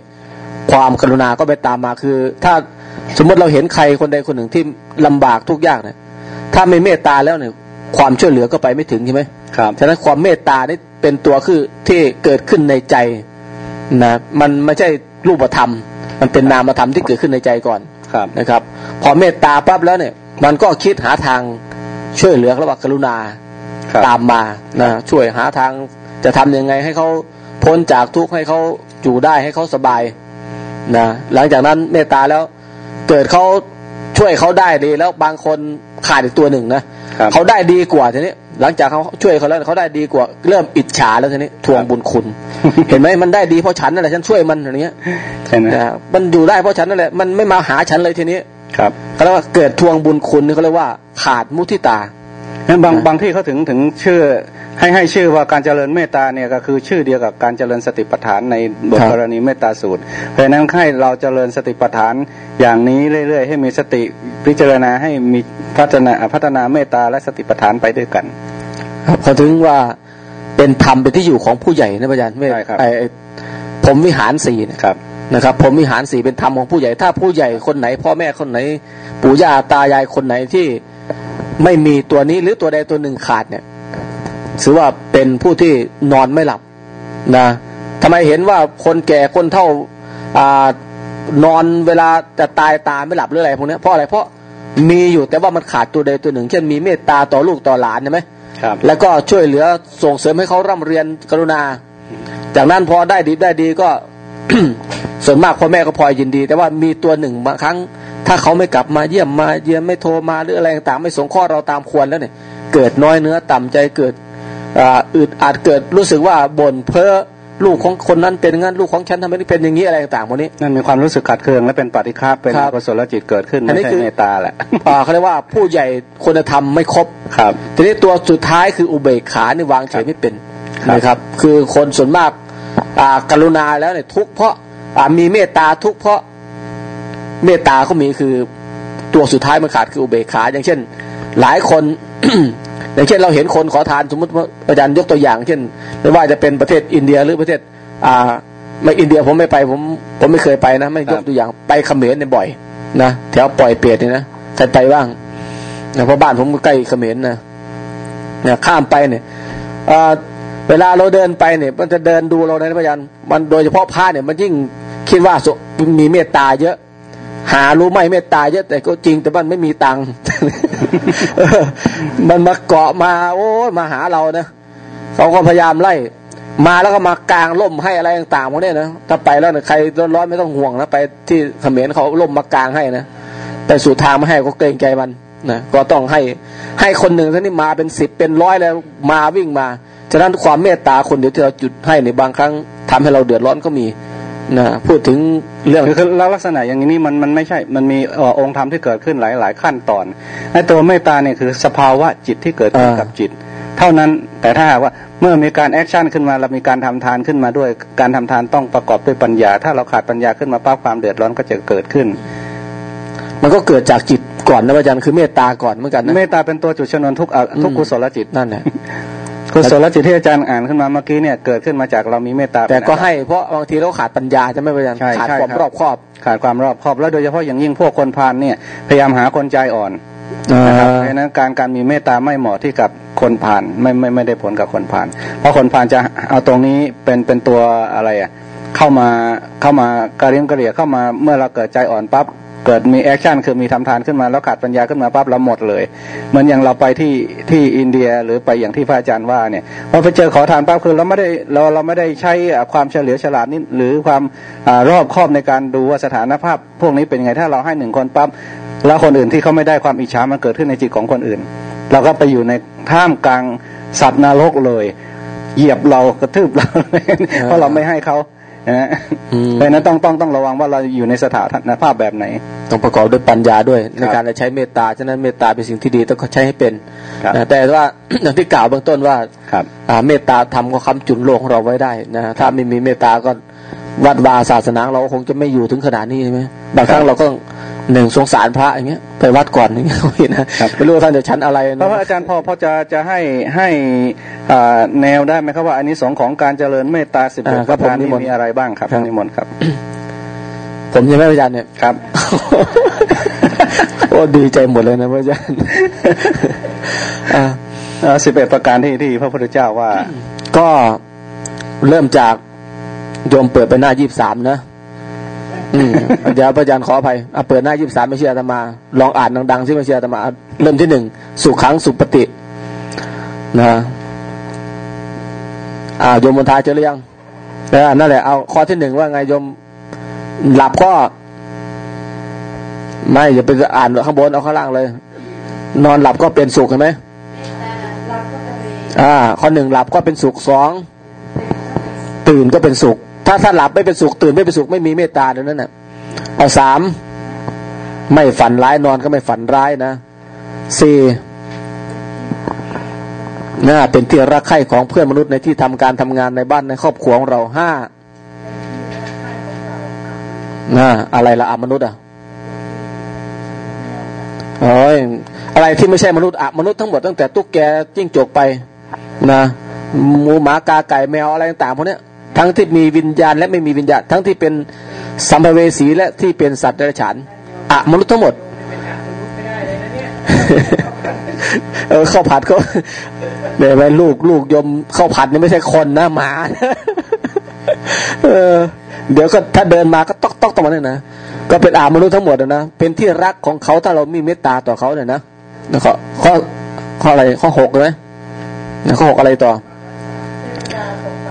ความกรุณาก็ไปตามมาคือ ถ้าสมมติเราเห็นใครคนใดคนหนึ่งที่ลำบากทุกยากเนี่ยถ้าไม่เมตตาแล้วเนี่ย ความช่วยเหลือก็ไปไม่ถึงใช่ไหมครับฉะนั้นความเมตตานี่เป็นตัวคือที่เกิดขึ้นในใจนะมันไม่ใช่รูปธรรม มันเป็นนามธรรมที่เกิดขึ้นในใจก่อนครับนะครับ พอเมตตาปั๊บแล้วเนี่ย มันก็คิดหาทางช่วยเหลือระหว่างกรุณาตามมานะช่วยหาทางจะทำยังไงให้เขาพ้นจากทุกข์ให้เขาอยู่ได้ให้เขาสบายนะหลังจากนั้นเมตตาแล้วเกิดเขาช่วยเขาได้ดีแล้วบางคนขาดอีกตัวหนึ่งนะ เขาได้ดีกว่าทีนี้ หลังจากเขาช่วยเขาแล้วเขาได้ดีกว่า เริ่มอิจฉาแล้วทีนี้ทวงบุญคุณ เห็นไหมมันได้ดีเพราะฉันนั่นแหละฉันช่วยมันอย่างเงี้ยใช่ไหมมันอยู่ได้เพราะฉันนั่นแหละมันไม่มาหาฉันเลยทีนี้ครับก็เรียกว่าเกิดทวงบุญคุณนี่เขาเรียกว่าขาดมุทิตานั้นบางบางที่เขาถึงถึงชื่อ ให้ให้ชื่อว่าการเจริญเมตตาเนี่ยก็คือชื่อเดียวกับการเจริญสติปัฏฐานในบทกรณีเมตตาสูตร เพราะนั้นให้เราเจริญสติปัฏฐานอย่างนี้เรื่อย ๆ ให้มีสติพิจารณาให้มีพัฒนาพัฒนาเมตตาและสติปัฏฐานไปด้วยกันครับเขาถึงว่าเป็นธรรมเป็นที่อยู่ของผู้ใหญ่นะพระอาจารย์ไม่ใช่ครับผมวิหารสี่นะครับนะครับ ผมวิหารสี่เป็นธรรมของผู้ใหญ่ถ้าผู้ใหญ่คนไหน พ่อแม่คนไหน ปู่ย่าตายายคนไหนที่ไม่มีตัวนี้หรือตัวใดตัวหนึ่งขาดเนี่ย ถือว่าเป็นผู้ที่นอนไม่หลับนะทำไมเห็นว่าคนแก่คนเท่าอ่านอนเวลาจะตายตาไม่หลับหรืออะไรพวกนี้เพราะอะไรเพราะมีอยู่แต่ว่ามันขาดตัวใดตัวหนึ่ง เช่นมีเมตตาต่อลูกต่อหลานใช่ไหมครับแล้วก็ช่วยเหลือส่งเสริมให้เขาร่ำเรียนกรุณา จากนั้นพอได้ดีได้ดีก็ส่วนมากพ่อแม่ก็พลอยยินดี แต่ว่ามีตัวหนึ่งบางครั้ง ถ้าเขาไม่กลับมาเยี่ยมมาเยี่ยมไม่โทรมาหรืออะไรต่างไม่สงข้อเราตามควรแล้วเนี่ย เกิดน้อยเนื้อต่ำใจเกิด อึดอาจเกิดรู้สึกว่าบ่นเพ้อลูกของคนนั้นเป็นงั้นลูกของฉันทำไมเป็นอย่างนี้อะไรต่างๆพวกนี้นั่นมีความรู้สึกขัดเคืองและเป็นปฏิฆาเป็นกุศลจิตเกิดขึ้นไม่ใช่เมตตาแหละเขาเรียกว่าผู้ใหญ่คุณธรรมไม่ครบครับ ทีนี้ตัวสุดท้ายคืออุเบกขานี่วางเฉยไม่เป็นนะครับ คือคนส่วนมากอ่ากรุณาแล้วเนี่ยทุกเพราะอ่ามีเมตตาทุกเพราะเมตตาเขามีคือตัวสุดท้ายมันขาดคืออุเบกขา อย่างเช่น หลายคน อย่างเช่นเราเห็นคนขอทานสมมติว่าอาจารย์ยกตัวอย่าง เช่น ไม่ว่าจะเป็นประเทศอินเดียหรือประเทศ อ่า ไม่อินเดียผมไม่ไปผมผมไม่เคยไปนะไม่ยกตัวอย่างไปเขมรเนี่ยบ่อยนะแถวปล่อยเปียดเนี่ยนะใครไปบ้างนะเพราะบ้านผมใกล้เขมรนะเนี่ยข้ามไปเนี่ยเวลาเราเดินไปเนี่ย มันจะเดินดูเราในพยานมันโดยเฉพาะพระเนี่ยมันยิ่งคิดว่ามีเมตตาเยอะ หารู้ไหมเมตตาเยอะแต่ก็จริงแต่มันไม่มีตังค์มันมาเกาะมา โอ้มาหาเรานะเขาก็พยายามไล่ มาแล้วก็มากลางล่มให้อะไรต่างๆพวกนี้นะถ้าไปแล้วใครร้อนๆไม่ต้องห่วงนะไปที่เขมรเขาล่มมากลางให้นะแต่สุดทางไม่ให้ก็เกรงใจมันนะก็ต้องให้ให้คนหนึ่งท่านี้มาเป็นสิบเป็นร้อยแล้วมาวิ่งมาฉะนั้นความเมตตาคนเดียวที่เราจุดให้ในบางครั้งทำให้เราเดือดร้อนก็มี นะพูดถึงเรื่องคือแล้วลักษณะอย่างนี้มันมันไม่ใช่ มันมีองค์ธรรมที่เกิดขึ้นหลายหลายขั้นตอนในตัวเมตตาเนี่ยคือสภาวะจิตที่เกิดขึ้นกับจิต เท่านั้นแต่ถ้าว่าเมื่อมีการ action ขึ้นมาเรามีการทำทานขึ้นมาด้วยการทำทานต้องประกอบด้วยปัญญา ถ้าเราขาดปัญญาขึ้นมาป้าความเดือดร้อนก็จะเกิดขึ้น มันก็เกิดจากจิตก่อนนะอาจารย์คือเมตตาก่อนเหมือนกันนะเมตตาเป็นตัวจุดชนวนทุกทุกกุศลจิตนั่นแหละ กุศลจิตที่อาจารย์อ่านขึ้นมาเมื่อกี้เนี่ยเกิดขึ้นมาจากเรามีเมตตาแต่ก็ให้เพราะบางทีเราขาดปัญญาจะไม่อาจารย์ขาดความรอบคอบขาดความรอบคอบแล้วโดยเฉพาะอย่างยิ่งพวกคนพานเนี่ยพยายามหาคนใจอ่อนนะครับเพราะนั้นการการมีเมตตาไม่เหมาะที่กับคนผ่านไม่ไม่ไม่ได้ผลกับคนผ่าน เพราะคนผ่านจะเอาตรงนี้เป็นเป็นตัวอะไรอะเข้ามาเข้ามากระเรียงกระเรียเข้ามาเมื่อเราเกิดใจอ่อนปั๊บ เกิดมี action คือมีทำทานขึ้นมาแล้วขาดปัญญาขึ้นมาปั๊บเราหมดเลยเหมือนอย่างเราไปที่ที่อินเดียหรือไปอย่างที่พระอาจารย์ว่าเนี่ยพอไปเจอขอทานปั๊บคือเราไม่ได้เราเราไม่ได้ใช้ความเฉลียวฉลาดนี่หรือความรอบคอบในการดูว่าสถานภาพ พวกนี้เป็นไงถ้าเราให้หนึ่งคนปั๊บแล้วคนอื่นที่เขาไม่ได้ความอิจฉามันเกิดขึ้นในจิตของคนอื่น เราก็ไปอยู่ในท่ามกลางสัตว์นรกเลย เหยียบเรากระทืบเราเพราะเราไม่ให้เขา นะเพราะนั้นต้องต้องต้องระวังว่าเราอยู่ในสถานภาพแบบไหน ต้องประกอบด้วยปัญญาด้วย ในการจะใช้เมตตาฉะนั้นเมตตาเป็นสิ่งที่ดีต้องใช้ให้เป็นแต่ว่าอย่างที่กล่าวเบื้องต้นว่าเมตตาทำก็คำจุนโลกของเราไว้ได้นะถ้าไม่มีเมตตาก็วัดวาศาสนาเราคงจะไม่อยู่ถึงขนาดนี้ใช่ไหมบางครั้งเราก็ หนึ่งสงสารพระอย่างเงี้ยไปวัดก่อนอย่างเงี้ยนะไม่รู้ท่านจะชั้นอะไรเพราะว่าอาจารย์พอพอจะจะให้ให้แนวได้ไหมครับว่าอันนี้สองของการเจริญเมตตาสิบประการนี้มีอะไรบ้างครับนิมนต์ครับ ผมยังไม่อาจารย์เนี่ยครับโอ้ดีใจหมดเลยนะพระอาจารย์สิบเอ็ดประการที่ที่พระพุทธเจ้าว่า ก็เริ่มจากโยมเปิดไปหน้ายี่สามนะ เดี๋ยวพระอาจารย์ขออภัยเปิดหน้ายี่สามไม่เชื่อธรรมา ลองอ่านดังๆที่ไม่เชื่อธรรมา เริ่มที่หนึ่งสุขังสุปฏินะอ่าโยมบนทาเจอหรือยังนั่นแหละเอาข้อที่หนึ่งว่าไงโยมหลับก็ ไม่อย่าไปอ่านข้างบนเอาข้างล่างเลย นอนหลับก็เป็นสุขเห็นไหมอ่า ข้อหนึ่งหลับก็เป็นสุขสองตื่นก็เป็นสุข ถ้าถ้าหลับไม่เป็นสุขตื่นไม่เป็นสุขไม่มีเมตตาเดี๋ยวนั้นน่ะเอาสามไม่ฝันร้ายนอนก็ไม่ฝันร้ายนะสี่น่าเป็นที่รักใคร่ของเพื่อนมนุษย์ในที่ทำการทำงานในบ้านในครอบครัวของเราห้าน่าอะไรละอมนุษย์อะโอ้ยอะไรที่ไม่ใช่มนุษย์อะมนุษย์ทั้งหมดตั้งแต่ตุ๊กแกจิ้งจกไปนะหมูหมากาไก่แมวอะไรต่างๆพวกนี้ ทั้งที่มีวิญญาณและไม่มีวิญญาณ ทั้งที่เป็นสัมภเวสีและที่เป็นสัตว์เดรัจฉานอะมนุษย์ทั้งหมดเออข้าวผัดเขาเดี๋ยวไปลูกลูกยมข้าวผัดนี่ไม่ใช่คนนะหมาเออ เดี๋ยวก็ถ้าเดินมาก็ตอกตอกตรงนั้นนะก็เป็นอามนุษย์ทั้งหมดนะเป็นที่รักของเขาถ้าเรามีเมตตาต่อเขาเนี่ยนะแล้วก็ข้อข้ออะไรข้อหกเลยข้อหกอะไรต่อ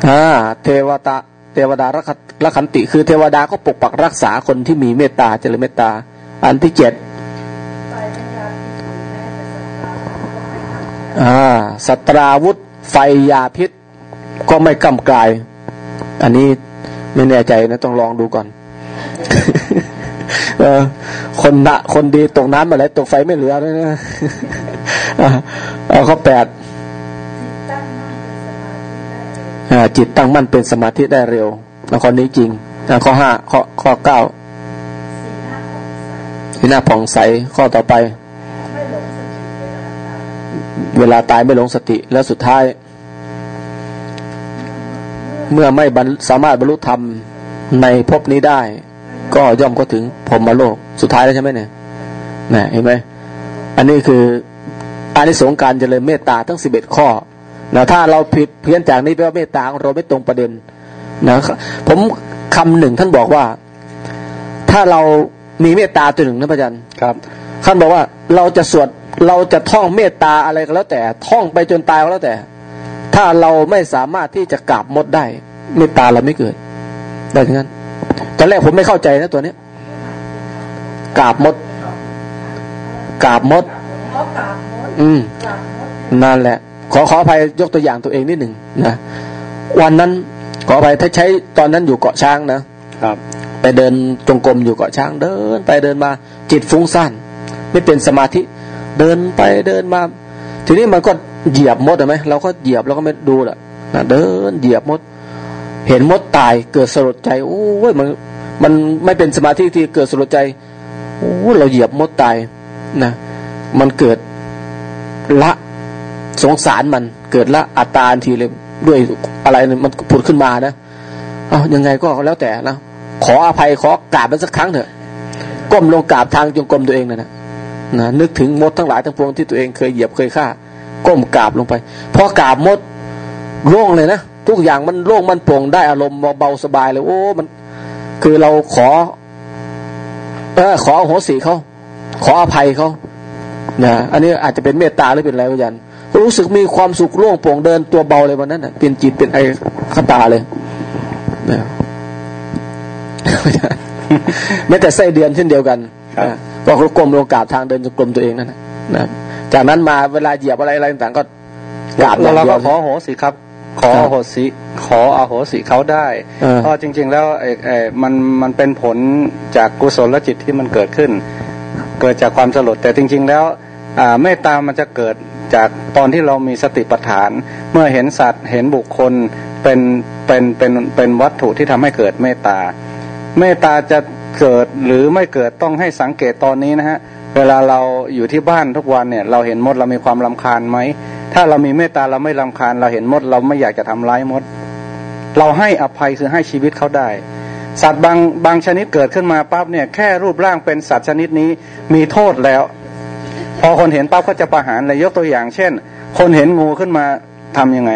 อ่าเทวตาเทวดารักขันติ คือเทวดาก็ปกปักรักษาคนที่มีเมตตาเจริญเมตตา อันที่เจ็ดอ่าสตราวุธ ไฟยาพิษ ก็ไม่กำกลาย อันนี้ไม่แน่ใจนะต้องลองดูก่อนอคนนะคนดีตกน้ำมาแล้วตกไฟไม่เหลือเลยนะเอาข้อแปด จิตตั้งมั่นเป็นสมาธิได้เร็วข้อนี้จริงข้อห้าข้อข้อเก้าที่หน้าผ่องใสข้อต่อไป เวลาตายไม่หลงสติแล้วสุดท้าย เมื่อไม่สามารถบรรลุธรรมในภพนี้ได้ ก็ย่อมก็ถึงพรมโลกสุดท้ายแล้วใช่ไหมเนี่ยนะเห็นไหมอันนี้คืออานิสงส์การเจริญเมตตาทั้งสิบเอ็ดข้อ นะถ้าเราผิดเพี้ยนจากนี้แปลว่าเมตตาของเราไม่ตรงประเด็นนะผมคำหนึ่งท่านบอกว่า ถ้าเรามีเมตตาตัวหนึ่งนะพระอาจารย์ครับท่านบอกว่าเราจะสวดเราจะท่องเมตตาอะไรก็แล้วแต่ท่องไปจนตายก็แล้วแต่ ถ้าเราไม่สามารถที่จะกราบมดได้ เมตตาเราไม่เกิดได้ทั้งนั้นตอนแรกผมไม่เข้าใจนะตัวนี้กราบมดกราบมด อืมนั่นแหละ ขอขออภัยยกตัวอย่างตัวเองนิดหนึ่งนะวันนั้นขออภัยถ้าใช้ตอนนั้นอยู่เกาะช้างนะครับ ไปเดินจงกรมอยู่เกาะช้างเดิน ไปเดินมาจิตฟุ้งซ่านไม่เป็นสมาธิเดินไปเดินมา ทีนี้มันก็เหยียบมดไหมเราก็เหยียบเราก็ไม่ดูแหละนะเดินเหยียบมด เห็นมดตายเกิดสลดใจโอ้ยมันมันไม่เป็นสมาธิที่เกิดสลดใจโอ้เราเหยียบมดตายนะ มันเกิดละ สงสารมันเกิดละอัตตาทีเลยด้วยอะไรมันผุดขึ้นมานะเอายังไงก็แล้วแต่นะขออภัยขอกราบมันสักครั้งเถอะก้มลงกราบทางจงกรมตัวเองนะนะนะนึกถึงมดทั้งหลายทั้งปวงที่ตัวเองเคยเหยียบเคยฆ่า ก้มกราบลงไปพอกราบมดโล่งเลยนะทุกอย่างมันโล่งมันโปร่งได้อารมณ์เบาสบายเลย โอ้มัน คือเราขอ เออขอโหสิเขาขออภัยเขานะอันนี้อาจจะเป็นเมตตาหรือเป็นอะไรก็ยัน รู้สึกมีความสุขโล่งโปร่งเดินตัวเบาเลยวันนั้นนะเป็นจิตเป็นไอขตาเลยนะแม้แต่ไส้เดือนเช่นเดียวกันก็กลมลงกราบทางเดินจงกรมตัวเองนั่นนะจากนั้นมาเวลาเหยียบอะไรอะไรต่างก็กราบแล้วเราก็ขอโหสิครับ ขอโหสิขออโหสิเขาได้เพราะจริง ๆ แล้วไอ้ไอ้มันมันเป็นผลจากกุศลและจิตที่มันเกิดขึ้น เกิดจากความสลดแต่จริง ๆ แล้วเมตตามันจะเกิด จากตอนที่เรามีสติปัฏฐาน เมื่อเห็นสัตว์เห็นบุคคลเป็นเป็นเป็นเป็นวัตถุที่ทำให้เกิดเมตตา เมตตาจะเกิดหรือไม่เกิดต้องให้สังเกตตอนนี้นะฮะเวลาเราอยู่ที่บ้านทุกวันเนี่ย เราเห็นมดเรามีความลำคาญไหมถ้าเรามีเมตตาเราไม่ลำคาญ เราเห็นมดเราไม่อยากจะทำร้ายมด เราให้อภัยคือให้ชีวิตเขาได้ สัตว์บางบางชนิดเกิดขึ้นมาปั๊บเนี่ยแค่รูปร่างเป็นสัตว์ชนิดนี้มีโทษแล้ว พอคนเห็นปั๊บก็จะประหารเลยยกตัวอย่าง เช่น คนเห็นงูขึ้นมาทํำยังไง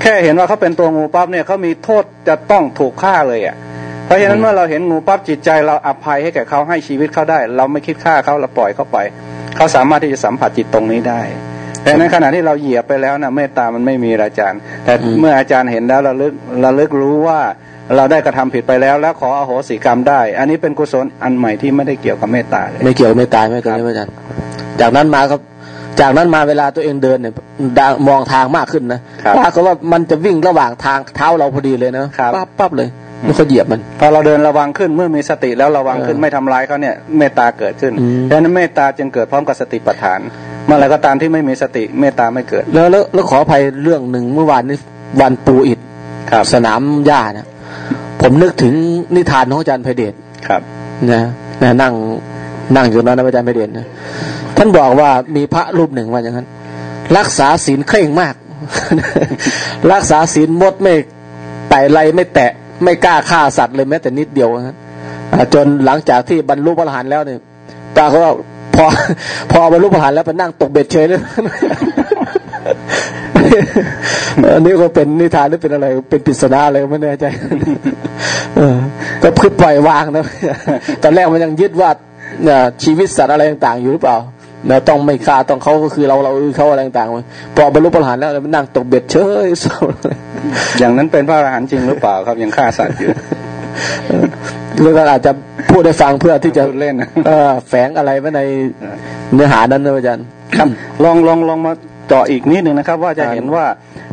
แค่เห็นว่าเขาเป็นตัวงูปั๊บเนี่ยเขามีโทษจะต้องถูกฆ่าเลยอะเพราะฉะนั้นเมื่อเราเห็นงูปั๊บจิตใจ เราอภัยให้แก่เขาให้ชีวิตเขาได้ เราไม่คิดฆ่าเขาเราปล่อยเขาไป เขาสามารถที่จะสัมผัสจิตตรงนี้ได้ แต่ในขณะที่เราเหยียบไปแล้วนะเมตตามันไม่มีอาจารย์ แต่เมื่ออาจารย์เห็นแล้วเราลึกเราลึกรู้ว่าเราได้กระทำผิดไปแล้ว แล้วขออโหสิกรรมได้ อันนี้เป็นกุศลอันใหม่ที่ไม่ได้เกี่ยวกับเมตตาเลยไม่เกี่ยวกับเมตตาไม่เกี่ยวกับอาจารย์ จากนั้นมาครับ จากนั้นมาเวลาตัวเองเดินเนี่ยมองทางมากขึ้นนะปรากฏว่ามันจะวิ่งระหว่างทางเท้าเราพอดีเลยนะปั๊บปั๊บเลยไม่ค่อยเหยียบมันพอเราเดินระวังขึ้นเมื่อมีสติแล้วระวังขึ้นไม่ทำร้ายเขาเนี่ยเมตตาเกิดขึ้นดังนั้นเมตตาจึงเกิดพร้อมกับสติปัฏฐาน เมื่อไรก็ตามที่ไม่มีสติเมตตาไม่เกิด แล้วแล้วขออภัยเรื่องหนึ่งเมื่อวานนี้วันปูอิดสนามหญ้านะผมนึกถึงนิทานของอาจารย์ไพเดชครับนะนะนั่งนั่งอยู่นั้นอาจารย์ไพเดชนะ ท่านบอกว่ามีพระรูปหนึ่งว่าอย่างนั้น รักษาศีลเคร่งมาก รักษาศีลมดไม่ไต่ไรไม่แตะ ไม่กล้าฆ่าสัตว์เลยแม้แต่นิดเดียวนะจนหลังจากที่บรรลุพระอรหันต์แล้วเนี่ยตาเขาว่าพอ พอบรรลุพระอรหันต์แล้วไปนั่งตกเบ็ดเฉยเลยอันนี้ก็เป็นนิทานหรือเป็นอะไร เป็นปริศนาอะไรไม่แน่ใจก็พึ่งปล่อยวางนะตอนแรกมันยังยึดว่าชีวิตสัตว์อะไรต่างๆอยู่หรือเปล่า นะต้องไม่ฆ่าต้องเขาก็คือเราเราเขาอะไรต่างๆพอบรรลุพระอรหันต์แล้วมันนั่งตกเบ็ดเฉยเศร้าอย่างนั้นเป็นพระอรหันต์จริงหรือเปล่าครับยังฆ่าสัตว์อยู่หรืออาจจะพูดได้ฟังเพื่อที่จะเล่นเออแฝงอะไรไว้ในเนื้อหานั้นนะอาจารย์ครับลองลองลองมาเจาะอีกนิดหนึ่งนะครับ ว่าจะเห็นว่า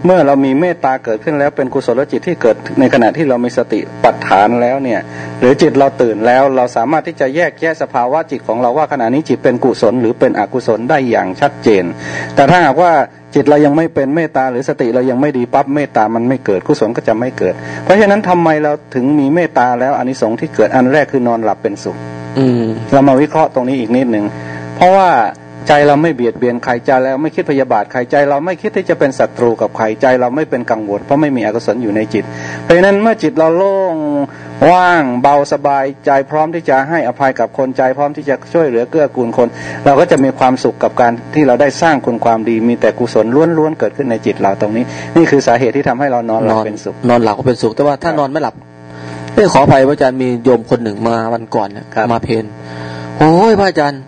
เมื่อเรามีเมตตาเกิดขึ้นแล้วเป็นกุศลจิตที่เกิดในขณะที่เรามีสติปัฏฐานแล้วเนี่ย หรือจิตเราตื่นแล้วเราสามารถที่จะแยกแยะสภาวะจิตของเราว่าขณะนี้จิตเป็นกุศลหรือเป็นอกุศลได้อย่างชัดเจน แต่ถ้าหากว่าจิตเรายังไม่เป็นเมตตาหรือสติเรายังไม่ดีปั๊บเมตตามันไม่เกิดกุศลก็จะไม่เกิด เพราะฉะนั้นทำไมเราถึงมีเมตตาแล้วอันนี้สงที่เกิดอันแรกคือนอนหลับเป็นสุขอืมเรามาวิเคราะห์ตรงนี้อีกนิดหนึ่งเพราะว่า ใจเราไม่เบียดเบียนใครใจเราไม่คิดพยาบาทใครใจ เราไม่คิดที่จะเป็นศัตรูกับใครใจเราไม่เป็นกังวลเพราะไม่มีอกุศลอยู่ในจิต เพราะฉะนั้นเมื่อจิตเราโล่งว่างเบาสบายใจพร้อมที่จะให้อภัยกับคนใจพร้อมที่จะช่วยเหลือเกื้อกูลคน เราก็จะมีความสุขกับการที่เราได้สร้างคุณความดี มีแต่กุศลล้วนๆเกิดขึ้นในจิตเราตรงนี้ นี่คือสาเหตุที่ทำให้เรานอนหลับเป็นสุขนอนหลับก็เป็นสุขแต่ว่าถ้านอนไม่หลับเอขออภัยพระอาจารย์มีโยมคนหนึ่งมาวันก่อนเนี่ยมาเพนโอ้ยพระอาจารย์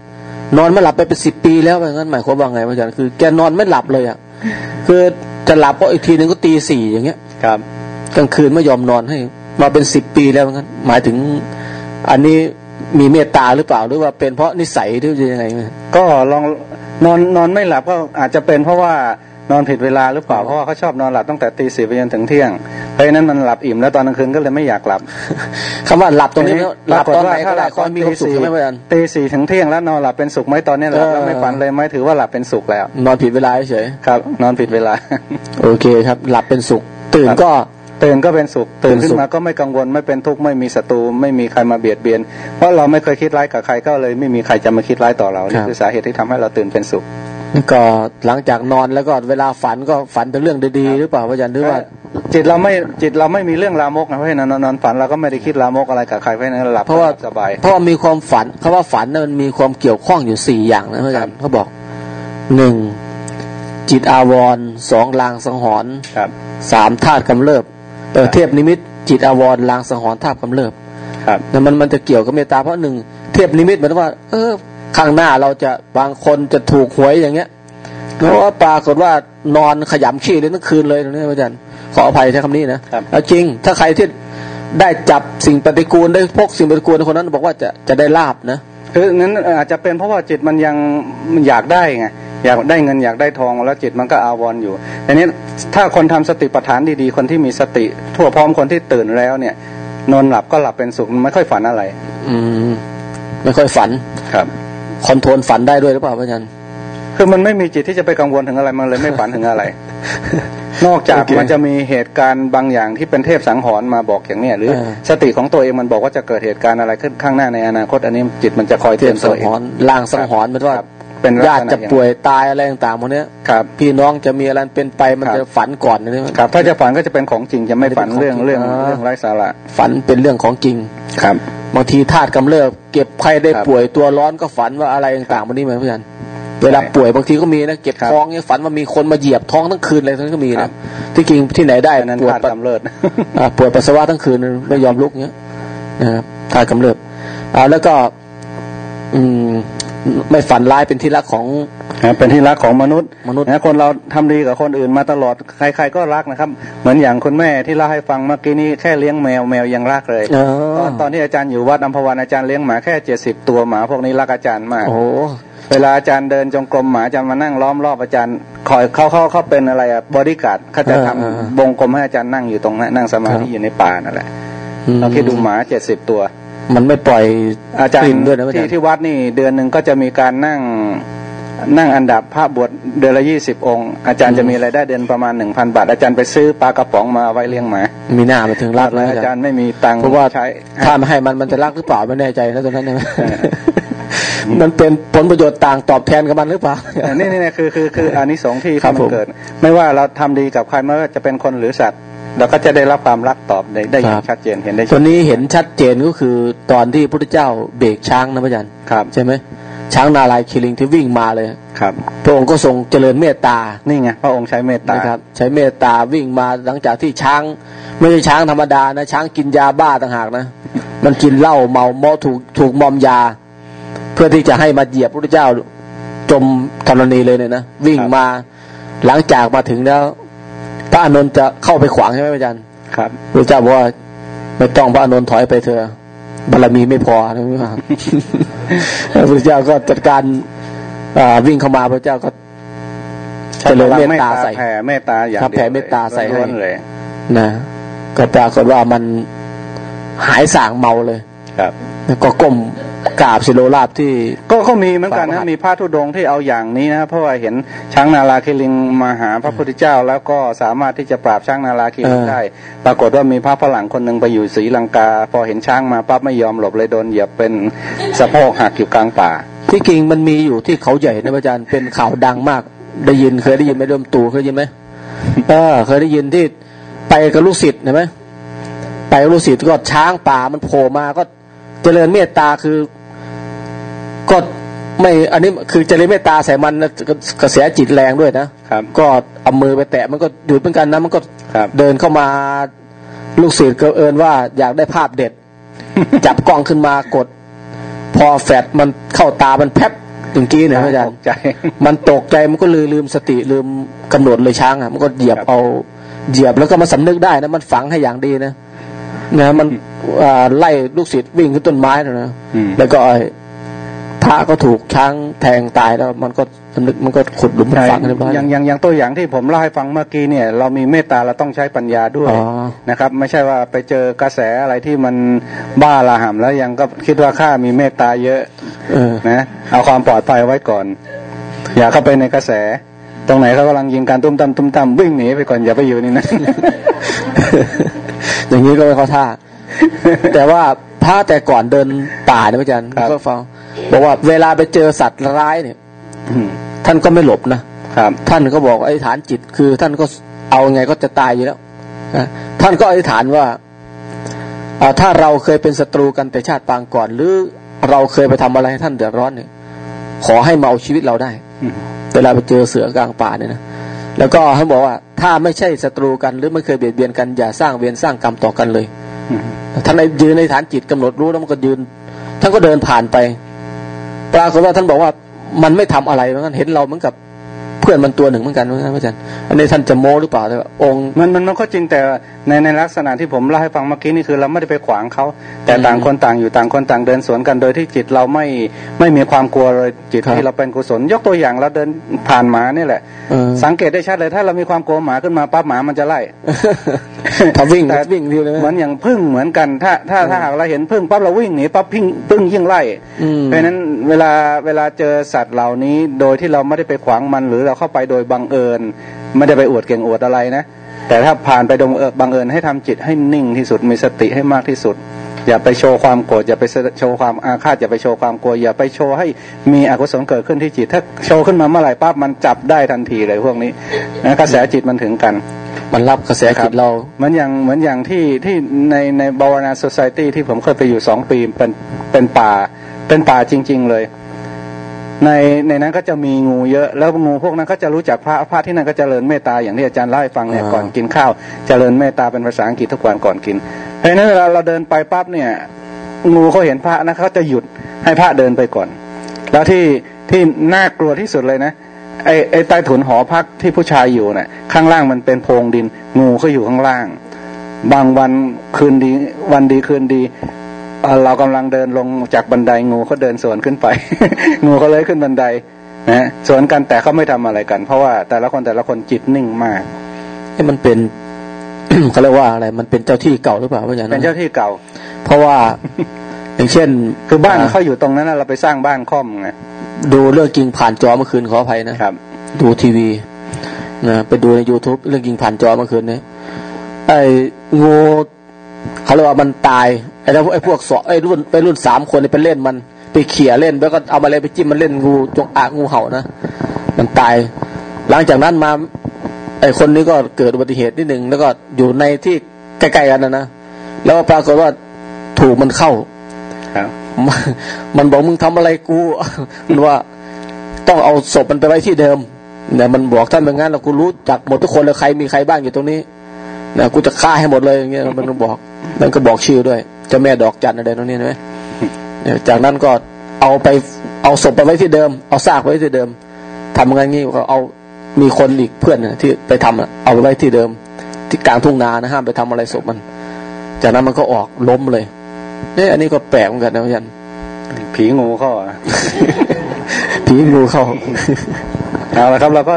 นอนไม่หลับไปเป็นสิบปีแล้วอย่างนั้นหมายความว่าไงพระอาจารย์คือแกนอนไม่หลับเลยอะคือจะหลับก็อีกทีหนึ่งก็ตีสี่อย่างเงี้ยครับกลางคืนไม่ยอมนอนให้ มาเป็นสิบปีแล้วงั้น หมายถึง อันนี้มีเมตตาหรือเปล่าหรือว่าเป็นเพราะนิสัยหรือยังไงก็ลองนอนนอนไม่หลับก็อาจจะเป็นเพราะว่า นอนผิดเวลาหรือเปล่าเพราะว่าเขาชอบนอนหลับตั้งแต่ตีสี่ไปจนถึงเที่ยงเพราะฉะนั้นมันหลับอิ่มแล้วตอนกลางคืนก็เลยไม่อยากหลับคำว่าหลับตรงนี้หลับตอนไหนก็หลับตอนมีความสุขไหมอาจารย์ตีสี่ถึงเที่ยงแล้วนอนหลับเป็นสุขไหมตอนนี้หลับแล้วไม่ฝันเลยไหมถือว่าหลับเป็นสุขแล้ว นอนผิดเวลาเฉยครับ นอนผิดเวลา โอเคครับ หลับเป็นสุข ตื่นก็ตื่นก็เป็นสุขตื่นขึ้นมาก็ไม่กังวลไม่เป็นทุกข์ไม่มีศัตรูไม่มีใครมาเบียดเบียน เพราะเราไม่เคยคิดร้ายกับใครก็เลย ไม่มีใครจะมาคิดร้ายต่อเรานี่คือสาเหตุที่ทำให้เราตื่นเป็นสุข ก็หลังจากนอนแล้วก็เวลาฝันก็ฝันแต่เรื่องดีๆหรือเปล่าพระอาจารย์หรือว่าจิตเราไม่จิตเราไม่มีเรื่องลามกนะเพราะฉะนั้นนอนฝันเราก็ไม่ได้คิดลามกอะไรกับใครเพราะฉะนั้นหลับเพราะว่าสบายเพราะว่ามีความฝันคาว่าฝันนั้นมันมีความเกี่ยวข้องอยู่สี่อย่างนะพระอาจารย์เขาบอกหนึ่งจิตอาวรณ์สองลางสังหรณ์ครับสามธาตุกำเริบเออเทพนิมิต จิตอาวรณ์ลางสังหรณ์ธาตุกำเริบครับแล้วมันมันจะเกี่ยวกับเมตตาเพราะหนึ่งเทพนิมิตหมายถึงว่า เออ ข้างหน้าเราจะบางคนจะถูกหวยอย่างเงี้ยเพราะว่าปรากฏว่านอนขยำขี้เลยทั้งคืนเลยตรงนี้อาจารย์ขออภัยใช้คำนี้นะครับเอาจริง ถ้าใครที่ได้จับสิ่งปฏิกูลได้พกสิ่งปฏิกูลคนนั้นบอกว่าจะจะได้ลาบนะคือนั้นอาจจะเป็นเพราะว่าจิตมันยังมันอยากได้ไงอยากได้เงินอยากได้ทองแล้วจิตมันก็อาวรณ์อยู่ทีนี้ถ้าคนทำสติปัฏฐานดีๆ คนที่มีสติ ทั่วพร้อมคนที่ตื่นแล้วเนี่ย นอนหลับก็หลับเป็นสุขไม่ค่อยฝันอะไร อืมไม่ค่อยฝันครับ control ฝันได้ด้วยหรือเปล่าอาจารย์คือมันไม่มีจิตที่จะไปกังวลถึงอะไรมันเลยไม่ฝันถึงอะไร นอกจากโอเคมันจะมีเหตุการณ์บางอย่างที่เป็นเทพสังหรณ์มาบอกอย่างเนี้ยหรือเออสติของตัวเองมันบอกว่าจะเกิดเหตุการณ์อะไรขึ้นข้างหน้าในอนาคตอันนี้จิตมันจะคอยเทเตือนสัตังวเองเทพสังหรณ์ลางสังหรณ์เป็นว่าครับเป็นลักษณะญาติจะป่วยตายอะไรต่างๆพวกเนี้ยครับพี่น้องจะมีอะไรเป็นไปมันครับจะฝันก่อนนะนี่ครับ ถ้าจะฝันก็จะเป็นของจริงจะไม่ฝันไม่ได้เป็นของเรื่องเรื่องจริงอ่าเรื่องไร้สาระฝันเป็นเรื่องของจริงครับ บางทีธาตุกำเริบเก็บใครได้ครับป่วยตัวร้อนก็ฝันว่าอะไรต่างๆพวกนี้เหมือนพี่อาจารย์เวลาป่วยบางทีก็มีนะเก็บครับท้องเนี่ยฝันว่ามีคนมาเหยียบท้องทั้งคืนอะไรทั้งนั้นก็มีครันะบที่จริงที่ไหนได้อันนั้นปวดธาตุปัสกำเริบอ่าปวดปัสสาวะทั้งคืนไม่ยอมลุกเนี้ยนะครับธาตุกำเริบอ่าแล้วก็ อืมไม่ฝันร้ายเป็นที่รักของ นะเป็นที่รักของมนุษย์มนุษย์นะคนเราทำดีกับคนอื่นมาตลอดใคร ๆก็รักนะครับ เหมือนอย่างคุณแม่ที่เล่าให้ฟังเมื่อกี้นี้แค่เลี้ยงแมวแมวยังรักเลยเออตอนตอนที่อาจารย์อยู่วัดอัมพวันอาจารย์เลี้ยงหมาแค่เจ็ดสิบตัวหมาพวกนี้รักอาจารย์มากโอ้โหเวลาอาจารย์เดินจงกรมหมาจะมานั่งล้อมรอบอาจารย์คอยเขาเขาเขาเป็นอะไรอะบอดี้การ์ดเขาจะทำเออเออวงกลมให้อาจารย์นั่งอยู่ตรงนั้นนั่งสมาธิอยู่ในป่านั่นแหละอืมเราคิดดูหมาเจ็ดสิบตัว มันไม่ปล่อยอาจารกลิ่ย์นด้วยนะอาจารที่ย์ที่วัดนี่เดือนหนึ่งก็จะมีการนั่ง นั่งอันดับพระบวชเดือนละยี่สิบองค์ อาจารย์จะมีรายได้เดือนประมาณหนึ่งพันบาท อาจารย์ไปซื้อปลากระป๋องมาไว้เลี้ยงหมา มีหน้ามาถึงรักแล้วอาอาจาจารรย์ย์ไม่มีตังค์เพราะว่าใช้ถ้าไม่ให้มันมันจะรักหรือเปล่าไม่แน่ใจนะตรงนั้นนะมันเป็นผลประโยชน์ต่างตอบแทนกับมันหรือเปล่าเออนี่นี่นี่คือคือคืออันนี้สงส์ที่ครับมัผนมเกิด ไม่ว่าเราทำดีกับใครไม่ว่าจะเป็นคนหรือสัตว์เราก็จะได้รับความรักตอบได้ได้อย่างครับชัดเจนเห็นได้ตัชัวดนี้เห็นชัดเจนก็คือตอนที่พระพุทธเจ้าเบรกช้างนะพระอาจารย์ครับใช่ไหม ช้างนาลายณ์คิริงที่วิ่งมาเลยครับ พระองค์ก็ทรงเจริญเมตตา นี่ไงพระองค์ใช้เมตตานะครับ ใช้เมตตาวิ่งมาหลังจากที่ช้าง ไม่ใช่ช้างธรรมดานะ ช้างกินยาบ้าต่างหากนะ มันกินเหล้าเมาเมาถูกถูกมอมยา เพื่อที่จะให้มาเหยียบพระพุทธเจ้าจมธรณีเลยเนี่ยนะวิ่งมาหลังจากมาถึงแล้ว พระอานนท์จะเข้าไปขวางใช่ไหมอาจารย์ครับพระเจ้าบอกว่าไม่ต้องพระอานนท์ถอยไปเถอะ บารมีไม่พอนะพี่ครับพระเจ้าก็จัดการอ่าวิ่งเข้ามาพระเจ้าก็เจริญเมตตาใส่แผ่เมตตาอย่างครับเดียวแผ่เมตตาใส่ให้ล้วนๆเลยนะก็ปรากฏว่ามันหายสางเมาเลยครับ แล้วก็ก้ม กราบสิโลราบที่ ก็ก็มีเหมือนกันฝานะบาทมีพระธุดงค์ที่เอาอย่างนี้นะเพราะว่าเห็นช้างนาราคิลิงมาหาพระพุทธเจ้า แล้วก็สามารถที่จะปราบช้างนาราคิลิงได้ ปรากฏว่ามีพระฝรั่งคนหนึ่งไปอยู่ศรีลังกา พอเห็นช้างมาปั๊บไม่ยอมหลบเลยโดนเหยียบเป็นสะโพกหักอยู่กลางป่า ที่จริงมันมีอยู่ที่เขาใหญ่นะอาจารย์เป็นข่าวดังมาก ได้ยินเคยได้ยินไหมเดิมตู่เคยได้ยินไหมเออเคยได้ยินที่ไปกับลูกศิษย์เห็นไหมไปกับลูกศิษย์ก็ช้างป่ามันโผล่มาก็เจริญเมตตาคือ ก็ไม่อันนี้คือเจริญเมตตาใส่มันนะกระกระแสจิตแรงด้วยนะครับ ก็เอามือไปแตะมันก็หยุดเหมือนกันนะมันก็ครับเดินเข้ามาลูกศิษย์ก็เอินว่าอยากได้ภาพเด็ด จับกล้องขึ้นมากด พอแฟดมันเข้าตามันแพบถึงกี้เนี่ยอาจารตย์กใจมันตกใจมันก็ลืมลืมสติลืมกำหนดเลยช้างอะมันก็เหยียบครับเอาเหยียบแล้วก็มาสำนึกได้นะมันฝังให้อย่างดีนะนะมันอ่าไล่ลูกศิษย์วิ่งขึ้นต้นไม้นะนะอืมแล้วก็ไอ้ พระก็ถูกช้างแทงตายแล้วมันก็สำนึกมันก็ขุดหลุมใช่ฝังเรียบร้อยอย่างอย่างอย่างตัวอย่างที่ผมเล่าให้ฟังเมื่อกี้เนี่ย เรามีเมตตาเราต้องใช้ปัญญาด้วยอ๋อนะครับ ไม่ใช่ว่าไปเจอกระแสอะไรที่มันบ้าระห่ำแล้วยังก็คิดว่าข้ามีเมตตาเยอะเออนะเอาความปลอดภัยไว้ก่อน อย่าเข้าไปในกระแส ตรงไหนเขากำลังยิงการตุ้มตั้มตุ้มตั้มวิ่งหนีไปก่อนอย่าไปอยู่นี่นะอย่างนี้ก็ไม่เข้าท่าแต่ว่าพระแต่ก่อนเดินป่าเนี่ยอาจารย์ก็ฟัง บอกว่าเวลาไปเจอสัตว์ร้ายเนี่ยท่านก็ไม่หลบนะครับ ท่านก็บอกไอ้ฐานจิตคือ ท่านก็เอาไงก็จะตายอยู่แล้วท่านก็อธิษฐานว่าถ้าเราเคยเป็นศัตรูกันแต่ชาติปางก่อน หรือเราเคยไปทำอะไรให้ท่านเดือดร้อนเนี่ยขอให้เมาชีวิตเราได้เวลาไปเจอเสือกลางป่าเนี่ยนะแล้วก็ท่านบอกว่า ถ้าไม่ใช่ศัตรูกันหรือไม่เคยเบียดเบียนกันอย่าสร้างเวรสร้างกรรมต่อกันเลยท่านในยืนในฐานจิตกำหนดรู้แล้วมันก็ยืนท่านก็เดินผ่านไป ปรากฏว่าท่านบอกว่ามันไม่ทำอะไรเหมือนกันเห็นเราเหมือนกับเพื่อนมันตัวหนึ่งเหมือนกันนะอาจารย์อันนี้ท่านจะโม้หรือเปล่าแต่องค์มันมันมันก็จริงแต่ ในในลักษณะที่ผมเล่าให้ฟังเมื่อกี้นี่คือเราไม่ได้ไปขวางเขาแต่ต่างคนต่างอยู่ต่างคนต่างเดินสวนกันโดยที่จิตเราไม่ไม่มีความกลัวเลยจิตที่เราเป็นกุศล ยกตัวอย่างเราเดินผ่านหมานี่แหละ สังเกตได้ชัดเลยถ้าเรามีความกลัวหมาขึ้นมาปั๊บหมามันจะไล่ถ้าวิ่งวิ่งเดีเลยเหมือนอย่างพึ่งเหมือนกันถ้าถ้าถ้าหากเราเห็นพึ่งปั๊บเราวิ่งหนีปั๊บพึ่งพึ่งยิ่งไล่เพราะนั้นเวลาเวลาเจอสัตว์เหล่านี้โดยที่เราไม่ได้ไปขวางมันหรือเราเข้าไปโดยบังเอิญ ไม่ได้ไปอวดเก่งอวดอะไรนะ แต่ถ้าผ่านไปโดยบังเอิญให้ทำจิตให้นิ่งที่สุดมีสติให้มากที่สุด อย่าไปโชว์ความโกรธอย่าไปโชว์ความอาฆาตอย่าไปโชว์ความกลัวอย่าไปโชว์ให้มีอกุศลเกิดขึ้นที่จิต ถ้าโชว์ขึ้นมาเมื่อไหร่ปั๊บมันจับได้ทันทีเลยพวกนี้นะกระแสจิตมันถึงกัน มันรับกระแสจิตเราเหมือนอย่างเหมือนอย่างที่ที่ในในบาวนาโซซายตี้ที่ผมเคยไปอยู่สองปีเป็นเป็นป่าเป็นป่าจริง ๆ เลย ในในนั้นก็จะมีงูเยอะแล้วงูพวกนั้นก็จะรู้จักพระพระที่นั่นก็จเจริญเมตตาอย่างที่อาจารย์เล่าให้ฟังเนี่ยก่อนกินข้าวจเจริญเมตตาเป็นภาษาอังกฤษทุกวันก่อนกิน เพราะนั้นเวลาเราเดินไปปั๊บเนี่ยงูเขาเห็นพระนะเขาจะหยุดให้พระเดินไปก่อน แล้วที่ที่น่ากลัวที่สุดเลยนะไอ้ไอ้ใต้ถุนหอพักที่ผู้ชายอยู่เนะ่ยข้างล่างมันเป็นโพรงดิน งูก็อยู่ข้างล่าง บางวันคืนดีวันดีคืนดี เรากำลังเดินลงจากบันไดงูเขาเดินสวนขึ้นไป งูเขาเลยขึ้นบันไดนะสวนกันแต่เขาไม่ทำอะไรกัน เพราะว่าแต่ละคนแต่ละคนจิตนิ่งมากให้มันเป็นเขาเรียกว่าอะไร มันเป็นเจ้าที่เก่าหรือเปล่าพระอาจารย์เป็นเจ้าที่เก่า เพราะว่าอย่างเช่น คือบ้านเขาอยู่ตรงนั้นเราไปสร้างบ้านค่อมไงดูเรื่องกิงผ่านจอเมื่อคืนขออภัยนะครับ ดูทีวีนะไปดูใน youtube เรื่องกิงผ่านจอเมื่อคืนนี้ไอ้งู เขาเรียกว่ามันตายไอ้แล้วไอ้พวกสอไอ้รุ่นไปรุ่นสามคนไปเล่นมัน ไปเขี่ยเล่น แล้วก็เอามาเลยไปจิ้มมันเล่นงูจงอางงูเห่านะมันตาย หลังจากนั้นมาไอ้คนนี้ก็เกิดอุบัติเหตุนิดหนึ่งแล้วก็อยู่ในที่ใกล้ๆกันนะนะแล้วปรากฏว่าถูกมันเข้ามันบอกมึงทำอะไรกูมันว่าต้องเอาศพมันไปไว้ที่เดิมเนี่ยมันบอกท่านแบบนั้นเรากูรู้จักหมดทุกคนเลยใครมีใครบ้างอยู่ตรงนี้ นะกูจะฆ่าให้หมดเลยอย่างเงี้ยมันบอกมันก็บอกชื่อด้วยเจ้าแม่ดอกจันอะไรตรงนี้ไหมจากนั้นก็เอาไปเอาศพไปไว้ที่เดิม เอาซากไว้ที่เดิมทำงานงี้ก็เอามีคนอีกเพื่อนที่ไปทำเอาไปไว้ที่เดิม ที่กลางทุ่งนานะห้ามไปทำอะไรศพมัน จากนั้นมันก็ออกล้มเลยเนี่ยอันนี้ก็แปลกเหมือนกันนะพี่ยันผีงูเข้าผีงูเข้า เอาละครับเราก็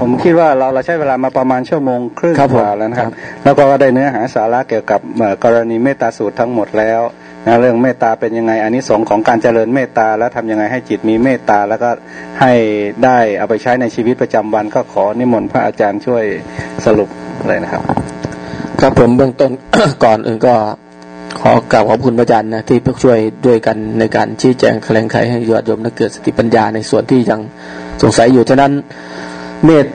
ผมคิดว่าเราเราใช้เวลามาประมาณชั่วโมงครึ่งกว่าแล้วนะครับ แล้วก็ได้เนื้อหาสาระเกี่ยวกับกรณีเมตตาสูตรทั้งหมดแล้วนะเรื่องเมตตาเป็นยังไงอันนี้สองของการเจริญเมตตาแล้วทำยังไงให้จิตมีเมตตาแล้วก็ให้ได้เอาไปใช้ในชีวิตประจำวันก็ขอนิมนต์พระอาจารย์ช่วยสรุปเลยนะครับ ครับผมเบื้องต้นก่อนอื่นก็ขอกราบขอบคุณพระอาจารย์นะที่เพื่อช่วยด้วยกันในการชี้แจงแถลงไขให้ยอดโยมนักเกิดสติปัญญาในส่วนที่ยัง สงสัยอยู่ฉะนั้นเมต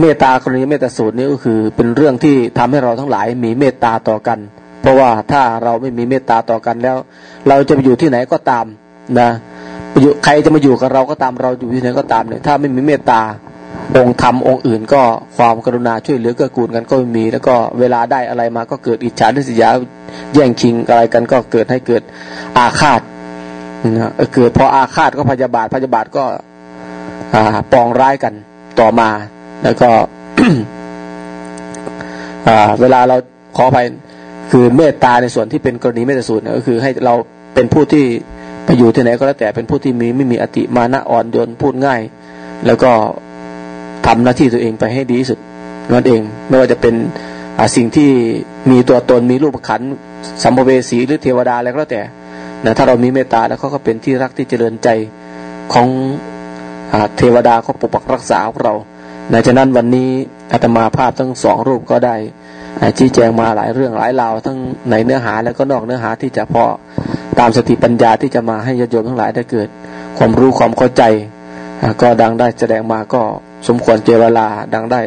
เมตตากรณีเมตตาสูตรนี้ก็คือ เป็นเรื่องที่ทำให้เราทั้งหลายมีเมตตาต่อกัน เพราะว่าถ้าเราไม่มีเมตตาต่อกันแล้ว เราจะไปอยู่ที่ไหนก็ตามนะใครจะมาอยู่กับเราก็ตามเราอยู่ที่ไหนก็ตามเนี่ยถ้าไม่มีเมตตาองค์ธรรมองค์อื่นก็ความกรุณาช่วยเหลือเกื้อกูลกันก็ไม่มี แล้วก็เวลาได้อะไรมาก็เกิดอิจฉาทิษยาแย่งชิงอะไรกันก็เกิดให้เกิดอาฆาตนะเกิดพออาฆาตก็พยาบาทพยาบาทก็ ปองร้ายกันต่อมา แล้วก็เวลาเราขออภัยคือเมตตาในส่วนที่เป็นกรณีเมตสูตรก็คือ ให้เราเป็นผู้ที่ไปอยู่ที่ไหนก็แล้วแต่เป็นผู้ที่มีไม่มีอติมานะอ่อนโยนพูดง่าย แล้วก็ทำหน้าที่ตัวเองไปให้ดีที่สุดนั่นเอง ไม่ว่าจะเป็นสิ่งที่มีตัวตนมีรูปขันสัมภเวสีหรือเทวดาอะไรก็แล้วแต่นะถ้าเรามีเมตตาแล้วเขาก็เป็นที่รักที่เจริญใจของ เทวดาเขาปกปักรักษาเราในฉะนั้นวันนี้อาตมาภาพทั้งสองรูปก็ได้ชี้แจงมาหลายเรื่องหลายราวทั้งในเนื้อหาแล้วก็นอกเนื้อหาที่จะพอตามสติปัญญาที่จะมาให้ญาติโยมทั้งหลายได้เกิด ความรู้ความเข้าใจ ก็ดังได้แสดงมาก็สมควรเจเวลาดังได้